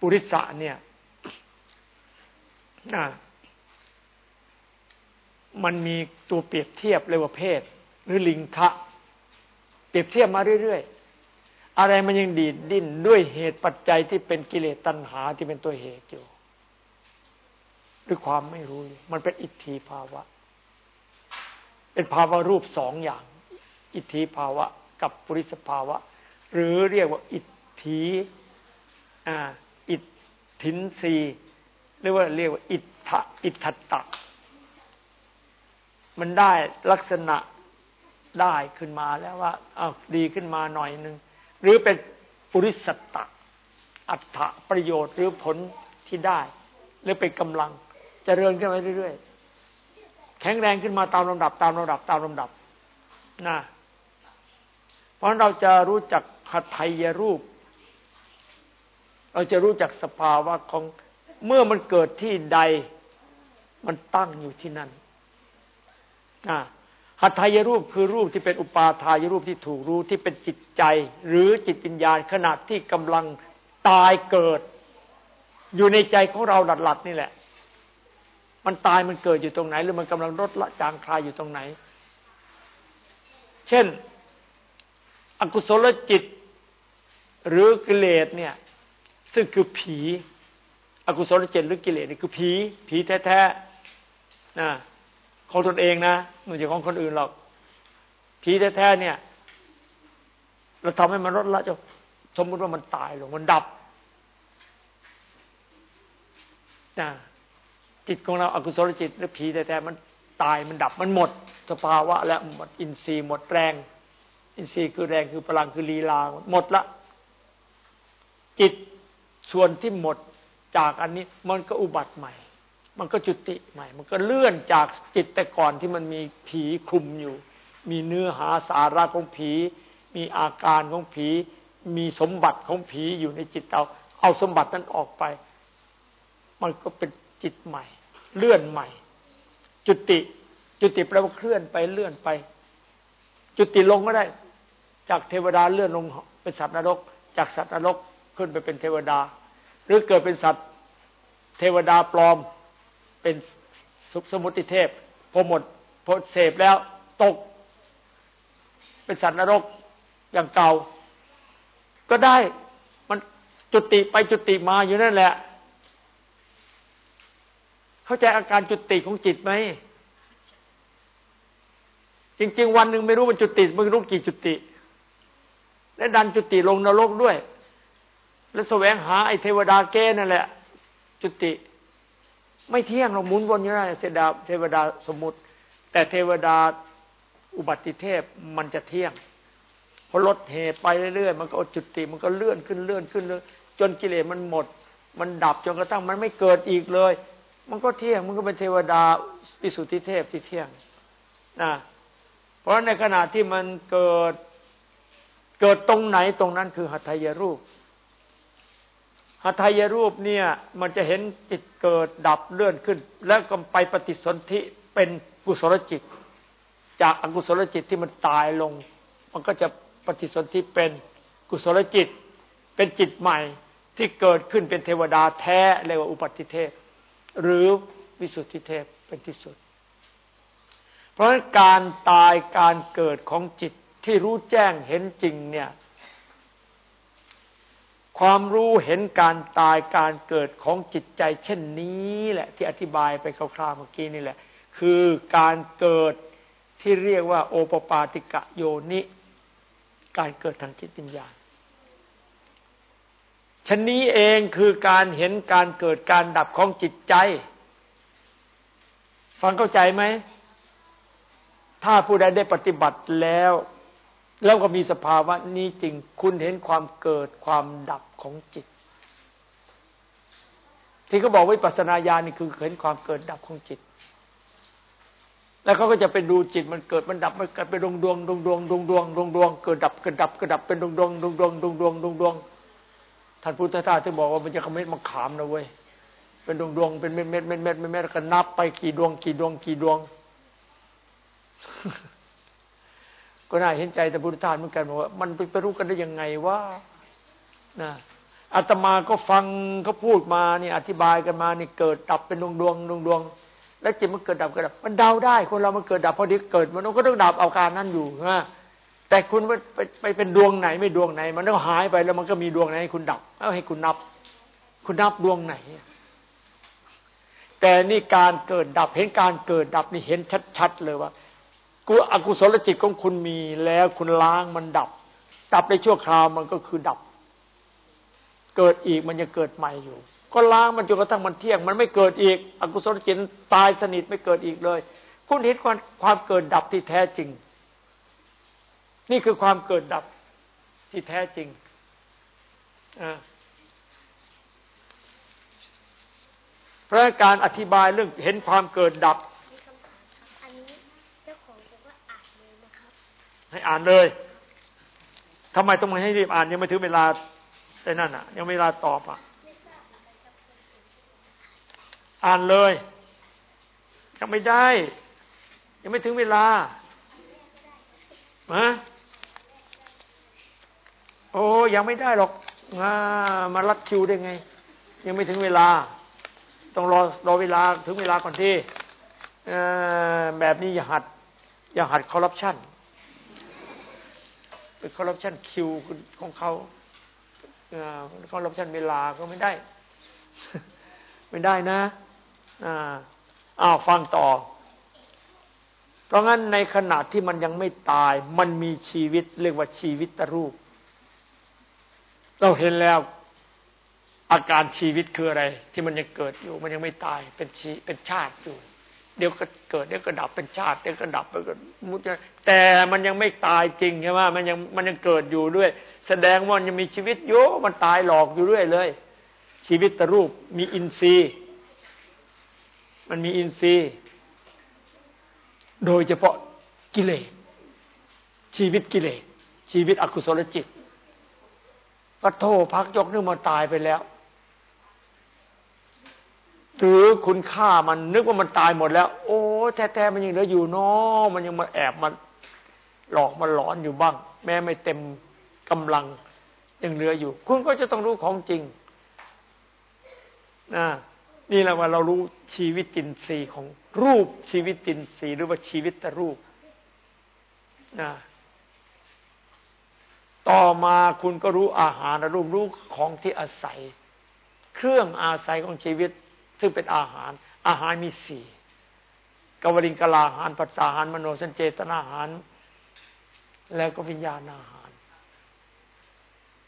ปุริสะเนี่ยมันมีตัวเปรียบเทียบเรียว่าเพศ หรือลิงคะเปรียบเทียบมาเรื่อยๆ อะไรมันยังดีดดิ้นด้วยเหตุปัจจัยที่เป็นกิเลสตัณหาที่เป็นตัวเหตุอยู่ ด้วยความไม่รู้ มันเป็นอิทธิภาวะ เป็นภาวะรูปสองอย่าง อิทธิภาวะ กับปุริสภาวะ หรือเรียกว่าอิทธิอิทธินรีหรือว่าเรียกว่า อิทธอิทธตะ มันได้ลักษณะได้ขึ้นมาแล้วว่าอาดีขึ้นมาหน่อยหนึ่งหรือเป็นปุริสตะ อัตถะประโยชน์หรือผลที่ได้ หรือเป็นกำลัง เจริญขึ้นไปเรื่อยๆ แข็งแรงขึ้นมาตามลำดับ ตามลำดับ ตามลำดับนะเพราะเราจะรู้จักหัตถยรูป เราจะรู้จักสภาวะของเมื่อมันเกิดที่ใด มันตั้งอยู่ที่นั่นหัตถยรูปคือรูปที่เป็นอุปาทายรูปที่ถูกรู้ที่เป็นจิตใจ หรือจิตวิญญาณขณะที่กำลังตายเกิด อยู่ในใจของเราหลัดๆนี่แหละ มันตายมันเกิดอยู่ตรงไหน หรือมันกำลังลดละจางคลายอยู่ตรงไหน เช่น อกุศลจิต หรือกิเลสเนี่ย ซึ่งคือผี อกุศลจิตหรือกิเลสนี่คือผี ผีแท้ๆนะของตนเองนะไม่ใช่ของคนอื่นหรอก ผีแท้ๆเนี่ย เราทำให้มันลดละจะสมมติว่ามันตายลงมันดับนะ จิตของเราอากุศลจิตหรือผีแท้ๆมันตายมันดับมันหมด สภาวะและหมดอินทรีย์หมดแรง อินทรีย์คือแรงคือพลังคือลีลาหมดละ จิตส่วนที่หมดจากอันนี้มันก็อุบัติใหม่ มันก็จุติใหม่ มันก็เลื่อนจากจิตแต่ก่อนที่มันมีผีคลุมอยู่ มีเนื้อหาสาระของผี มีอาการของผี มีสมบัติของผีอยู่ในจิตเราเอาสมบัตินั้นออกไป มันก็เป็น จิตใหม่ เลื่อนใหม่ จุติ จุติแปลว่าเคลื่อนไปเลื่อนไป จุติลงก็ได้ จากเทวดาเลื่อนลงเป็นสัตว์นรก จากสัตว์นรกขึ้นไปเป็นเทวดา หรือเกิดเป็นสัตว์ เทวดาปลอมเป็นสุสมุติเทพพอหมดพอเสพแล้วตก เป็นสัตว์นรกอย่างเก่า ก็ได้มันจุติไปจุติมาอยู่นั่นแหละ เข้าใจอาการจุติของจิตไหมจริง ๆ วันหนึ่งไม่รู้มันจุติไม่รู้กี่จุติ และดันจุติลงนรกด้วย แล้วแสวงหาไอ้เทวดาแก้นั่นแหละ จุติ ไม่เที่ยงเราหมุนวนอยู่นั่นเทวดาเทวดาสมมุติ แต่เทวดาอุบัติเทพมันจะเที่ยงพอลดเหตุไปเรื่อยๆมันก็จุติ มันก็เลื่อนขึ้นเลื่อนขึ้นเลยจนกิเลสมันหมด มันดับจนกระทั่งมันไม่เกิดอีกเลย มันก็เที่ยง มันก็เป็นเทวดาปิสุทธิเทพที่เที่ยงนะเพราะในขณะที่มันเกิดเกิดตรงไหนตรงนั้นคือหัตถยรูปหัตถยรูปเนี่ย มันจะเห็นจิตเกิดดับเลื่อนขึ้น แล้วก็ไปปฏิสนธิเป็นกุศลจิต จากอกุศลจิตที่มันตายลง มันก็จะปฏิสนธิเป็นกุศลจิต เป็นจิตใหม่ที่เกิดขึ้นเป็นเทวดาแท้เรียกว่าอุปัติเทพ หรือวิสุทธิเทพเป็นที่สุด เพราะงั้นการตายการเกิดของจิตที่รู้แจ้งเห็นจริงเนี่ย ความรู้เห็นการตายการเกิดของจิตใจ เช่นนี้แหละ ที่อธิบายไปคร่าวๆเมื่อกี้นี่แหละ คือการเกิดที่เรียกว่า โอปปาติกะโยนิ การเกิดทางจิตวิญญาณ ชนนี้เองคือการเห็นการเกิดการดับของจิตใจ ฟังเข้าใจไหม ถ้าผู้ใดได้ปฏิบัติแล้ว แล้วก็มีสภาวะนี้จริง คุณเห็นความเกิดความดับของจิต ที่เขาบอกวิปัสสนาญาณนี่คือเห็นความเกิดดับของจิต แล้วเขาก็จะไปดูจิตมันเกิดมันดับมันเกิดเป็นดวงดวงดวงดวงดวงดวงดวงดวงเกิดดับเกิดดับเกิดดับเป็นดวงดวงดวงดวงดวงดวงดวงดวง ท่านพุทธทาสที่บอกว่ามันจะขมิ้นมาขามนะเว้ยเป็นดวงดวงเป็นเม็ดเม็ดเม็ดเม็ดเม็ดเม็ดก็นับไปกี่ดวงกี่ดวงกี่ดวง ก็น่าเห็นใจแต่บุรุษทานเหมือนกันบอกว่า มันไปรู้กันได้ยังไงว่านะอาตมาก็ฟังเขาพูดมาเนี่ยอธิบายกันมานี่เกิดดับเป็นดวงดวงดวงดวงแล้วจิตมันเกิดดับเกิดดับ มันเดาได้ คนเรามันเกิดดับพอดีเกิดมันก็ต้องดับเอาการนั้นอยู่นะ แต่คุณไปไปเป็นดวงไหนไม่ดวงไหน มันก็หายไปแล้วมันก็มีดวงไหนให้คุณดับเอาให้คุณนับ คุณนับดวงไหน แต่นี่การเกิดดับเห็นการเกิดดับนี่เห็นชัดๆเลยว่ากุอกุศลจิตของคุณมีแล้วคุณล้างมันดับ ดับในชั่วคราวมันก็คือดับ เกิดอีกมันยังเกิดใหม่อยู่ ก็ล้างมันจนกระทั่งมันเที่ยง มันไม่เกิดอีก อกุศลจิตตายสนิทไม่เกิดอีกเลย คุณเห็นความความเกิดดับที่แท้จริง นี่คือความเกิดดับที่แท้จริงเพราะการอธิบายเรื่องเห็นความเกิดดับให้อ่านเลยทำไมต้องมาให้รีบอ่านยังไม่ถึงเวลาแต่นั่นอะ ยังไม่เวลาตอบอะ อ่านเลย ยังไม่ได้ ยังไม่ถึงเวลาฮะ โอ้ยังไม่ได้หรอกมามารัดคิวได้ไง ยังไม่ถึงเวลา ต้องรอรอเวลาถึงเวลาก่อนที่แบบนี้อย่าหัด อย่าหัดคอร์รัปชันเป็นคอร์รัปชันคิวของเขาคอร์รัปชันเวลาก็ไม่ได้ ไม่ได้นะอ้าวฟังต่อ เพราะงั้นในขณะที่มันยังไม่ตาย มันมีชีวิตเรียกว่าชีวิตตรูป เราเห็นแล้วอาการชีวิตคืออะไร ที่มันยังเกิดอยู่ มันยังไม่ตายเป็นชีเป็นชาติอยู่ เดี๋ยวก็เกิดเดี๋ยวก็ดับเป็นชาติเดี๋ยวก็ดับไปก็มุดแต่มันยังไม่ตายจริงใช่ไหมมันยังมันยังเกิดอยู่ด้วย แสดงว่ามันยังมีชีวิตอยู่มันตายหลอกอยู่ด้วยเลย ชีวิตตรูปมีอินทรีย์ มันมีอินทรีย์ โดยเฉพาะกิเลสชีวิตกิเลสชีวิตอกุศลจิต พระโทพักยกนึกมาตายไปแล้วหรือคุณค่ามันนึกว่ามันตายหมดแล้ว โอ้แท้ๆมันยังเหลืออยู่เนาะมันยังมาแอบมาหลอกมาหลอนอยู่บ้าง แม้ไม่เต็มกำลังยังเหลืออยู่ คุณก็จะต้องรู้ของจริงนะนี่แหละว่าเรารู้ชีวิตตินทรีย์ของรูปชีวิตตินทรีย์หรือว่าชีวิตตรูปนะ ต่อมาคุณก็รู้อาหารรูปรู้ของที่อาศัย เครื่องอาศัยของชีวิต ซึ่งเป็นอาหาร อาหารมีสี่กวริงกลาหารปัสสาหารมโนสัญเจตนาหาร แล้วก็วิญญาณอาหาร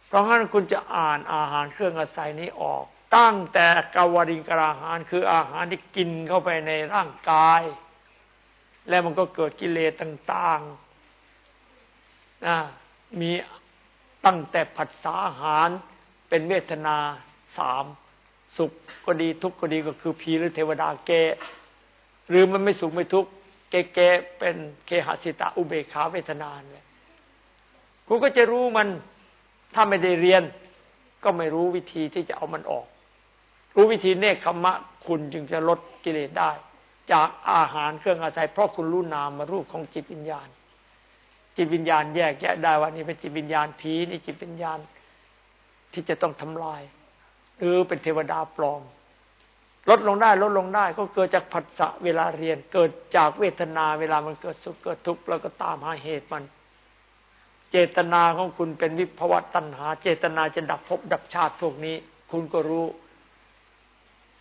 เพราะงั้นคุณจะอ่านอาหารเครื่องอาศัยนี้ออก ตั้งแต่กวริงกลาหารคืออาหารที่กินเข้าไปในร่างกาย แล้วมันก็เกิดกิเลสต่างๆมี ตั้งแต่ผัสสาอาหารเป็นเวทนาสามสุขก็ดีทุกข์ก็ดีก็คือผีหรือเทวดาเกหรือมันไม่สุขไม่ทุกข์เกเกเป็นเคหสิตาอุเบขาเวทนาเนเลยคุณก็จะรู้มันถ้าไม่ได้เรียน ก็ไม่รู้วิธีที่จะเอามันออก รู้วิธีเนคขมะ คุณจึงจะลดกิเลสได้ จากอาหารเครื่องอาศัย เพราะคุณรู้นามมารูปของจิตวิญญาณ จิตวิญญาณแยกแยะได้ว่านี่เป็นจิตวิญญาณผีนี่จิตวิญญาณที่จะต้องทำลาย หรือเป็นเทวดาปลอม ลดลงได้ลดลงได้ ก็เกิดจากผัสสะเวลาเรียน เกิดจากเวทนาเวลามันเกิดสุขเกิดทุกข์แล้วก็ตามหาเหตุมัน เจตนาของคุณเป็นวิภวตัณหา เจตนาจะดับภพดับชาติพวกนี้ คุณก็รู้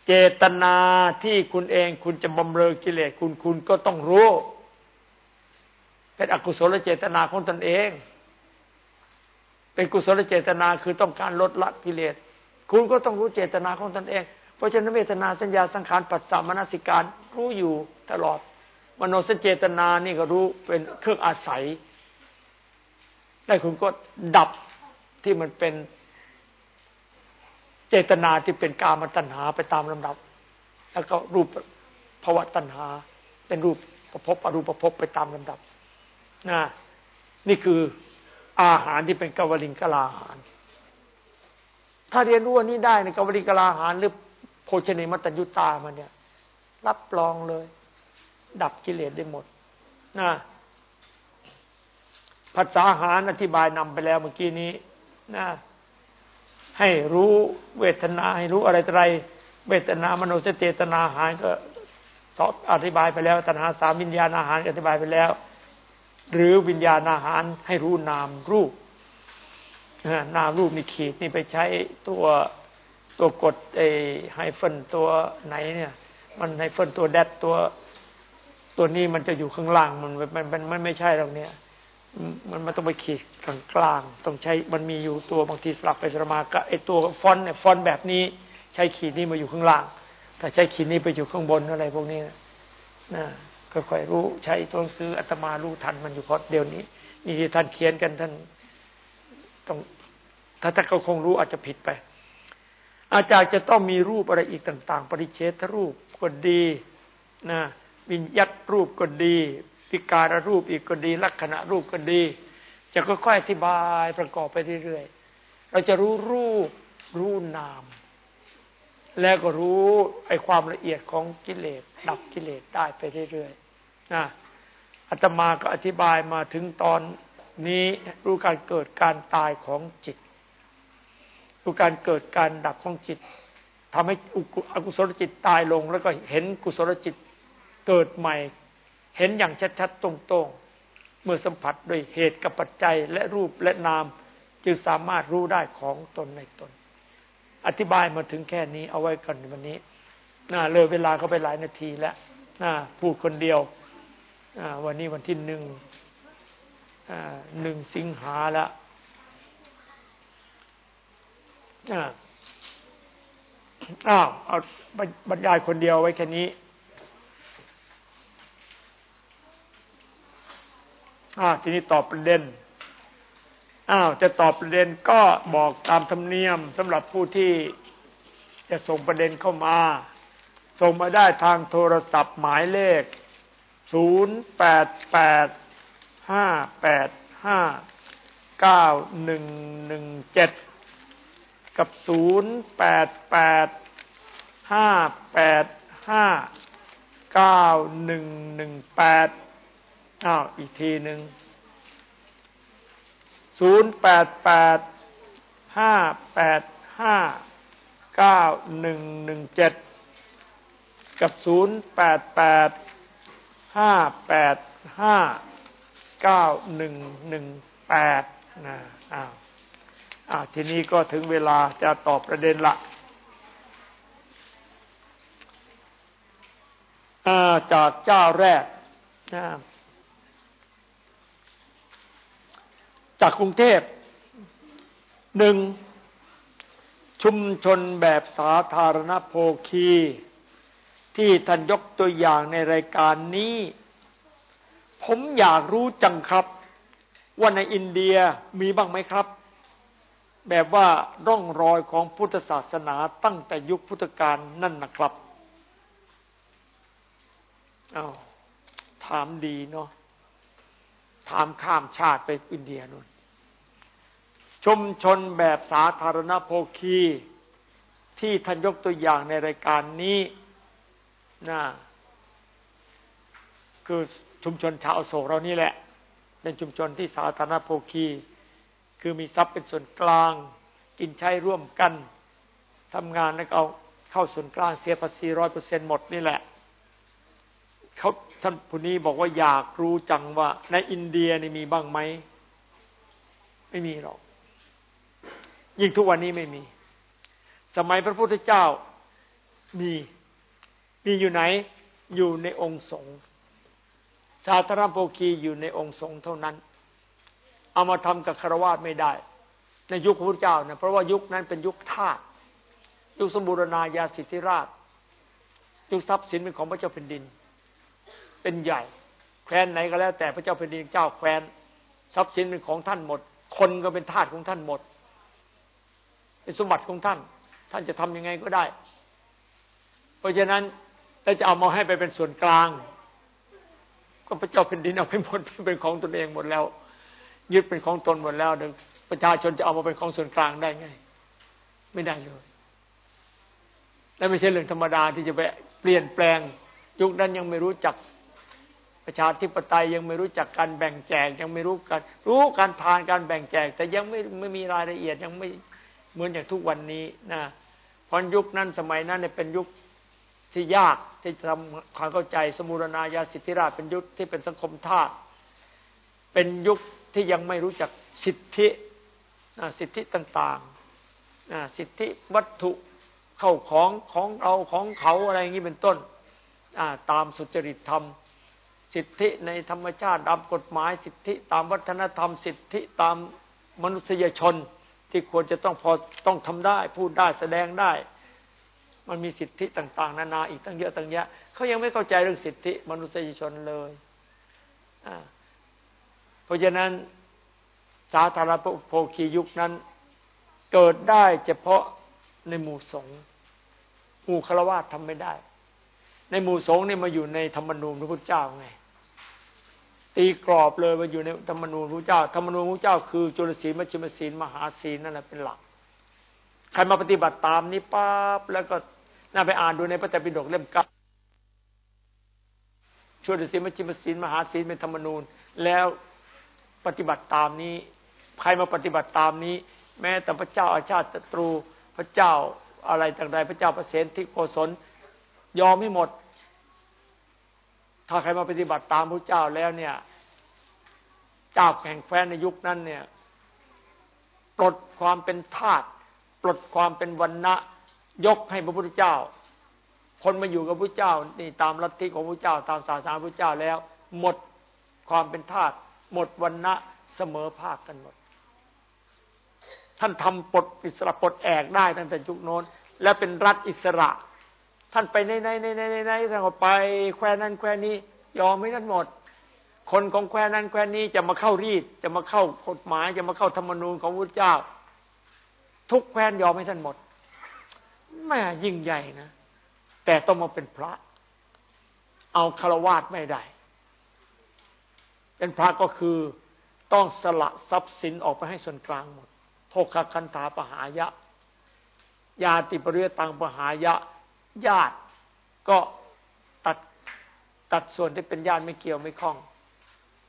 เจตนาที่คุณเองคุณจะบำเรอกิเลสคุณคุณก็ต้องรู้ เป็นอกุศลเจตนาของตนเอง เป็นกุศลเจตนาคือต้องการลดละกิเลสคุณก็ต้องรู้เจตนาของตนเอง เพราะฉะนั้นเวทนาสัญญาสังขารปัสสามนสิการรู้อยู่ตลอด มโนสัญเจตนานี่ก็รู้เป็นเครื่องอาศัย ได้คุณก็ดับที่มันเป็นเจตนาที่เป็นกามตัณหาไปตามลำดับ แล้วก็รูปภวะตัณหา เป็นรูปประพบอรูปประพบไปตามลำดับ นะนี่คืออาหารที่เป็นกวลิงกลาอาหาร ถ้าเรียนรู้อันนี้ได้ในกวริงกลาหาร หรือโภชเนมัตยุตามันเนี่ย รับรองเลย ดับกิเลสได้หมดนะภาษาหารอธิบายนำไปแล้วเมื่อกี้นี้นะให้รู้เวทนาให้รู้อะไรอะไร เวทนามโนสเจตนาอาหารก็สอบอธิบายไปแล้วตัณหาสามวิญญาณอาหารอธิบายไปแล้ว หรือวิญญาณอาหารให้รู้นามรูปนามรูปมีขีดนี่ไปใช้ตัวตัวกดไอhyphen ตัวไหนเนี่ย มัน hyphen ตัว dash ตัวตัวนี้มันจะอยู่ข้างล่างมันมันมันมันไม่ใช่ตรงเนี้ยมันมันต้องไปขีดกลางกลางต้องใช้มันมีอยู่ตัวบางทีสลับไปสลับมาก็ไอตัวฟอนต์เนี่ยฟอนต์แบบนี้ ใช้ขีดนี้มาอยู่ข้างล่างถ้าใช้ขีดนี้ไปอยู่ข้างบนอะไรพวกนี้นะ ค่อยรู้ใช้ตัวหนังสืออาตมารู้ทันมันอยู่เพราะเดี๋ยวนี้ นี่ที่ท่านเขียนกันท่านต้องถ้าท่านก็คงรู้อาจจะผิดไป อาจารย์จะต้องมีรูปอะไรอีกต่าง ๆ ปริเชตรูปก็ดีนะวิญญัตรูปก็ดีพิการรูปอีกก็ดี ลักษณะรูปก็ดี จะค่อยๆอธิบายประกอบไปเรื่อยๆเราจะรู้รูปรู้นาม แล้วก็รู้ไอ้ความละเอียดของกิเลสดับกิเลสได้ไปเรื่อยๆ นะอาตมาก็อธิบายมาถึงตอนนี้รู้การเกิดการตายของจิต รู้การเกิดการดับของจิตทำให้อกุศลจิตตายลง แล้วก็เห็นกุศลจิตเกิดใหม่ เห็นอย่างชัดๆตรงๆ เมื่อสัมผัสโดยเหตุกับปัจจัยและรูปและนาม จึงสามารถรู้ได้ของตนในตน อธิบายมาถึงแค่นี้เอาไว้ก่อนวันนี้น่าเลยเวลาก็ไปหลายนาทีแล้วน่าพูดคนเดียว วันนี้วันที่หนึ่งหนึ่งสิงหาล้วอ้าวเอาบรรยายคนเดียวไว้แค่นี้อ้าวทีนี้ตอบประเด็นอ้าวจะตอบประเด็นก็บอกตามธรรมเนียมสำหรับผู้ที่จะส่งประเด็นเข้ามา ส่งมาได้ทางโทรศัพท์หมายเลข ศูนย์แปดแปดห้าแปดห้าเก้าหนึ่งหนึ่งเจ็ดกับศูนย์แปดแปดห้าแปดห้าเก้าหนึ่งหนึ่งแปดอ้าวอีกทีหนึ่งศูนย์แปดแปดห้าแปดห้าเก้าหนึ่งหนึ่งเจ็ดกับศูนย์แปดแปด ห้าแปดห้าเก้าหนึ่งหนึ่งแปดนะอ้าวอ้าวทีนี้ก็ถึงเวลาจะตอบประเด็นละจากเจ้าแรกนะจากกรุงเทพหนึ่งชุมชนแบบสาธารณโภคี ที่ท่านยกตัวอย่างในรายการนี้ ผมอยากรู้จังครับ ว่าในอินเดียมีบ้างไหมครับ แบบว่าร่องรอยของพุทธศาสนาตั้งแต่ยุคพุทธกาลนั่นนะครับอา้าวถามดีเนาะถามข้ามชาติไปอินเดียนู่นชุมชนแบบสาธารณโภคี ที่ท่านยกตัวอย่างในรายการนี้ นะคือชุมชนชาวโศกเรานี่แหละ เป็นชุมชนที่สาธารณโภคี คือมีทรัพย์เป็นส่วนกลาง กินใช้ร่วมกันทำงานแล้วเอาเข้าส่วนกลางเสียภาษีร้อยเปอร์เซ็นหมดนี่แหละเขาท่านผู้นี้บอกว่าอยากรู้จังว่า ในอินเดียนี่มีบ้างไหมไม่มีหรอก ยิ่งทุกวันนี้ไม่มี สมัยพระพุทธเจ้ามี มีอยู่ไหนอยู่ในองค์สงฆ์สาธารณโภคีอยู่ในองค์สงฆ์เท่านั้น เอามาทำกับคารวะไม่ได้ ในยุคพระพุทธเจ้านะเพราะว่ายุคนั้นเป็นยุคทาสยุคสมบูรณาญาสิทธิราช ยุคทรัพย์สินเป็นของพระเจ้าแผ่นดิน เป็นใหญ่แคว้นไหนก็แล้ว แต่พระเจ้าแผ่นดินเจ้าแคว้นทรัพย์สินเป็นของท่านหมด คนก็เป็นทาสของท่านหมด เป็นสมบัติของท่าน ท่านจะทำยังไงก็ได้ เพราะฉะนั้น ถ้าจะเอามาให้ไปเป็นส่วนกลาง ก็พระเจ้าแผ่นดินเอาไปหมดเป็นของตนเองหมดแล้ว ยึดเป็นของตนหมดแล้วเดี๋ยวประชาชนจะเอามาเป็นของส่วนกลางได้ไง ไม่ได้เลยและไม่ใช่เรื่องธรรมดาที่จะไปเปลี่ยนแปลง ยุคนั้นยังไม่รู้จักประชาธิปไตยยังไม่รู้จักการแบ่งแจกยังไม่รู้การรู้การทานการแบ่งแจก แต่ยังไม่ไม่มีรายละเอียดยังไม่เหมือนอย่างทุกวันนี้นะเพราะยุคนั้นสมัยนั้นเนี่ยเป็นยุค ที่ยากที่ทำความเข้าใจสมุรณาญาสิทธิราชเป็นยุคที่เป็นสังคมทาสเป็นยุคที่ยังไม่รู้จักสิทธิสิทธิต่างๆสิทธิวัตถุเข้าของของเราของเขาอะไรอย่างนี้เป็นต้นตามสุจริตธรรม สิทธิในธรรมชาติตามกฎหมาย สิทธิตามวัฒนธรรม สิทธิตามมนุษยชนที่ควรจะต้องพอต้องทำได้ พูดได้แสดงได้ มันมีสิทธิต่าง ๆ นานาอีกตั้งเยอะตั้งแยะเขายังไม่เข้าใจเรื่องสิทธิมนุษยชนเลยเพราะฉะนั้นสาธารณโภคียุคนั้น เกิดได้เฉพาะในหมู่สงฆ์หมู่ฆราวาสทำไม่ได้ ในหมู่สงฆ์นี่มาอยู่ในธรรมนูญพระพุทธเจ้าไงตีกรอบเลยมาอยู่ในธรรมนูญพระเจ้าธรรมนูญพระเจ้าคือจุลศีลมัชฌิมศีลมหาศีลนั่นแหละเป็นหลัก ใครมาปฏิบัติตามนี้ปั๊บแล้วก็ น่าไปอ่านดูในพระไตรปิฎกเล่มเก้าจุลศีลมัชฌิมศีลมหาศีลเป็นธรรมนูญ แล้วปฏิบัติตามนี้ ใครมาปฏิบัติตามนี้ แม้แต่พระเจ้าอาชาติศัตรูพระเจ้าอะไรต่างใดพระเจ้าประเสนที่โกศลยอมให้หมด ถ้าใครมาปฏิบัติตามพระเจ้าแล้วเนี่ย เจ้าแห่งแคว้นในยุคนั้นเนี่ย ปลดความเป็นทาสปลดความเป็นวันณะ ยกให้พระพุทธเจ้า คนมาอยู่กับพระเจ้านี่ตามลัทธิของพระเจ้า ตามศาสนาพระเจ้าแล้ว หมดความเป็นทาสหมดวันณะเสมอภาคกันหมด ท่านทำปลดอิสระปลดแอกได้ตั้งแต่ยุคโน้น และเป็นรัฐอิสระ ท่านไปในในในในในในท่านก็ไปแคว้นั้นแคว้นี้ ยอมไม่ท่านหมด คนของแคว้นั้นแคว้นนี้จะมาเข้ารีดจะมาเข้ากฎหมาย จะมาเข้าธรรมนูญของพระเจ้า ทุกแคว้นยอมให้ท่านหมด แม่ยิ่งใหญ่นะ แต่ต้องมาเป็นพระ เอาคารวาสไม่ได้ เป็นพระก็คือต้องสละทรัพย์สินออกไปให้ส่วนกลางหมดโภคคันธาปหายะ ญาติปริยตังปหายะ ญาติก็ตัดตัดส่วนที่เป็นญาติไม่เกี่ยวไม่คล้อง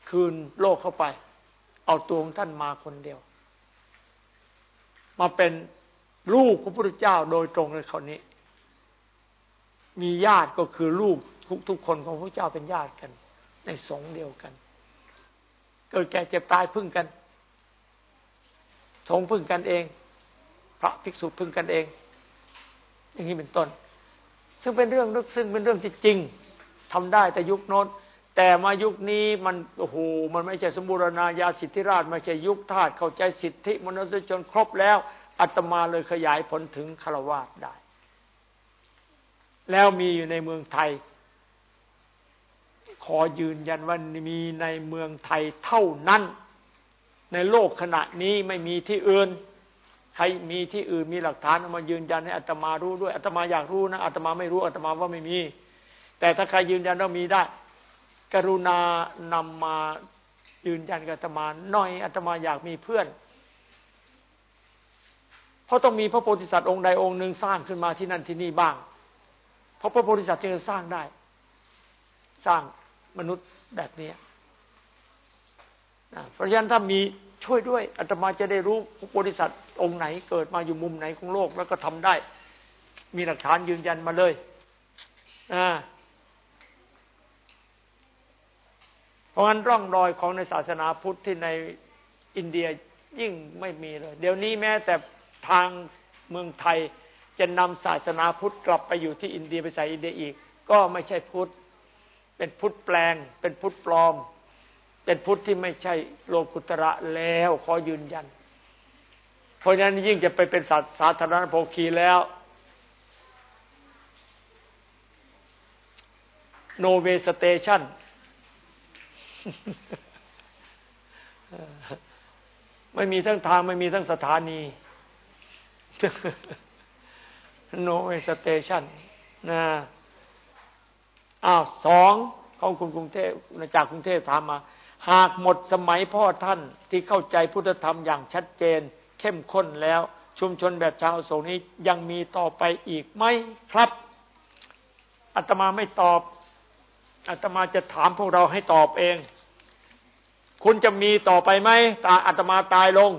คืนโลกเข้าไป เอาตัวของท่านมาคนเดียว มาเป็น ลูกพระพุทธเจ้าโดยตรงเลยคนนี้ มีญาติก็คือลูกทุกๆคนของพระเจ้าเป็นญาติกัน ในสงเดียวกันเกิดแก่เจ็บตายพึ่งกัน สงพึ่งกันเอง พระภิกษุพึ่งกันเอง อย่างนี้เป็นต้น ซึ่งเป็นเรื่องลึกซึ่งเป็นเรื่องที่จริงทำได้แต่ยุคโน้นแต่มายุคนี้มันโอ้โหมันไม่ใช่สมบูรณาญาสิทธิราชไม่ใช่ยุคทาสเข้าใจสิทธิมนุษยชนครบแล้ว อาตมาเลยขยายผลถึงคารวาสได้ แล้วมีอยู่ในเมืองไทย ขอยืนยันว่ามีในเมืองไทยเท่านั้น ในโลกขณะนี้ไม่มีที่อื่น ใครมีที่อื่นมีหลักฐานมายืนยันให้อัตมารู้ด้วยอัตมาอยากรู้นะอัตมาไม่รู้อัตมาว่าไม่มี แต่ถ้าใครยืนยันว่ามีได้ กรุณานำมายืนยันกับอัตมาหน่อยอัตมาอยากมีเพื่อน ราะต้องมีพระโพธิสัตว์องค์ใดองค์หนึ่งสร้างขึ้นมาที่นั่นที่นี่บ้าง เพราะพระโพธิสัตว์จึงสร้างได้ สร้างมนุษย์แบบนี้เพราะฉะนั้นถ้ามีช่วยด้วยอาตมาจะได้รู้บริษัทองค์ไหนเกิดมาอยู่มุมไหนของโลกแล้วก็ทำได้ มีหลักฐานยืนยันมาเลยอ่าเพราะงั้นร่องรอยของในศาสนาพุทธที่ในอินเดียยิ่งไม่มีเลย เดี๋ยวนี้แม้แต่ ทางเมืองไทย จะนำศาสนาพุทธกลับไปอยู่ที่อินเดียไปใส่อินเดียอีก ก็ไม่ใช่พุทธ เป็นพุทธแปลง เป็นพุทธปลอม เป็นพุทธที่ไม่ใช่โลกุตระแล้วขอยืนยัน เพราะฉะนั้นยิ่งจะไปเป็นสัตว์สาธารณโภคีแล้ว โนเวสเตชันไม่มีทั้งทางไม่มีทั้งสถานี no question นะอ้าวสองของคุณกรุงเทพจากกรุงเทพถามมา หากหมดสมัยพ่อท่านที่เข้าใจพุทธธรรมอย่างชัดเจน เข้มข้นแล้ว ชุมชนแบบชาวโศกนี้ยังมีต่อไปอีกไหมครับอาตมาไม่ตอบอาตมาจะถามพวกเราให้ตอบเอง คุณจะมีต่อไปไหมตาอาตมาตายลง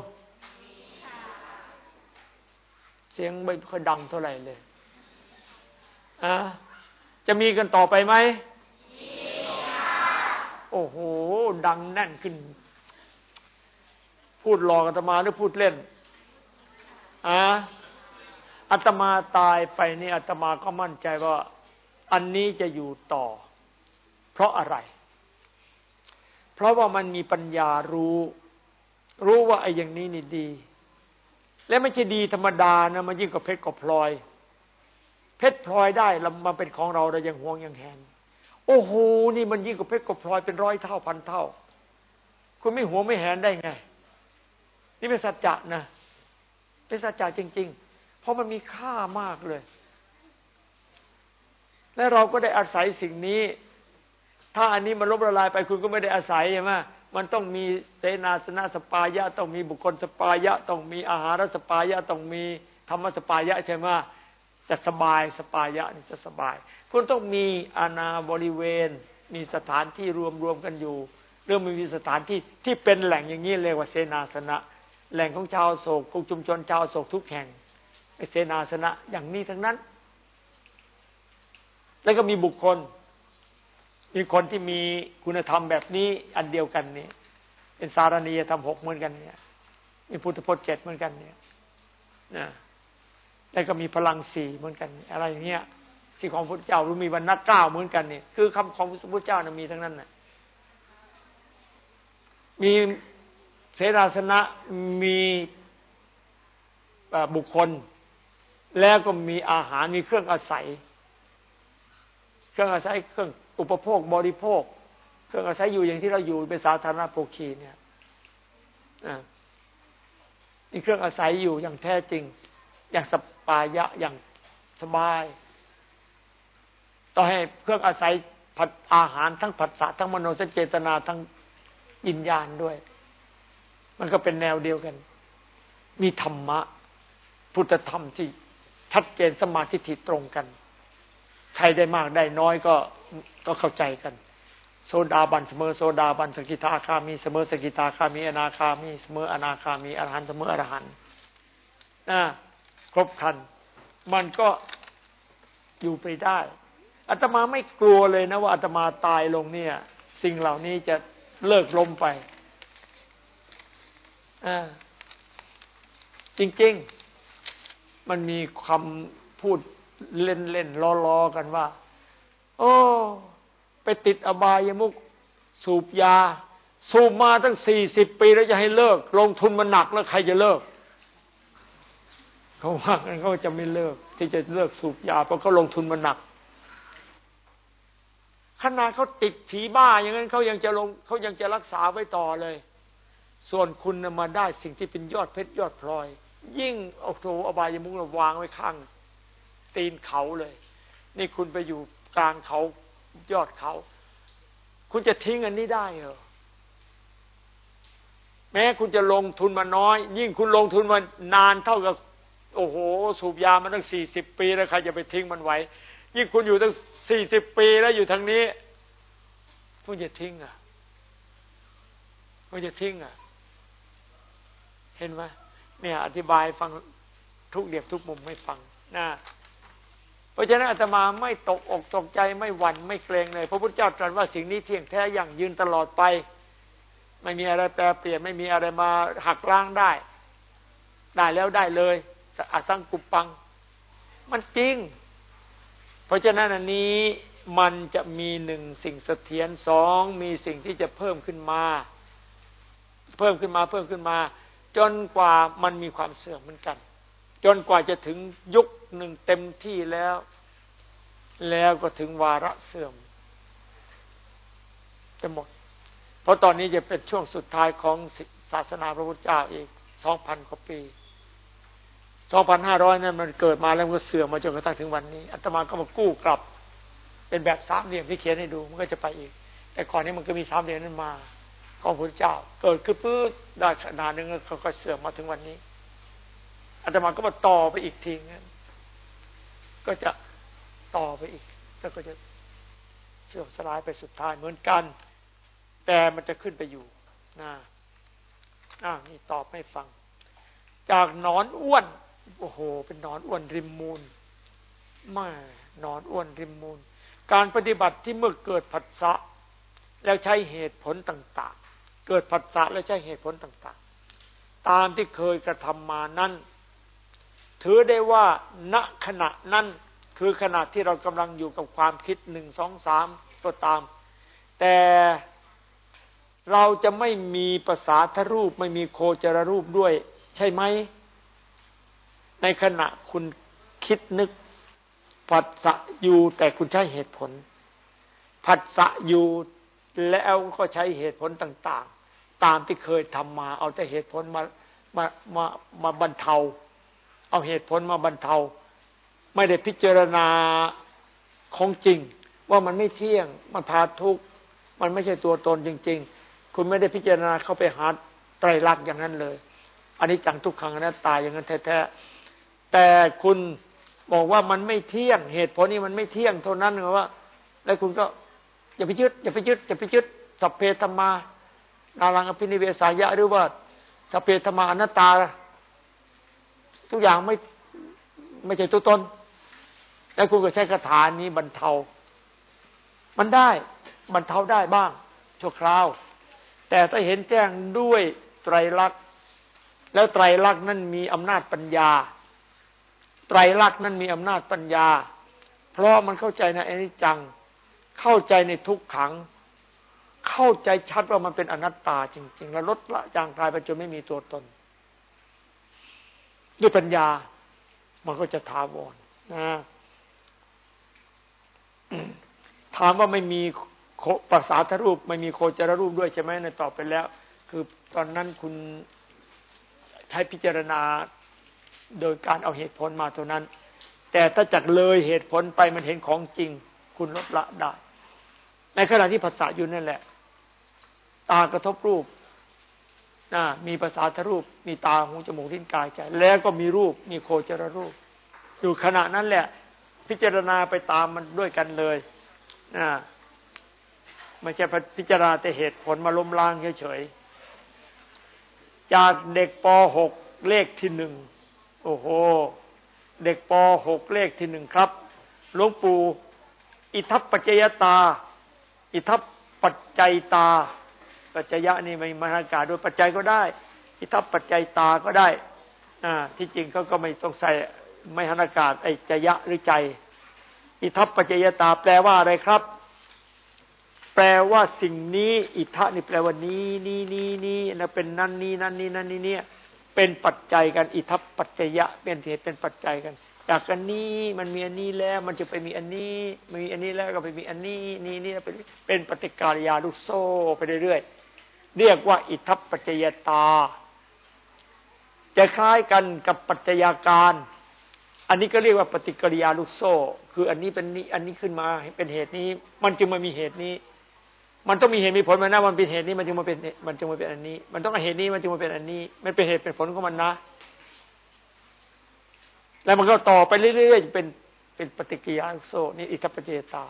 เสียงไม่ค่อยดังเท่าไหร่เลยอะจะมีกันต่อไปไหมโอ้โห ดังแน่นขึ้น พูดหลอกอาตมาหรือพูดเล่นอะอาตมาตายไปนี่อาตมาก็มั่นใจว่า อันนี้จะอยู่ต่อ เพราะอะไร เพราะว่ามันมีปัญญารู้ รู้ว่าไอ้อย่างนี้นี่ดี และไม่ใช่ดีธรรมดานะมันยิ่งกว่าเพชรกับพลอย เพชรพลอยได้แล้วมาเป็นของเราเรายังห่วงยังแหนโอ้โหนี่มันยิ่งกว่าเพชรกับพลอยเป็นร้อยเท่าพันเท่า คุณไม่ห่วงไม่แหนได้ไง นี่เป็นสัจจะนะเป็นสัจจะจริง ๆ เพราะมันมีค่ามากเลย และเราก็ได้อาศัยสิ่งนี้ ถ้าอันนี้มันลบละลายไปคุณก็ไม่ได้อาศัยใช่ไหม มันต้องมีเสนาสนะสปายะ ต้องมีบุคคลสปายะ ต้องมีอาหารสปายะ ต้องมีธรรมสปายะใช่ไหมจะสบายสปายะนี่จะสบาย คุณต้องมีอาณาบริเวณ มีสถานที่รวมรวมกันอยู่ เรื่องมีสถานที่ที่เป็นแหล่งอย่างนี้เรียกว่าเสนาสนะ แหล่งของชาวโศกของชุมชนชาวโศกทุกแห่งเสนาสนะอย่างนี้ทั้งนั้น แล้วก็มีบุคคล มีคนที่มีคุณธรรมแบบนี้อันเดียวกันนี้ เป็นสารณียธรรมหกเหมือนกันเนี่ยมีพุทธพจน์เจ็ดเหมือนกันเนี่ยนะแล้วก็มีพลังสี่เหมือนกัน อะไรอย่างเงี้ยที่งของพระเจ้าหรือมีวันนักเก้าเหมือนกันเนี่ยคือคำของพระเจ้านะมีทั้งนั้นน่ะมีเสนาสนะมีบุคคล แล้วก็มีอาหารมีเครื่องอาศัย เครื่องอาศัยเครื่อง อุปโภคบริโภค เครื่องอาศัยอยู่อย่างที่เราอยู่เป็นสาธารณโภคีเนี่ยมีเครื่องอาศัยอยู่อย่างแท้จริง อย่างสปายะอย่างสบายต้อให้เครื่องอาศัยผัดอาหารทั้งผัสสะทั้งมโนสเจตนาทั้งอินญาณด้วย มันก็เป็นแนวเดียวกัน มีธรรมะ พุทธธรรมที่ชัดเจนสมาธิที่ตรงกัน ใครได้มากได้น้อยก็ ก็เข้าใจกัน โสดาบันเสมอโสดาบันสกิทาคามีเสมอสกิทาคามีอนาคามีเสมออนาคามีอรหันต์เสมออรหันต์นะครบครัน มันก็อยู่ไปได้อาตมาไม่กลัวเลยนะว่าอาตมาตายลงเนี่ย สิ่งเหล่านี้จะเลิกล้มไปอจริง ๆ มันมีคำพูดเล่นๆล้อๆกันว่า โอ้ ไปติดอบายมุกสูบยา สูบมาตั้งสี่สิบปีแล้วจะให้เลิก ลงทุนมันหนักแล้วใครจะเลิกเขาว่ากันเขาจะไม่เลิก ที่จะเลิกสูบยาเพราะเขาลงทุนมาหนักขนาดเขาติดผีบ้าอย่างนั้นเขายังจะลงเขายังจะรักษาไว้ต่อเลย ส่วนคุณมาได้สิ่งที่เป็นยอดเพชรยอดพลอย ยิ่งโอ้โหอบายมุกวางไว้ข้าง ตีนเขาเลย นี่คุณไปอยู่กลางเขา ยอดเขา คุณจะทิ้งอันนี้ได้เหรอแม้คุณจะลงทุนมาน้อย ยิ่งคุณลงทุนมานานเท่ากับ โอ้โห สูบยามาตั้งสี่สิบปีแล้วใครจะไปทิ้งมันไว้ยิ่งคุณอยู่ตั้งสี่สิบปีแล้วอยู่ทางนี้ คุณจะทิ้งอะคุณจะทิ้งอะ เห็นไหมเนี่ย อธิบายฟังทุกเดียบทุกมุมไม่ฟังนะ เพราะฉะนั้นอาตมาไม่ตกอกตกใจไม่หวั่นไม่เกรงเลย พระพุทธเจ้าตรัสว่าสิ่งนี้เที่ยงแท้อย่างยืนตลอดไป ไม่มีอะไรแปรเปลี่ยนไม่มีอะไรมาหักล้างได้ ได้แล้วได้เลยอาสังกุปปัง มันจริง เพราะฉะนั้นอันนี้มันจะมีหนึ่งสิ่งเสถียรสองมีสิ่งที่จะเพิ่มขึ้นมา เพิ่มขึ้นมาเพิ่มขึ้นมา จนกว่ามันมีความเสื่อมเหมือนกัน จนกว่าจะถึงยุค หนึ่งเต็มที่แล้ว แล้วก็ถึงวาระเสื่อม จะหมด เพราะตอนนี้จะเป็นช่วงสุดท้ายของศาสนาพระพุทธเจ้าอีกสองพันกว่าปีสองพันห้าร้อยนั้นมันเกิดมาแล้วมันก็เสื่อมมาจนกระทั่งถึงวันนี้อัตมาก็มากู้กลับ เป็นแบบสามเหลี่ยมที่เขียนให้ดูมันก็จะไปอีก แต่ก่อนนี้มันก็มีสามเหลี่ยมนั้นมาของพระเจ้า เกิดขึ้นปื้ดได้ขนาดนึงก็เสื่อมมาถึงวันนี้อาตมาก็มาต่อไปอีกทีนั้น ก็จะต่อไปอีก แล้วก็จะเสื่อมสลายไปสุดท้ายเหมือนกัน แต่มันจะขึ้นไปอยู่นะอ่านี่ตอบไม่ฟัง จากนอนอ้วน โอ้โห เป็นนอนอ้วนริมมูลมานอนอ้วนริมมูล การปฏิบัติที่เมื่อเกิดผัสสะแล้วใช้เหตุผลต่าง ๆ เกิดผัสสะแล้วใช้เหตุผลต่าง ๆ ตามที่เคยกระทำมานั้น ถือได้ว่าณขณะนั้นคือขณะที่เรากำลังอยู่กับความคิดหนึ่งสองสามก็ตาม แต่เราจะไม่มีภาษาทรูปไม่มีโคจรรูปด้วย ใช่ไหม ในขณะคุณคิดนึก ผัสสะอยู่แต่คุณใช้เหตุผล ผัสสะอยู่แล้วก็ใช้เหตุผลต่าง ๆ ตามที่เคยทำมา เอาแต่เหตุผลมามามามาบรรเทา เอาเหตุผลมาบรรเทา ไม่ได้พิจารณาของจริง ว่ามันไม่เที่ยง มันพาทุกข์มันไม่ใช่ตัวตนจริง ๆ คุณไม่ได้พิจารณาเข้าไปหาไตรลักษณ์อย่างนั้นเลย อันนี้จังทุกขังอนัตตาอย่างนั้นแท้ๆแต่คุณบอกว่ามันไม่เที่ยง เหตุผลนี้มันไม่เที่ยงเท่านั้นหรือว่า แล้วคุณก็อย่าไปยึดอย่าไปยึดอย่าไปยึดสัพเพธรรมานารังอภินิเวสายะหรือว่าสัพเพธรรมาอนัตตา ทุกอย่างไม่ไม่ใช่ตัวตน แล้วคุณก็ใช้คาถานี้บรรเทา มันได้บรรเทาได้บ้างชั่วคราว แต่ถ้าเห็นแจ้งด้วยไตรลักษณ์ แล้วไตรลักษณ์นั้นมีอำนาจปัญญา ไตรลักษณ์นั้นมีอำนาจปัญญา เพราะมันเข้าใจในอนิจจัง เข้าใจในทุกขัง เข้าใจชัดว่ามันเป็นอนัตตาจริง ๆ แล้วลดละจางกายไปจนไม่มีตัวตน ด้วยปัญญา มันก็จะทาวรนะถามว่าไม่มีภาษาทรูป ไม่มีโคจรรูปด้วยใช่ไหมในตอบไปแล้ว คือตอนนั้นคุณใช้พิจารณาโดยการเอาเหตุผลมาเท่านั้น แต่ถ้าจากเลยเหตุผลไปมันเห็นของจริง คุณลดละได้ ในขณะที่ภาษาอยู่นั่นแหละ ตากระทบรูป นะมีภาษาทรูป มีตาหูจมูกลิ้นกายใจ แล้วก็มีรูป มีโคจรรูป อยู่ขณะนั้นแหละ พิจารณาไปตามมันด้วยกันเลยนะไม่ใช่พิจารณาแต่เหตุผลมาล้มล้างเฉยๆจากเด็กป .6 เลขที่หนึ่งโอ้โห เด็กป .6 เลขที่หนึ่งครับหลวงปู่อิทัปปัจจยตา อิทัปปัจจัยตา ปัจจยะนี่ไม่มาอากาศด้วยปัจจัยก็ได้อิทัปปัจจัยตาก็ได้อ่าที่จริงเขาก็ไม่ต้องใส่ไม่หันอากาศไอจยะหรือใจ อิทัปปัจจยตาแปลว่าอะไรครับ แปลว่าสิ่งนี้ อิทะนี่แปลว่านี้นี้นี้นี้นะเป็นนั่นนี้นั่นนี้นั่นนี้เนี่ยเป็นปัจจัยกันอิทัปปัจจยะเป็นเหตุเป็นปัจจัยกันจากอันนี้มันมีอันนี้แล้วมันจะไปมีอันนี้มีอันนี้แล้วก็ไปมีอันนี้นี่นี่เป็นเป็นปฏิกิริยาลูกโซ่ไปเรื่อยๆ เรียกว่าอิทัปปัจจยตา จะคล้ายกันกับปัจจัยาการ อันนี้ก็เรียกว่าปฏิกิริยาลูกโซ่ คืออันนี้เป็นนี้อันนี้ขึ้นมาเป็นเหตุนี้ มันจึงมามีเหตุนี้ มันต้องมีเหตุมีผลมานะมันเป็นเหตุนี้มันจึงมาเป็นมันจึงมาเป็นอันนี้ มันต้องเหตุนี้มันจึงมาเป็นอันนี้ มันเป็นเหตุเป็นผลของมันนะ แล้วมันก็ต่อไปเรื่อยๆเป็นเป็นปฏิกิริยาโซนี่อิทัปเจตา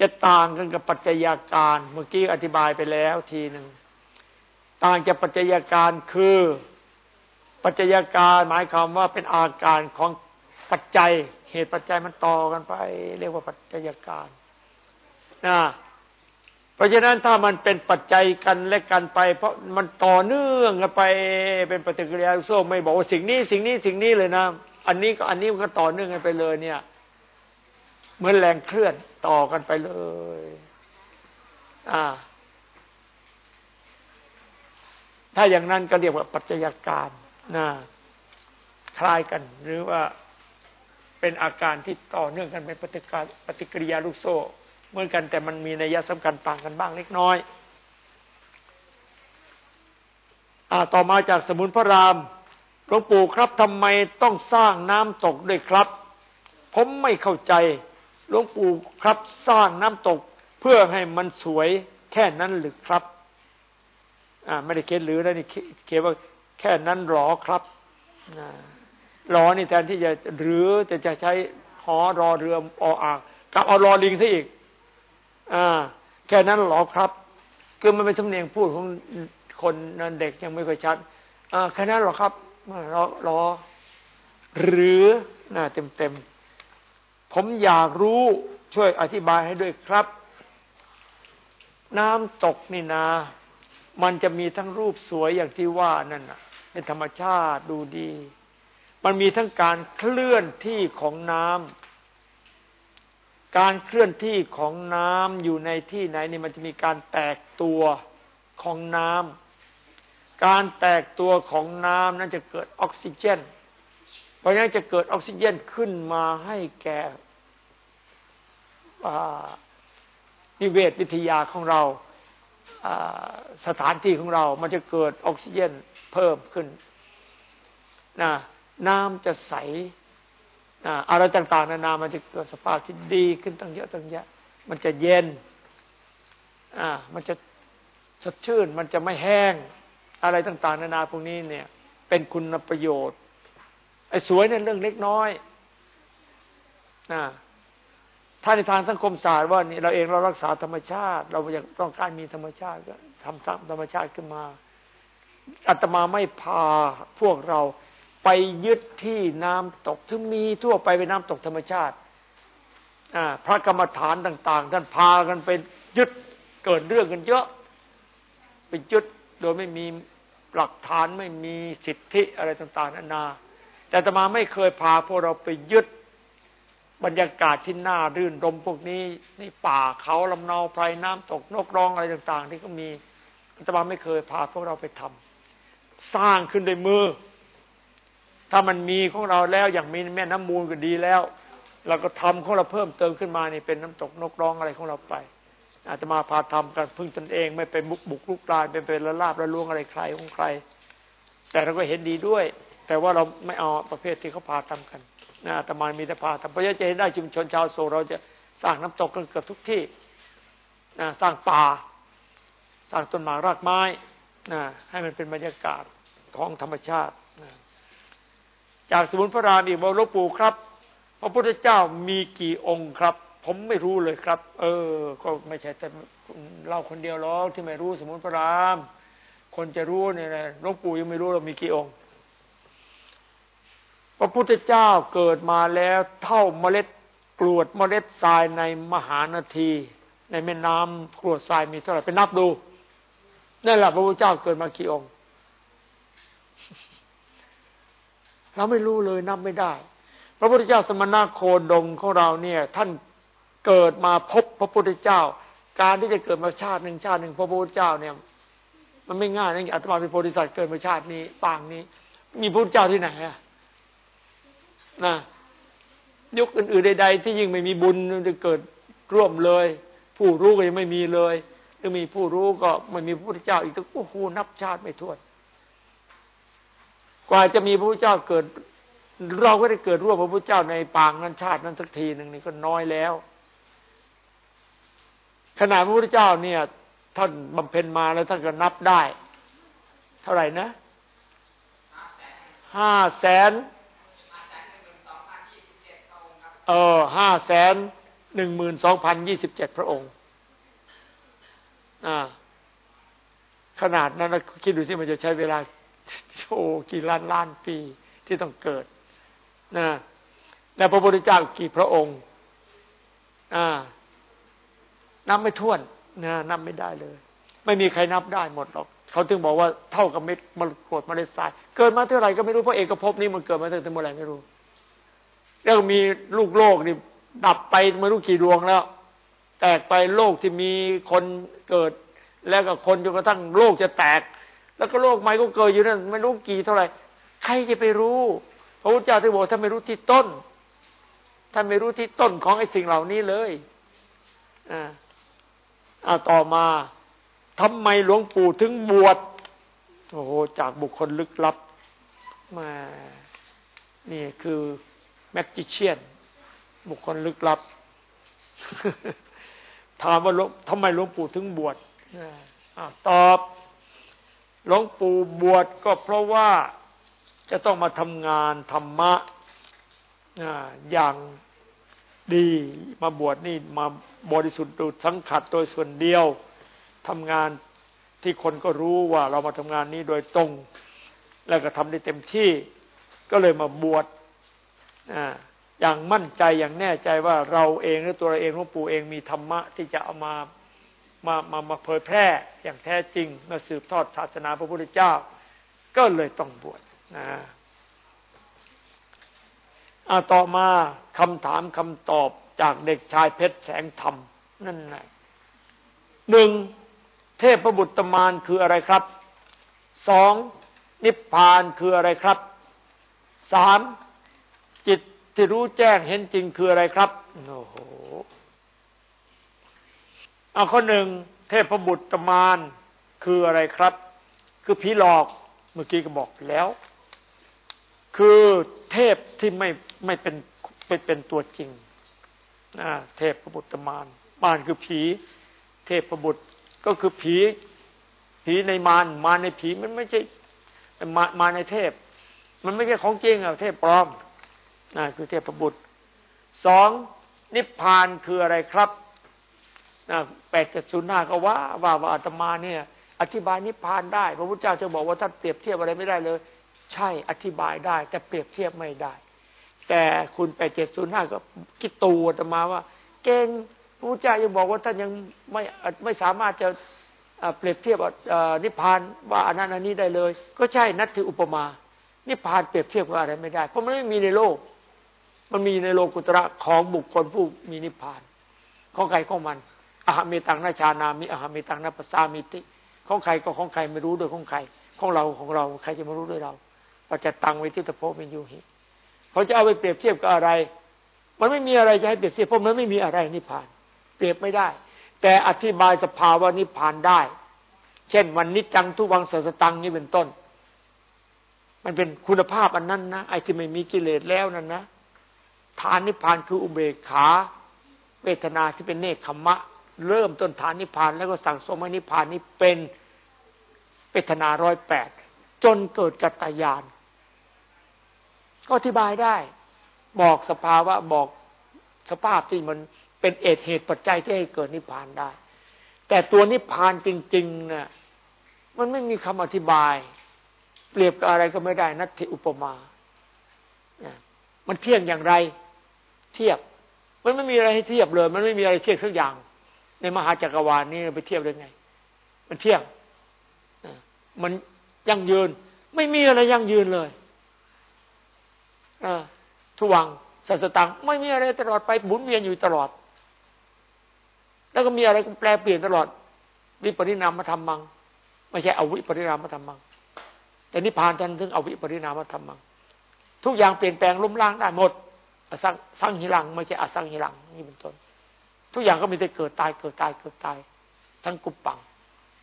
จะต่างกันกับปัจจัยาการ เมื่อกี้อธิบายไปแล้วทีหนึ่ง ต่างจากปัจจัยาการคือ ปัจจัยาการหมายความว่าเป็นอาการของปัจจัย เหตุปัจจัยมันต่อกันไป เรียกว่าปัจจัยาการนะเพราะฉะนั้นถ้ามันเป็นปัจจัยกันและกันไป เพราะมันต่อเนื่องกันไป เป็นปฏิกิริยาโซ่ไม่บอกว่าสิ่งนี้สิ่งนี้สิ่งนี้เลยนะอันนี้ก็อันนี้มันก็ต่อเนื่องกันไปเลย เนี่ย เหมือนแรงเคลื่อนต่อกันไปเลย อ่า ถ้าอย่างนั้นก็เรียกว่าปัจจัยการนะคล้ายกัน หรือว่าเป็นอาการที่ต่อเนื่องกันเป็นปฏิกาปฏิกิริยาลูกโซ่ เหมือนกันแต่มันมีนัยสำคัญต่างกันบ้างเล็กน้อยอต่อมาจากสมุนพระรามหลวงปู่ครับทำไมต้องสร้างน้ำตกด้วยครับ ผมไม่เข้าใจหลวงปู่ครับสร้างน้ำตกเพื่อให้มันสวยแค่นั้นหรือครับ อ่าไม่ได้เขียนหรือนะนี่เขียนว่าแค่นั้นหรอครับรอนี่แทนที่จะหรือจะจะใช้หอรอเรือออ่างกับเอารอลิงซะอีก อ่า แค่นั้นหรอครับ คือมันเป็นสำเนียงพูดของคนนันเด็กยังไม่ค่อยชัดอ่าแค่นั้นหรอครับรอรอหรือน้าเต็มๆผมอยากรู้ช่วยอธิบายให้ด้วยครับ น้ำตกนี่นา มันจะมีทั้งรูปสวยอย่างที่ว่านั่นน่ะ เป็นธรรมชาติดูดี มันมีทั้งการเคลื่อนที่ของน้ำการเคลื่อนที่ของน้ำอยู่ในที่ไหนนี่มันจะมีการแตกตัวของน้ำการแตกตัวของน้ำนั้นจะเกิดออกซิเจน เพราะงั้นจะเกิดออกซิเจนขึ้นมาให้แก่นิเวศวิทยาของเรา สถานที่ของเรา มันจะเกิดออกซิเจนเพิ่มขึ้นนะน้ำจะใสนะอะไรต่างๆ นานา มันจะเกิดสภาพที่ดีขึ้นตั้งเยอะตั้งแยะ มันจะเย็นอ่ามันจะสดชื่น มันจะไม่แห้ง อะไรต่าง ๆ นานาพวกนี้เนี่ย เป็นคุณประโยชน์ ไอ้สวยเนี่ยเรื่องเล็กน้อยนะ ถ้าในทางสังคมศาสตร์ว่านี่เราเองเรารักษาธรรมชาติ เราอยากต้องการมีธรรมชาติก็ทำธรรมชาติขึ้นมาอาตมาไม่พาพวกเราไปยึดที่น้ำตกถึงมีทั่วไปเป็นน้ำตกธรรมชาติพระกรรมฐานต่าง ๆ ท่านพากันไปยึดเกิดเรื่องกันเยอะ ไปยึดโดยไม่มีหลักฐานไม่มีสิทธิอะไรต่าง ๆนานาแต่ตมาไม่เคยพาพวกเราไปยึด บรรยากาศที่น่ารื่นรมพวกนี้ในป่าเขาลำเนาไพรน้ำตกนกร้องอะไรต่าง ๆ ที่ก็มีอาตมาไม่เคยพาพวกเราไปทำสร้างขึ้นด้วยมือ ถ้ามันมีของเราแล้วอย่างมีแม่น้ำมูลก็ดีแล้ว เราก็ทำของเราเพิ่มเติมขึ้นมานี่เป็นน้ำตกนกร้องอะไรของเราไป อาจจะมาพาทำกันพึ่งตนเองไม่ไปมุกบุกลุกลายเป็นเป็นละลาบละลวงอะไรใครของใคร แต่เราก็เห็นดีด้วย แต่ว่าเราไม่เอาประเภทที่เขาพาทำกัน นะอาตมามีแต่พาทำเพราะจะเห็นได้ชุมชนชาวโซเราจะสร้างน้ำตกกันเกือบทุกที่นะสร้างป่า สร้างต้นไม้รากไม้นะให้มันเป็นบรรยากาศของธรรมชาตินะจากสมุนพระรามอีกบอกหลวงปู่ครับ พระพุทธเจ้ามีกี่องค์ครับ ผมไม่รู้เลยครับ เออ ก็ไม่ใช่แต่เราคนเดียวหรอกที่ไม่รู้สมุนพระราม คนจะรู้เนี่ยหลวงปู่ยังไม่รู้เรามีกี่องค์ ระพุทธเจ้าเกิดมาแล้วเท่าเมล็ดกรวดเมล็ดทรายในมหานาที ในแม่น้ำกรวดทรายมีเท่าไหร่ไปนับดูนั่นแหละพระพุทธเจ้าเกิดมากี่องค์ เราไม่รู้เลยนับไม่ได้ พระพุทธเจ้าสมณะโคดมของเราเนี่ย ท่านเกิดมาพบพระพุทธเจ้า การที่จะเกิดมาชาติหนึ่งชาติหนึ่งพระพุทธเจ้าเนี่ย มันไม่ง่ายนะอาตมาเป็นโพธิสัตว์เกิดมาชาตินี้ปางนี้ มีพระพุทธเจ้าที่ไหนอะ นะยุคอื่นๆใดๆที่ยิ่งไม่มีบุญจะเกิดร่วมเลย ผู้รู้ก็ยังไม่มีเลยถ้ามีผู้รู้ก็ไม่มีพระพุทธเจ้าอีกตั้งโอ้โหนับชาติไม่ถ้วน กว่าจะมีพระพุทธเจ้าเกิด เราก็ได้เกิดร่วมพระพุทธเจ้าในปางนั้นชาตินั้นสักทีหนึ่งนี่ก็น้อยแล้วขนาดพระพุทธเจ้าเนี่ย ท่านบำเพ็ญมาแล้วท่านก็นับได้ เท่าไหร่นะห้าแสน เออห้าแสนหนึ่งหมื่นสองพันยี่สิบเจ็ดพระองค์อ่าขนาดนั้นคิดดูสิมันจะใช้เวลาโอ้กี่ล้านล้านปีที่ต้องเกิดนะแล้วพระพุทธเจ้ากี่พระองค์อ่านับไม่ถ้วนนะนับไม่ได้เลย ไม่มีใครนับได้หมดหรอกเขาถึงบอกว่าเท่ากับเม็ดมรกตมเล็ดทราย เกิดมาเท่าไหร่ก็ไม่รู้เพราะเอกภพนี้มันเกิดมาตั้งแต่เมื่อไหร่ไม่รู้ แล้วมีลูกโลกนี่ดับไปไม่รู้กี่ดวงแล้ว แตกไปโลกที่มีคนเกิด แล้วก็คนจนกระทั่งโลกจะแตก แล้วก็โลกใหม่ก็เกิดอยู่นั่นไม่รู้กี่เท่าไหร่ใครจะไปรู้พระพุทธเจ้าที่บอกท่านไม่รู้ที่ต้นท่านไม่รู้ที่ต้นของไอ้สิ่งเหล่านี้เลยอ่าอาต่อมาทำไมหลวงปู่ถึงบวชโอ้โหจากบุคคลลึกลับมานี่คือ แมกจิเชียน บุคคลลึกลับ ถามว่าทำไมหลวงปู่ถึงบวชตอบหลวงปู่บวชก็เพราะว่าจะต้องมาทำงานธรรมะอย่างดีมาบวชนี่มาบริสุทธิ์ดุสังขัดโดยส่วนเดียวทำงานที่คนก็รู้ว่าเรามาทำงานนี้โดยตรง แล้วก็ทำได้เต็มที่ ก็เลยมาบวช อย่างมั่นใจอย่างแน่ใจว่าเราเองหรือตัวเราเองหลวงปู่เองมีธรรมะที่จะเอามามามามาเผยแพร่อย่างแท้จริงมาสืบทอดศาสนาพระพุทธเจ้า ก็เลยต้องบวชนะอาต่อมาคำถามคำตอบจากเด็กชายเพชรแสงธรรม นั่นไงหนึ่งเทพบุตรมารคืออะไรครับสองนิพพานคืออะไรครับสาม จิตที่รู้แจ้งเห็นจริงคืออะไรครับโอ้โหเอาข้อหนึ่งเทพบุตรมารคืออะไรครับ คือผีหลอกเมื่อกี้ก็บอกแล้ว คือเทพที่ไม่ไม่เป็นเป็นเป็นตัวจริงนะเทพบุตรมารมารคือผี เทพบุตรก็คือผี ผีในมารมารในผีมันไม่ใช่มามาในเทพ มันไม่ใช่ของจริงอะเทพปลอม นะคือเทพบุตรสองนิพพานคืออะไรครับแปดเจ็ดศูนย์ห้าก็ว่าว่าว่าอาตมาเนี่ย อธิบายนิพพานได้ พระพุทธเจ้าจะบอกว่าท่านเปรียบเทียบอะไรไม่ได้เลย ใช่อธิบายได้ แต่เปรียบเทียบไม่ได้ แต่คุณแปดเจ็ดศูนย์ห้าก็คิดตูอาตมาว่า เก่งพระพุทธเจ้ายังบอกว่าท่านยังไม่ไม่สามารถจะเปรียบเทียบนิพพานว่าอันนั้นอันนี้ได้เลย ก็ใช่นัตถิอุปมา นิพพานเปรียบเทียบกับอะไรไม่ได้ เพราะมันไม่มีในโลก มันมีในโลกุตระของบุคคลผู้มีนิพพานของใครของมันอาหามีตังนาชานามิอาหามีตังนาปสามิติของใครก็ของใครไม่รู้ด้วยของใคร ของเราของเราใครจะมารู้ด้วยเราเราจะตังไว้ที่ตะโพมินยูหิเขาจะเอาไปเปรียบเทียบกับอะไร มันไม่มีอะไรจะให้เปรียบเทียบเพราะมันไม่มีอะไรนิพพาน เปรียบไม่ได้ แต่อธิบายสภาวะนิพพานได้ เช่น วันนิจังทุวังเสสตังนี่เป็นต้น มันเป็นคุณภาพอันนั้นนะไอ้ที่ไม่มีกิเลสแล้วนั่นนะ ฐานนิพพานคืออุเบกขา เวทนาที่เป็นเนคขมะ เริ่มต้นฐานนิพพานแล้วก็สั่งสมให้นิพพานนี้เป็นเปตนาร้อยแปดจนเกิดกัตยาน ก็อธิบายได้ บอกสภาวะบอกสภาพที่มันเป็นเอตเหตุปัจจัยที่ให้เกิดนิพพานได้ แต่ตัวนิพพานจริงๆนะ่ะมันไม่มีคำอธิบาย เปรียบกับอะไรก็ไม่ได้นัตถิอุปมา มันเที่ยงอย่างไร เทียบ มันไม่มีอะไรให้เทียบเลย มันไม่มีอะไรเทียบสักอย่าง ในมหาจักรวาลนี้ไปเทียบได้ไง มันเที่ยงมันยั่งยืน ไม่มีอะไรยั่งยืนเลยทวังสัสตังไม่มีอะไรตลอดไปหมุนเวียนอยู่ตลอด แล้วก็มีอะไรแปลเปลี่ยนตลอดวิปริณามธรรมัง ไม่ใช่อวิปริณามธรรมัง แต่นิพพานท่านถึงอวิปริณามธรรมัง ทุกอย่างเปลี่ยนแปลงล้มล้างได้หมด สังสังหิรัง ไม่ใช่อสังหิรังนี่เป็นต้น ทุกอย่างก็มีแต่เกิดตายเกิดตายเกิดตาย ทั้งกุปปัง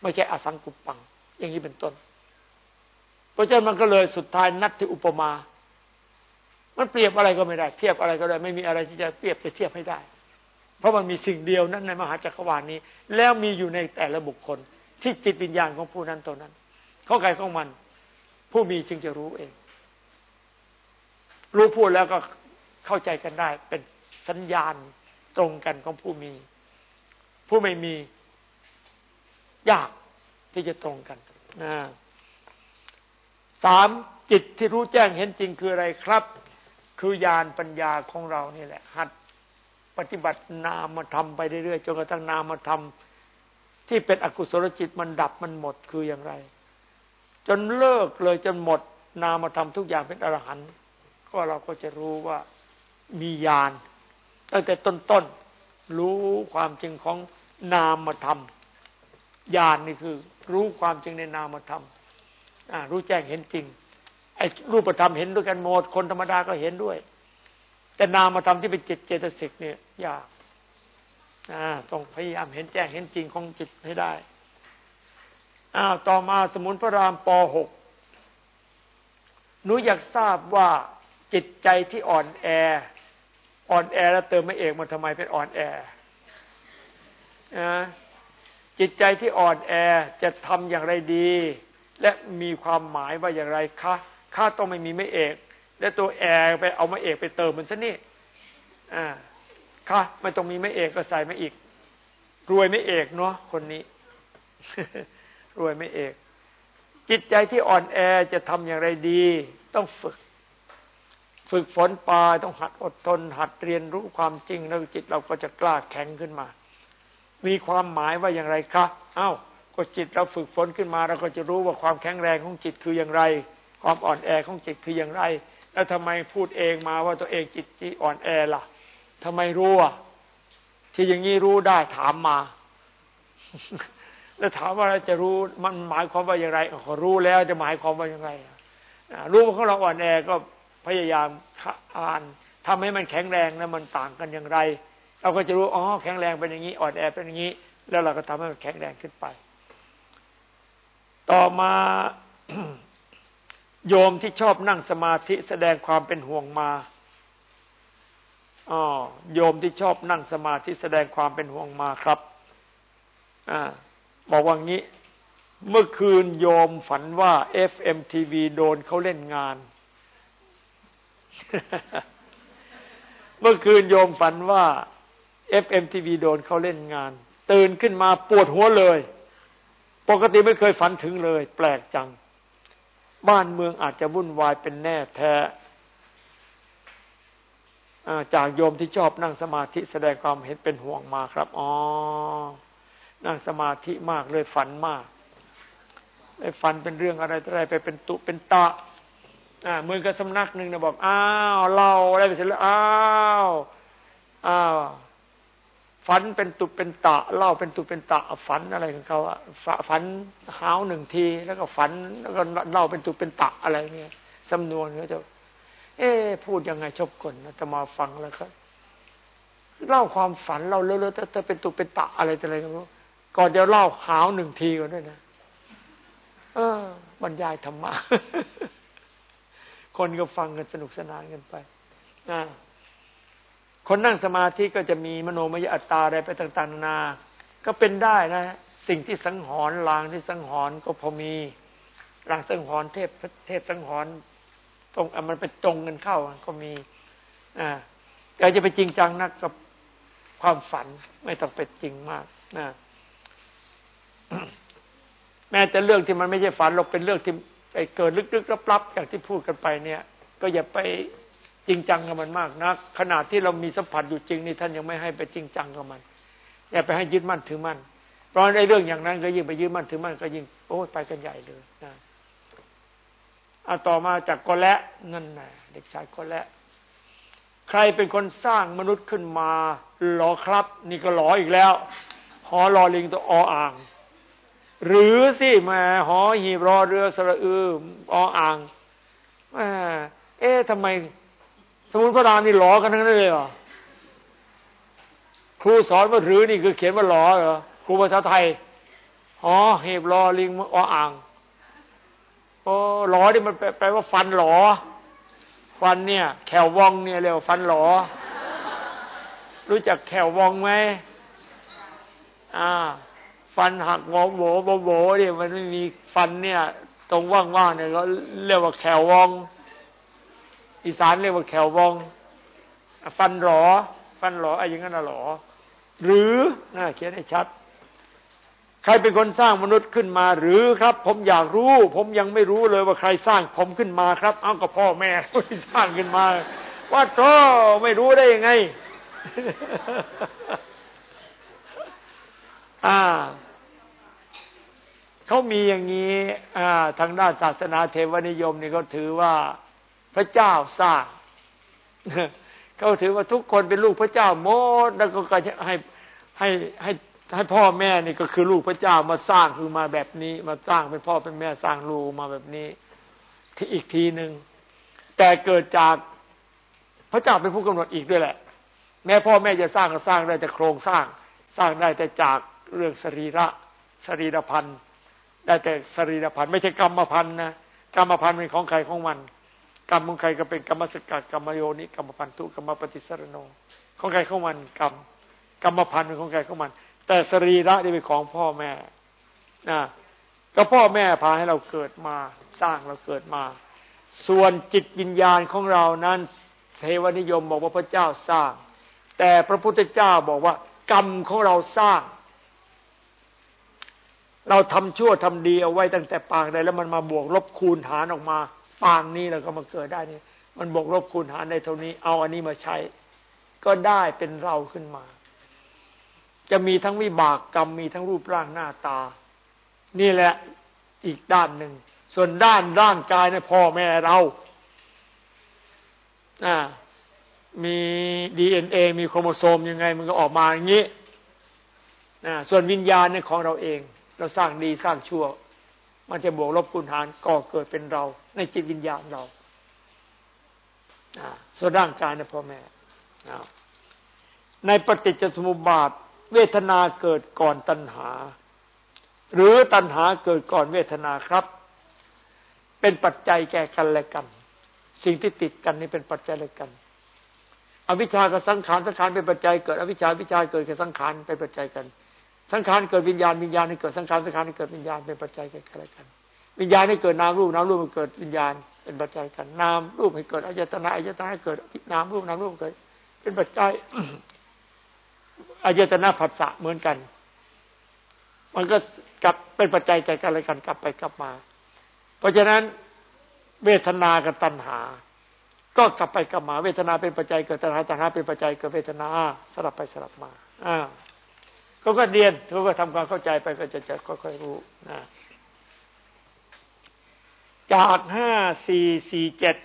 ไม่ใช่อสังกุปปัง อย่างนี้เป็นต้น เพราะฉะนั้นมันก็เลยสุดท้ายนัดที่อุปมา มันเปรียบอะไรก็ไม่ได้ เทียบอะไรก็ได้ ไม่มีอะไรที่จะเปรียบจะเทียบให้ได้ เพราะมันมีสิ่งเดียวนั้นในมหาจักรวาลนี้ แล้วมีอยู่ในแต่ละบุคคล ที่จิตวิญญาณของผู้นั้นตัวนั้น เขาใครของมัน ผู้มีจึงจะรู้เอง รู้พูดแล้วก็ เข้าใจกันได้ เป็นสัญญาณตรงกันของผู้มี ผู้ไม่มียากที่จะตรงกันนะสามจิตที่รู้แจ้งเห็นจริงคืออะไรครับ คือญาณปัญญาของเรานี่แหละ หัดปฏิบัตินามธรรมไปเรื่อยๆจนกระทั่งนามธรรมที่เป็นอกุศลจิตมันดับมันหมดคืออย่างไร จนเลิกเลยจนหมดนามธรรมทุกอย่างเป็นอรหันต์ก็เราก็จะรู้ว่า มีญาณตั้งแต่ต้นๆรู้ความจริงของนามธรรมญาณนี่คือ รู้ความจริงในนามธรรมรู้แจ้งเห็นจริงไอ้รูปธรรมเห็นด้วยกันหมดคนธรรมดาก็เห็นด้วย แต่นามธรรมที่เป็นจิตเจตสิกเนี่ยยากต้องพยายามเห็นแจ้งเห็นจริงของจิตให้ได้อ้าวต่อมาสมุนพระรามป .6 หนูอยากทราบว่าจิตใจที่อ่อนแอ อ่อนแอแล้วเติมไม่เอกมันทำไมเป็นอ่อนแอจิตใจที่อ่อนแอจะทำอย่างไรดี และมีความหมายว่าอย่างไรคะข้าต้องไม่มีไม่เอก และตัวแอไปเอาไม่เอกไปเติมมันซะนี่อ่าค่ะไม่ต้องมีไม่เอกก็ใส่ม่อีก รวยไม่เอกเนาะคนนี้ รวยไม่เอก จิตใจที่อ่อนแอจะทำอย่างไรดี ต้องฝึก ฝึกฝนไปต้องหัดอดทน หัดเรียนรู้ความจริงแล้วจิตเราก็จะกล้าแข็งขึ้นมา มีความหมายว่าอย่างไรคะเอ้าก็จิตเราฝึกฝนขึ้นมา เราก็จะรู้ว่าความแข็งแรงของจิตคืออย่างไร ความอ่อนแอของจิตคืออย่างไร แล้วทำไมพูดเองมาว่าตัวเองจิตจีอ่อนแอล่ะทำไมรู้อะที่อย่างนี้รู้ได้ถามมา แล้วถามว่าเราจะรู้มันหมายความว่าอย่างไรก็รู้แล้วจะหมายความว่าอย่างไรรู้ว่าของเราอ่อนแอก็ พยายามอ่านทำให้มันแข็งแรงนะมันต่างกันอย่างไร เราก็จะรู้อ๋อแข็งแรงเป็นอย่างนี้อ่อนแอเป็นอย่างนี้ แล้วเราก็ทำให้มันแข็งแรงขึ้นไป ต่อมาโยมที่ชอบนั่งสมาธิแสดงความเป็นห่วงมาอ๋อโยมที่ชอบนั่งสมาธิแสดงความเป็นห่วงมาครับอบอกว่างี้ เมื่อคืนโยมฝันว่า FMTV โดนเขาเล่นงาน เมื่อคืนโยมฝันว่า FMTV โดนเขาเล่นงาน ตื่นขึ้นมาปวดหัวเลย ปกติไม่เคยฝันถึงเลย แปลกจัง บ้านเมืองอาจจะวุ่นวายเป็นแน่แท้จากโยมที่ชอบนั่งสมาธิแสดงความเห็นเป็นห่วงมาครับ อ๋อ นั่งสมาธิมากเลยฝันมากไอ้ฝันเป็นเรื่องอะไรอะไรไปเป็นตุเป็นตะ อ่าเมือนกับสำนักหนึ่งนะบอกอ้าวเราอะไรไปเสร็จแล้วอ้าวอ้าวฝันเป็นตุเป็นตะเล่าเป็นตุเป็นตะฝันอะไรของเขาอะฝันหาวหนึ่งที แล้วก็ฝันแล้วก็เล่าเป็นตุเป็นตะอะไรเนี่ยสำนวนเขาจะเอ๊พูดยังไงชอบกลนะจะมาฟังแล้วก็เล่าความฝันเราเลอะๆแต่เป็นตุเป็นตะอะไรอะไรกันรู้ก่อนจะเล่าหาวหนึ่งทีก่อนด้วยนะเออบรรยายธรรมะ คนก็ฟังกันสนุกสนานกันไปคนนั่งสมาธิก็จะมีมโนมยอัตตาอะไรไปต่างๆนานา ก็เป็นได้นะ สิ่งที่สังหรณ์ลางที่สังหรณ์ก็พอมีลางสังหรณ์เทพเทพสังหรณ์ตรงมันไปตรงกันเข้าก็มีอ่าแต่จะไปจริงจังนักกับความฝันไม่ต้องไปจริงมากนะแม้แต่เรื่องที่มันไม่ใช่ฝันเราเป็นเรื่องที่ ไปเกิดลึกๆลับๆอย่างที่พูดกันไปเนี่ย ก็อย่าไปจริงจังกับมันมากนักขนาดที่เรามีสัมผัสอยู่จริงนี่ท่านยังไม่ให้ไปจริงจังกับมันอย่าไปให้ยึดมั่นถือมั่นเพราะในเรื่องอย่างนั้นก็ยิ่งไปยึดมั่นถือมั่นก็ยิ่งโอ้ไปกันใหญ่เลยนะอาต่อมาจากกอและนั่นแหละเด็กชายกอและใครเป็นคนสร้างมนุษย์ขึ้นมาหรอครับ นี่ก็หลออีกแล้วหอรอลิงตัวออ่าง หรือสิแม่หอหีบรอเรือสระอือออ่างเอ๊ะทำไม สมุนพระรามนี่หลอกันทั้งนั้นเลยเหรอครูสอนว่าหรือนี่คือเขียนว่าหลอเหรอครูภาษาไทยหอหีบรอลิงออ่างโอ้หลอที่มันแปลว่าฟันหลอฟันเนี่ย แขววองเนี่ยเรียกว่าฟันหลอ รู้จักแขววองไหมอ่า ฟันหักโบโบโบโบเนี่ยมันไม่มีฟันเนี่ย ตรงว่างๆเนี่ยเราเรียกว่าแขววอง อีสานเรียกว่าแขววอง ฟันหลอฟันหลออะไรอย่างนั้นหรอ หรือน่าเขียนให้ชัด ใครเป็นคนสร้างมนุษย์ขึ้นมา หรือครับ ผมอยากรู้ ผมยังไม่รู้เลยว่าใครสร้างผมขึ้นมาครับ เอ้าก็พ่อแม่ที่สร้างขึ้นมา ว่าโตไม่รู้ได้ยังไง อ่าเขามีอย่างนี้อ่าทางด้านศาสนาเทวนิยมนี่เขาถือว่าพระเจ้าสร้างเขาถือว่าทุกคนเป็นลูกพระเจ้าโมดแล้วก็ให้ให้ให้ให้พ่อแม่นี่ก็คือลูกพระเจ้ามาสร้างคือมาแบบนี้ มาสร้างเป็นพ่อเป็นแม่สร้างลูกมาแบบนี้ ที่อีกทีหนึ่งแต่เกิดจากพระเจ้าเป็นผู้กำหนดอีกด้วยแหละ แม้พ่อแม่จะสร้างก็สร้างได้แต่โครงสร้าง สร้างได้แต่จาก เรื่องสรีระสรีรพันธ์ได้แต่สรีรพันธ์ไม่ใช่กรรมพันธ์นะกรรมพันธ์เป็นของใครของมัน กรรมของใครก็เป็นกรรมสกัดกรรมโยนิกรรมพันธุกรรมปฏิสรโนของใครของมันกรรมกรรมพันธ์เป็นของใครของมัน แต่สรีระนี่เป็นของพ่อแม่นะก็พ่อแม่พาให้เราเกิดมาสร้างเราเกิดมา ส่วนจิตวิญญาณของเรานั้นเทวนิยมบอกว่าพระเจ้าสร้าง แต่พระพุทธเจ้าบอกว่ากรรมของเราสร้าง เราทำชั่วทำดีเอาไว้ตั้งแต่ปางใดแล้วมันมาบวกลบคูณหารออกมา ปางนี้เราก็มาเกิดได้นี่มันบวกลบคูณหารในเท่านี้ เอาอันนี้มาใช้ ก็ได้เป็นเราขึ้นมา จะมีทั้งวิบากกรรมมีทั้งรูปร่างหน้าตา นี่แหละอีกด้านหนึ่ง ส่วนด้านร่างกายเนี่ยพ่อแม่เราอ่ามีดีเอ็นเอมีโครโมโซมยังไง มันก็ออกมาอย่างนี้นะส่วนวิญญาณเนี่ยของเราเอง เราสร้างดีสร้างชั่ว มันจะบวกลบคูณหารก็เกิดเป็นเรา ในจิตวิญญาณเราส่วนร่างกายนี่ยพ่อแม่ในปฏิจจสมุปบาท เวทนาเกิดก่อนตัณหา หรือตัณหาเกิดก่อนเวทนาครับ เป็นปัจจัยแก่กันและกัน สิ่งที่ติดกันนี่เป็นปัจจัยและกันอวิชชากับสังขารสังขารเป็นปัจจัยเกิดอวิชชาวิชาเกิดกับสังขารเป็นปัจจัยกัน สังขารเกิดวิญญาณวิญญาณให้เกิดสังขารสังขารให้เกิดวิญญาณเป็นปัจจัยกันอะไรกัน วิญญาณให้เกิดนามรูปนามรูปมันเกิดวิญญาณเป็นปัจจัยกันนามรูปให้เกิดอายตนะอายตนะให้เกิดนามรูปนามรูปเกิด เป็นปัจจัยอายตนะผัสสะเหมือนกัน มันก็กลับเป็นปัจจัยใจกันอะไรกันกลับไปกลับมา เพราะฉะนั้นเวทนากับตัณหา ก็กลับไปกลับมา เวทนาเป็นปัจจัยเกิดตัณหาตัณหาเป็นปัจจัยเกิดเวทนาสลับไปสลับมา อ่า เขาก็เรียนเขาก็ทำความเข้าใจไปก็จะจะค่อยๆรู้นะจากห้าสี่สี่เจ็ด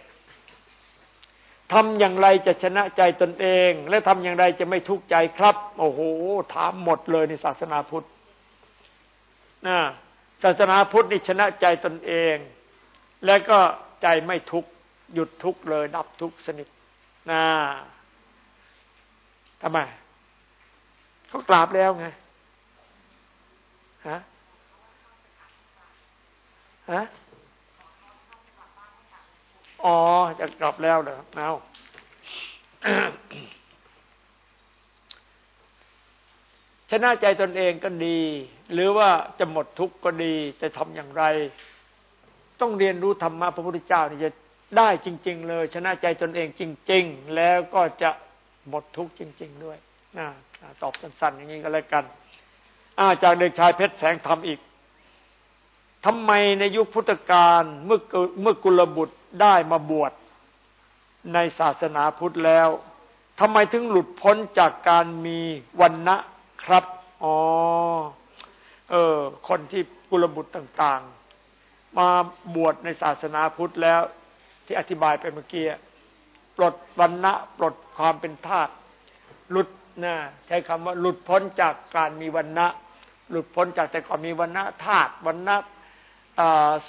ทำอย่างไรจะชนะใจตนเอง และทำอย่างไรจะไม่ทุกข์ใจครับ โอ้โห ถามหมดเลยในศาสนาพุทธนะศาสนาพุทธนี่ชนะใจตนเอง และก็ใจไม่ทุกข์หยุดทุกข์เลย ดับทุกข์สนิทนะทำไม เขากราบแล้วไงฮะฮะอ๋อจะกลับแล้วเหรอเอาชนะใจตนเองก็ดี หรือว่าจะหมดทุกข์ก็ดีจะทำอย่างไร ต้องเรียนรู้ธรรมะพระพุทธเจ้านี่จะได้จริง ๆ เลย ชนะใจตนเองจริง ๆ แล้วก็จะหมดทุกข์จริง ๆ ด้วย ตอบสั้นๆ อย่างนี้ก็แล้วกันจากเด็กชายเพชรแสงธรรมอีกทำไมในยุคพุทธกาลเมื่อเมื่อกุลบุตรได้มาบวชในศาสนาพุทธแล้วทำไมถึงหลุดพ้นจากการมีวันนะครับอ๋อเออ คนที่กุลบุตรต่าง ๆ มาบวชในศาสนาพุทธแล้ว ที่อธิบายไปเมื่อกี้ปลดวันณะปลดความเป็นธาตุหลุด นะใช้คำว่าหลุดพ้นจากการมีวันณะหลุดพ้นจากแต่ก่อนมีวันณะธาตุวันณะ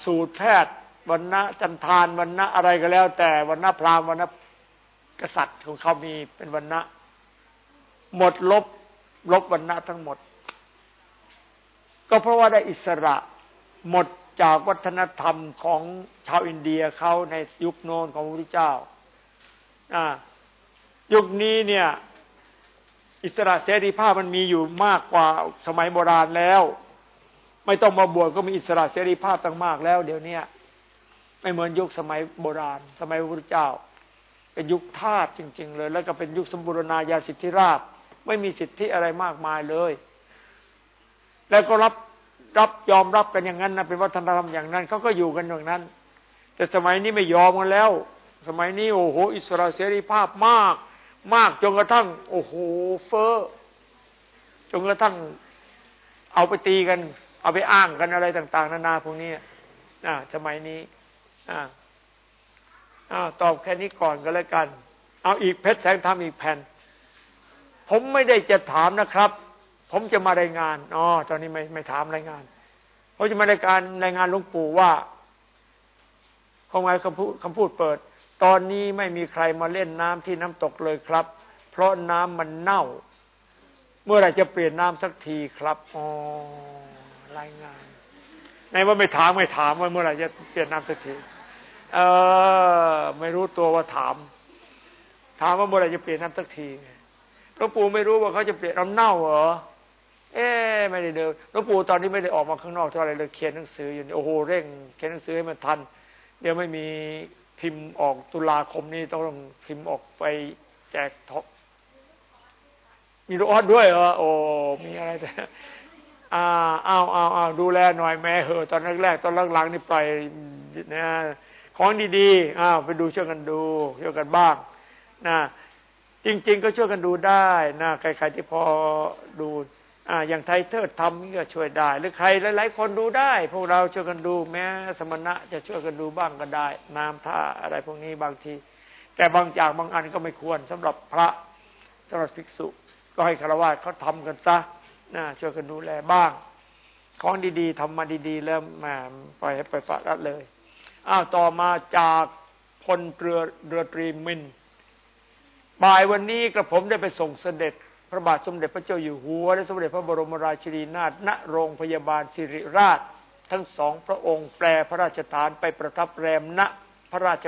สูตรแพทย์วันณะจันทานวันณะอะไรก็แล้ว แต่วันณะพราหมณ์วันณะกษัตริย์ของเขามีเป็นวันณะหมดลบลบวันณะทั้งหมด ก็เพราะว่าได้อิสระหมดจากวัฒนธรรมของชาวอินเดียเขาในยุคโน้นของพระพุทธเจ้ายุคนี้เนี่ย อิสระเสรีภาพมันมีอยู่มากกว่าสมัยโบราณแล้ว ไม่ต้องมาบวชก็มีอิสระเสรีภาพตั้งมากแล้ว เดี๋ยวนี้ไม่เหมือนยุคสมัยโบราณ สมัยพระพุทธเจ้า เป็นยุคทาสจริง ๆ เลย แล้วก็เป็นยุคสมบูรณาญาสิทธิราชไม่มีสิทธิอะไรมากมายเลย แล้วก็รับรับยอมรับกันอย่างนั้นนะเป็นวัฒนธรรมอย่างนั้นเขาก็อยู่กันอย่างนั้น แต่สมัยนี้ไม่ยอมกันแล้ว สมัยนี้โอ้โห อิสระเสรีภาพมาก มากจนกระทั่ง โอ้โหเฟอ้อจนกระทั่งเอาไปตีกัน เอาไปอ้างกันอะไรต่าง ๆ นานาพวกนี้อ่าสมัยนี้ อ่าอ่าตอบแค่นี้ก่อนก็แล้วกัน เอาอีกเพชรแสงธรรมอีกแผ่น ผมไม่ได้จะถามนะครับ ผมจะมารายงานอ๋อตอนนี้ไม่ไม่ถามรายงานผมจะมารายการรายงานหลวงปู่ว่าคงไงคำพูดคำพูดเปิด ตอนนี้ไม่มีใครมาเล่นน้ำที่น้ำตกเลยครับ เพราะน้ำมันเน่า เมื่อไรจะเปลี่ยนน้ำสักทีครับอ๋อรายงานในว่าไม่ถามไม่ถามว่าเมื่อไรจะเปลี่ยนน้ำสักทีเออไม่รู้ตัวว่าถาม ถามว่าเมื่อไรจะเปลี่ยนน้ำสักทีหลวงปู่ไม่รู้ว่าเขาจะเปลี่ยนน้ำเน่าเหรอเอ๊ไม่ได้เดินหลวงปู่ตอนนี้ไม่ได้ออกมาข้างนอกเท่าไรเลยเขียนหนังสืออยู่โอ้โหเร่งเขียนหนังสือให้มันทัน เดี๋ยวไม่มี พิมพ์ออกตุลาคมนี้ต้องพิมพ์ออกไปแจกท็อปมีรถด้วยเหรอโอ้มีอะไรแต่อาอ้าวอ้าวอ้าวดูแลหน่อยแม่เหอะตอนแรกๆตอนหลังๆนี่ปล่อยนะของดีๆอ้าวไปดูช่วยกันดูช่วยกันบ้างนะจริง ๆ ก็ช่วยกันดูได้นะใครๆที่พอดู อ่าอย่างไทยเทิดทำนี่ก็ช่วยได้ หรือใครหลาย ๆ คนดูได้ พวกเราช่วยกันดูแม้สมณะจะช่วยกันดูบ้างก็ได้ น้ำท่าอะไรพวกนี้บางที แต่บางอย่างบางอันก็ไม่ควรสำหรับพระสำหรับภิกษุ ก็ให้คารวะเขาทำกันซะนะช่วยกันดูแลบ้าง ของดีๆทำมาดีๆ แล้วมาปล่อยให้ไปปะละเลยอ้าวต่อมาจากพลเรือเรือตรีมินบ่ายวันนี้กระผมได้ไปส่งเสด็จ พระบาทสมเด็จพระเจ้าอยู่หัว และสมเด็จพระบรมราชินีนาถณโรงพยาบาลสิริราช ทั้งสองพระองค์แปรพระราชฐานไปประทับแรมณพระราช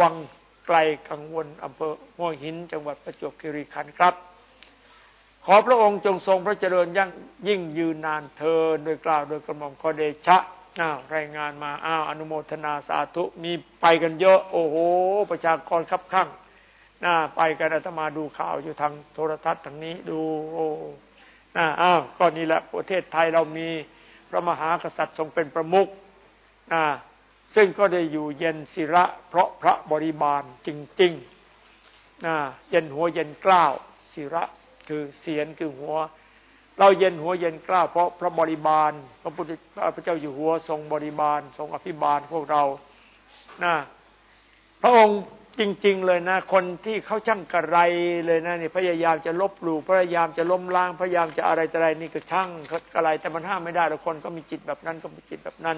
วังไกลกังวลอำเภอหัวหิน จังหวัดประจวบคีรีขันธ์ครับ ขอพระองค์จงทรงพระเจริญยั่งยิ่งยืนนานเทินโดยกล่าวโดยกระหม่อมขอเดชะอ้าวรายงานมาอ้าวอนุโมทนาสาธุมีไปกันเยอะ โอ้โห ประชากรคับข้าง น่าไปกันอาตมาดูข่าวอยู่ทางโทรทัศน์ทางนี้ดูโอ้น่าอ้าวก็นี่แหละประเทศไทยเรามีพระมหากษัตริย์ทรงเป็นประมุขนะซึ่งก็ได้อยู่เย็นศิระ เพราะพระบริบาลจริงๆนะเย็นหัวเย็นกล้าวศิระคือเสียนคือหัว เราเย็นหัวเย็นกล้าวเพราะพระบริบาลพระพุทธพระเจ้าอยู่หัวทรงบริบาล ทรงอภิบาลพวกเรานะพระองค์ จริง ๆ เลยนะ คนที่เขาช่างกระไรเลยนะนี่พยายามจะลบหลู่พยายามจะล้มล้างพยายามจะอะไรอะไรนี่ก็ช่างกระไรแต่มันห้ามไม่ได้แล้วคนก็มีจิตแบบนั้นก็มีจิตแบบนั้น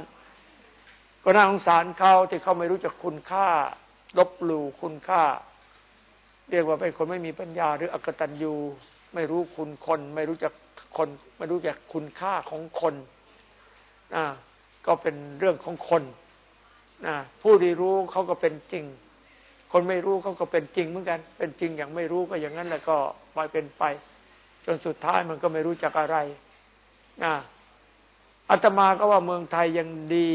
ก็น่าสงสารเขาที่เขาไม่รู้จักคุณค่า ลบหลู่คุณค่า เรียกว่าเป็นคนไม่มีปัญญาหรืออกตัญญูไม่รู้คุณคน ไม่รู้จักคนไม่รู้จักคุณค่าของคนอ่าก็เป็นเรื่องของคนนะผู้ที่รู้เขาก็เป็นจริง คนไม่รู้เขาก็เป็นจริงเหมือนกัน เป็นจริงอย่างไม่รู้ก็อย่างนั้นแล้วก็ปล่อยเป็นไป จนสุดท้ายมันก็ไม่รู้จักอะไรนะอาตมาก็ว่าเมืองไทยยังดี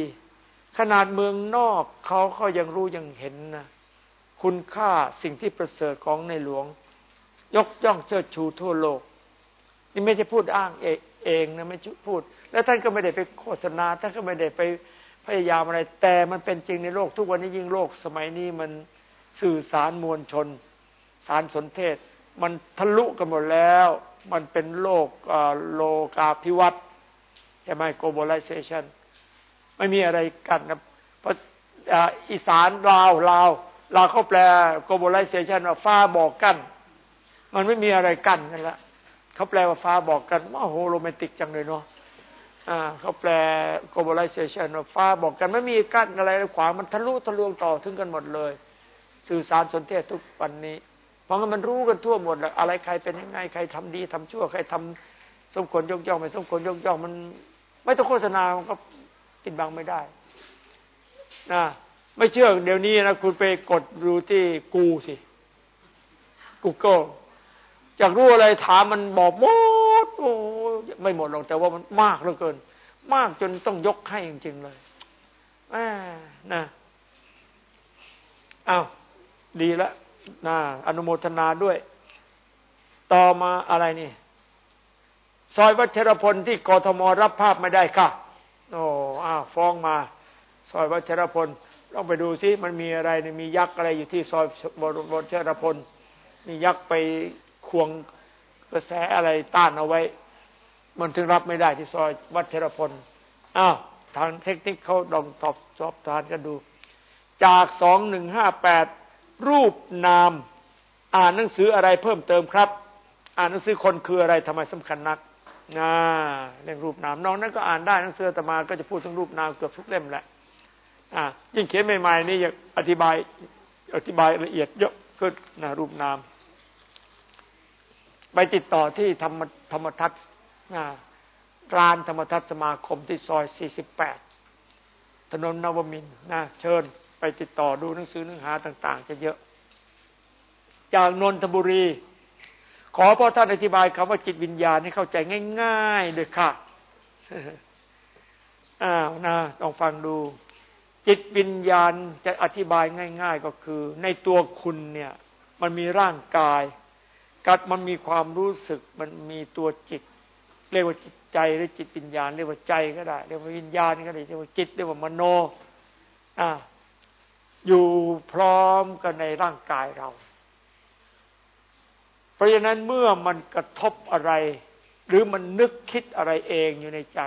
ขนาดเมืองนอกเขาเขายังรู้ยังเห็นนะคุณค่าสิ่งที่ประเสริฐของในหลวง ยกย่องเชิดชูทั่วโลก นี่ไม่ใช่พูดอ้างเองนะไม่พูด แล้วท่านก็ไม่ได้ไปโฆษณาท่านก็ไม่ได้ไปพยายามอะไร แต่มันเป็นจริงในโลก ทุกวันนี้ยิ่งโลกสมัยนี้มัน สื่อสารมวลชน สารสนเทศ มันทะลุกันหมดแล้ว มันเป็นโลกโลกาภิวัตน์ใช่ไหม globalization ไม่มีอะไรกันนะเพราะอีสานลาวลาวลาวเขาแปล globalization ว่าฟ้าบอกกัน มันไม่มีอะไรกันนั่นแหละเขาแปลว่าฟ้าบอกกันว่าโหโรแมนติกจังเลยเนาะเขาแปล globalization ว่าฟ้าบอกกันไม่มีกั้นอะไรขวางมันทะลุทะลวงต่อถึงกันหมดเลย สื่อสารสนเทศทุกวันนี้เพราะงั้นมันรู้กันทั่วหมดแหละอะไรใครเป็นยังไงใครทำดีทำชั่วใครทำสมควรยกย่องไม่สมควรยกย่องมัน ไม่ต้องโฆษณามันก็ปิดบังไม่ได้นะไม่เชื่อเดี๋ยวนี้นะคุณไปกดดูที่กูสิ Google อยากรู้อะไรถามมันบอกหมดโอ้ไม่หมดหรอกแต่ว่ามันมากเหลือเกิน มากจนต้องยกให้จริงๆเลยแหมนะอ้าว ดีล้วนะอนุโมทนาด้วย ต่อมาอะไรนี่ ซอยวัชรพลที่กทมรับภาพไม่ได้ค่ะ โอ้อ้าวฟ้องมา ซอยวัชรพลต้องไปดูซิมันมีอะไรมียักษ์อะไรอยู่ที่ซอยวัชรพลมียักษ์ไปควงกระแสอะไรต้านเอาไว้ มันถึงรับไม่ได้ที่ซอยวัชรพลอ้าวทางเทคนิคเขาลองตอบสอบทานกันดู จากสองหนึ่งห้าแปด รูปนาม อ่านหนังสืออะไรเพิ่มเติมครับ อ่านหนังสือคนคืออะไรทำไมสำคัญนักนะเรื่องรูปนามน้องนั้นก็อ่านได้หนังสือตมาก็จะพูดถึงรูปนามเกือบทุกเล่มแหละอ่ายิ่งเขียนใหม่ๆนี่อยากอธิบายอธิบายละเอียดเยอะขึ้นนะรูปนาม ไปติดต่อที่ธรรมธรรมทัศน์การธรรมทัศน์สมาคมที่ซอย 48 ถนนนวมินนะเชิญ ไปติดต่อดูหนังสือเนื้อหาต่าง ๆ จะเยอะ จากนนทบุรี ขอพระท่านอธิบายคำว่าจิตวิญญาณให้เข้าใจง่ายๆเลยค่ะอ้าวนะลองฟังดู จิตวิญญาณจะอธิบายง่าย ๆ ก็คือ ในตัวคุณเนี่ย มันมีร่างกาย กัดมันมีความรู้สึก มันมีตัวจิต เรียกว่าจิตใจหรือจิตวิญญาณ เรียกว่าใจก็ได้ เรียกว่าวิญญาณก็ได้เรียกว่าจิตเรียกว่ามโน อ่า อยู่พร้อมกันในร่างกายเรา เพราะฉะนั้นเมื่อมันกระทบอะไร หรือมันนึกคิดอะไรเองอยู่ในใจ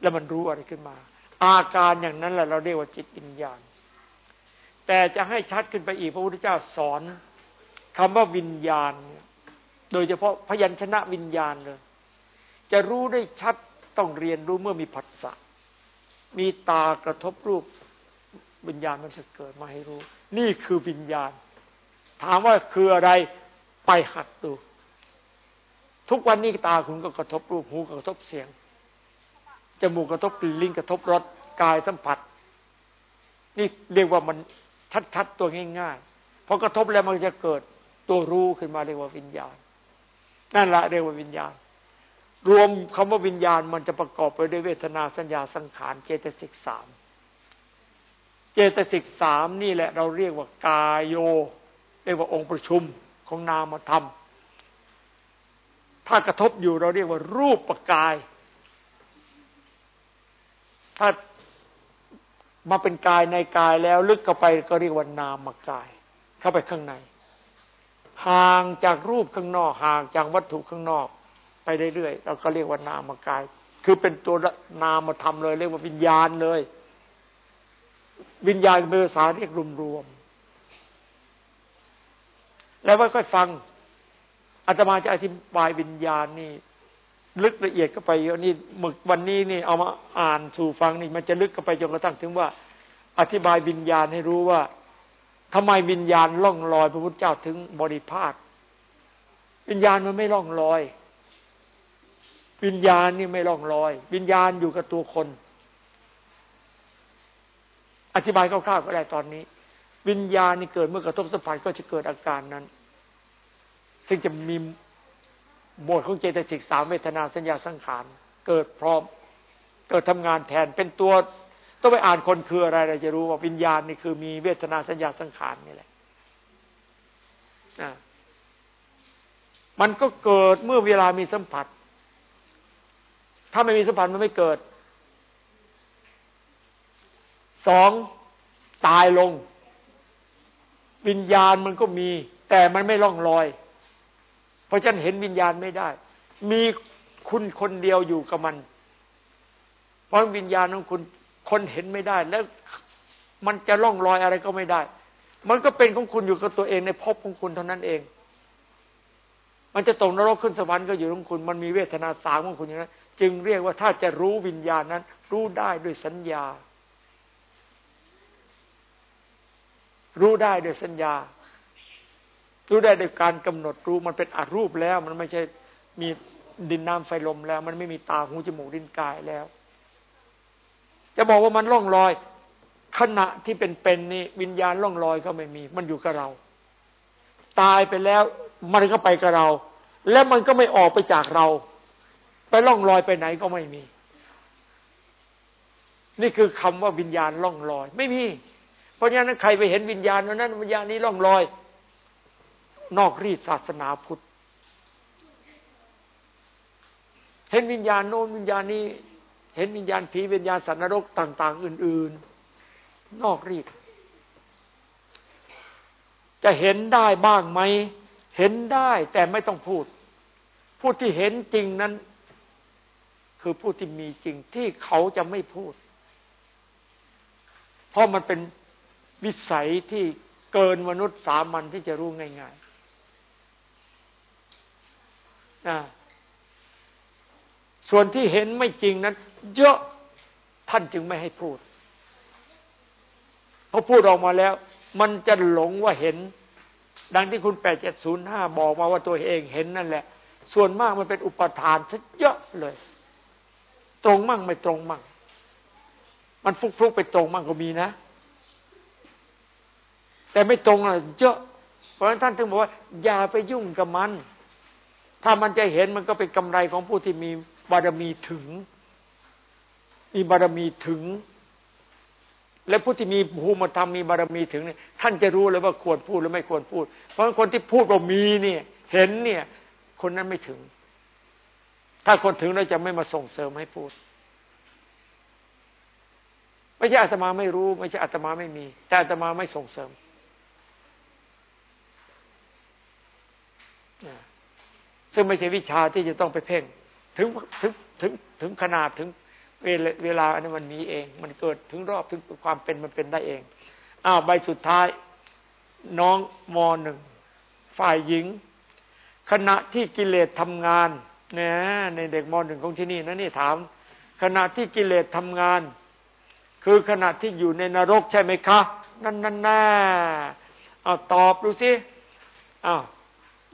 แล้วมันรู้อะไรขึ้นมา อาการอย่างนั้นแหละเราเรียกว่าจิตวิญญาณ แต่จะให้ชัดขึ้นไปอีกพระพุทธเจ้าสอนคำว่าวิญญาณโดยเฉพาะพยัญชนะวิญญาณเลย จะรู้ได้ชัดต้องเรียนรู้เมื่อมีผัสสะมีตากระทบรูป วิญญาณมันจะเกิดมาให้รู้ นี่คือวิญญาณ ถามว่าคืออะไรไปหัดดู ทุกวันนี้ตาคุณก็กระทบรูปหูกระทบเสียงจมูกกระทบกลิ่นลิ้นกระทบรสกายสัมผัส นี่เรียกว่ามันชัดๆตัวง่ายๆพอกระทบแล้วมันจะเกิดตัวรู้ขึ้นมาเรียกว่าวิญญาณ นั่นละเรียกว่าวิญญาณ รวมคำว่าวิญญาณมันจะประกอบไปด้วยเวทนาสัญญาสังขารเจตสิกสาม เจตสิกสามนี่แหละเราเรียกว่ากายโย เรียกว่าองค์ประชุมของนามธรรม ถ้ากระทบอยู่เราเรียกว่ารูปประกาย ถ้ามาเป็นกายในกายแล้วลึกเข้าไปก็เรียกว่านามกาย เข้าไปข้างใน ห่างจากรูปข้างนอก ห่างจากวัตถุข้างนอก ไปเรื่อยๆเราก็เรียกว่านามกาย คือเป็นตัวนามธรรมเลย เรียกว่าวิญญาณเลย วิญญาณเป็นภาษาเรียกรวมๆแล้วค่อยฟังอาตมาจะอธิบายวิญญาณนี่ ลึกละเอียดก็ไปเยอะนี่หมึกวันนี้นี่เอามาอ่านสู่ฟังนี่ มันจะลึกก็ไปจนกระทั่งถึงว่า อธิบายวิญญาณให้รู้ว่าทำไมวิญญาณล่องลอย พระพุทธเจ้าถึงบริพาทวิญญาณมันไม่ล่องลอย วิญญาณนี่ไม่ล่องลอย วิญญาณอยู่กับตัวคน อธิบายคร่าวๆก็ได้ตอนนี้ วิญญาณนี่เกิดเมื่อกระทบสัมผัสก็จะเกิดอาการนั้น ซึ่งจะมีหมดของเจตสิกสามเวทนาสัญญาสังขารเกิดพร้อมเกิดทำงานแทนเป็นตัวต้องไปอ่านคนคืออะไรเราจะรู้ว่าวิญญาณนี่คือมีเวทนาสัญญาสังขารนี่แหละมันก็เกิดเมื่อเวลามีสัมผัส ถ้าไม่มีสัมผัสมันไม่เกิด สองตายลง วิญญาณมันก็มี แต่มันไม่ล่องลอย เพราะฉันเห็นวิญญาณไม่ได้ มีคุณคนเดียวอยู่กับมัน เพราะวิญญาณของคุณคนเห็นไม่ได้ แล้วมันจะล่องลอยอะไรก็ไม่ได้ มันก็เป็นของคุณอยู่กับตัวเองในภพของคุณเท่านั้นเอง มันจะตกนรกขึ้นสวรรค์ก็อยู่ของคุณ มันมีเวทนาสามของคุณอย่างนั้น จึงเรียกว่าถ้าจะรู้วิญญาณนั้น รู้ได้ด้วยสัญญา รู้ได้ด้วยสัญญา รู้ได้ด้วยการกำหนดรู้มันเป็นอารูปแล้ว มันไม่ใช่มีดินน้ำไฟลมแล้ว มันไม่มีตาหูจมูกดินกายแล้ว จะบอกว่ามันล่องลอย ขณะที่เป็นเป็นนี่วิญญาณล่องลอยก็ไม่มี มันอยู่กับเรา ตายไปแล้ว มันก็ไปกับเรา แล้วมันก็ไม่ออกไปจากเรา ไปล่องลอยไปไหนก็ไม่มี นี่คือคำว่าวิญญาณล่องลอย ไม่มี ราะฉะนั้นใครไปเห็นวิญญาณนั้นวิญญาณนี้ล่องลอย นอกรีดศาสนาพุทธ เห็นวิญญาณโน้นวิญญาณนี้ เห็นวิญญาณผีวิญญาณสัตว์นรกต่าง ๆ อื่น ๆ นอกรีดจะเห็นได้บ้างไหม เห็นได้แต่ไม่ต้องพูด ผู้ที่เห็นจริงนั้น คือผู้ที่มีจริงที่เขาจะไม่พูด เพราะมันเป็น วิสัยที่เกินมนุษย์สามัญที่จะรู้ง่ายๆนะส่วนที่เห็นไม่จริงนั้น เยอะท่านจึงไม่ให้พูดพอพูดออกมาแล้ว มันจะหลงว่าเห็น ดังที่คุณแปดเจ็ดศูนย์ห้าบอกมาว่าตัวเองเห็นนั่นแหละ ส่วนมากมันเป็นอุปทานซะเยอะเลย ตรงมั่งไม่ตรงมั่ง มันฟุกๆไปตรงมั่งก็มีนะ แต่ไม่ตรงอะเยอะ เพราะฉะนั้นท่านถึงบอกว่า อย่าไปยุ่งกับมัน ถ้ามันจะเห็นมันก็เป็นกำไรของผู้ที่มีบารมีถึง มีบารมีถึง และผู้ที่มีภูมิธรรมมีบารมีถึงเนี่ยท่านจะรู้เลยว่าควรพูดหรือไม่ควรพูด เพราะคนที่พูดว่ามีเนี่ย เห็นเนี่ย คนนั้นไม่ถึง ถ้าคนถึงเราจะไม่มาส่งเสริมให้พูดไม่ใช่อาตมาไม่รู้ ไม่ใช่อาตมาไม่มี แต่อาตมาไม่ส่งเสริม ซึ่งไม่ใช่วิชาที่จะต้องไปเพ่ง ถึงถึงถึงถึงขนาดถึงเวลาอันนั้นมันมีเอง มันเกิดถึงรอบถึงความเป็นมันเป็นได้เอง อ้าวใบสุดท้าย น้องมหนึ่งฝ่ายหญิง ขณะที่กิเลสทำงานเนี่ยในเด็กมหนึ่งของที่นี่นะนี่ถาม ขณะที่กิเลสทำงาน คือขณะที่อยู่ในนรกใช่ไหมคะ นั่นนั่นน่าเอาตอบดูสิอ้าว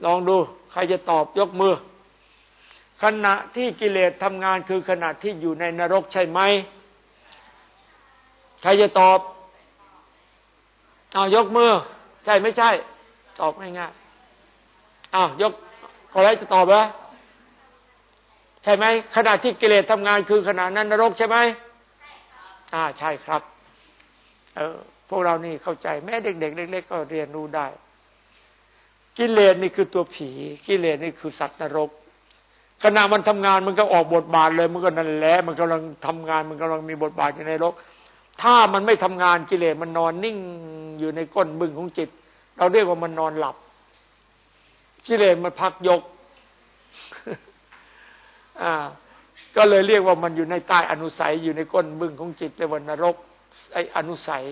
ลองดูใครจะตอบยกมือ ขณะที่กิเลสทำงานคือขณะที่อยู่ในนรกใช่ไหมใครจะตอบเอายกมือ ใช่ไม่ใช่ ตอบง่ายๆอ้าวยกขออะไรจะตอบไหมใช่ไหมขณะที่กิเลสทำงานคือขณะนั้นนรกใช่ไหมอ่าใช่ครับ เออพวกเรานี่เข้าใจแม้เด็กๆเล็กๆก็เรียนรู้ได้ กิเลสนี่คือตัวผี กิเลสนี่คือสัตว์นรก ขณะมันทำงานมันก็ออกบทบาทเลย มันก็นั่นแหละมันกำลังทำงานมันกำลังมีบทบาทอยู่ในโลก ถ้ามันไม่ทำงานกิเลสมันนอนนิ่งอยู่ในก้นบึ้งของจิต เราเรียกว่ามันนอนหลับ กิเลสมันพักยก อ่า ก็เลยเรียกว่ามันอยู่ในใต้อนุสัยอยู่ในก้นบึ้งของจิตเรียกว่านรกไออนุสัย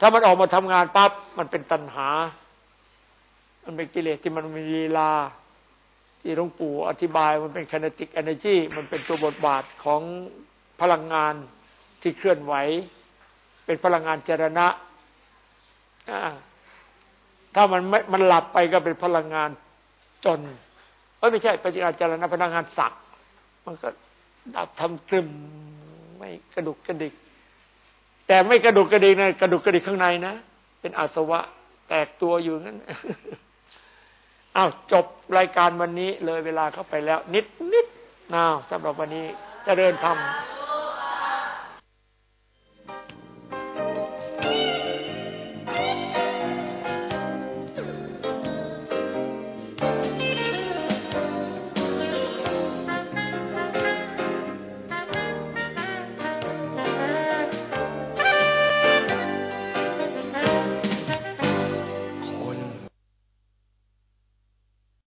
ถ้ามันออกมาทำงานปั๊บมันเป็นตัณหา มันเป็นกิเลสที่มันมีลีลา ที่หลวงปู่อธิบายมันเป็น kinetic energy มันเป็นตัวบทบาทของพลังงานที่เคลื่อนไหว เป็นพลังงานจรณะถ้ามันไม่มันหลับไปก็เป็นพลังงานจนเอ้ยไม่ใช่ปฏิอาจารณะพลังงานสักมันก็ดับทำกลึมไม่กระดุกกระดิก แต่ไม่กระดุกกระดิกนะกระดุกกระดิกข้างในนะ เป็นอาสวะแตกตัวอยู่นั้น อ้าวจบรายการวันนี้เลยเวลาเข้าไปแล้ว นิดนิดน้าวสำหรับวันนี้จะเดินทำ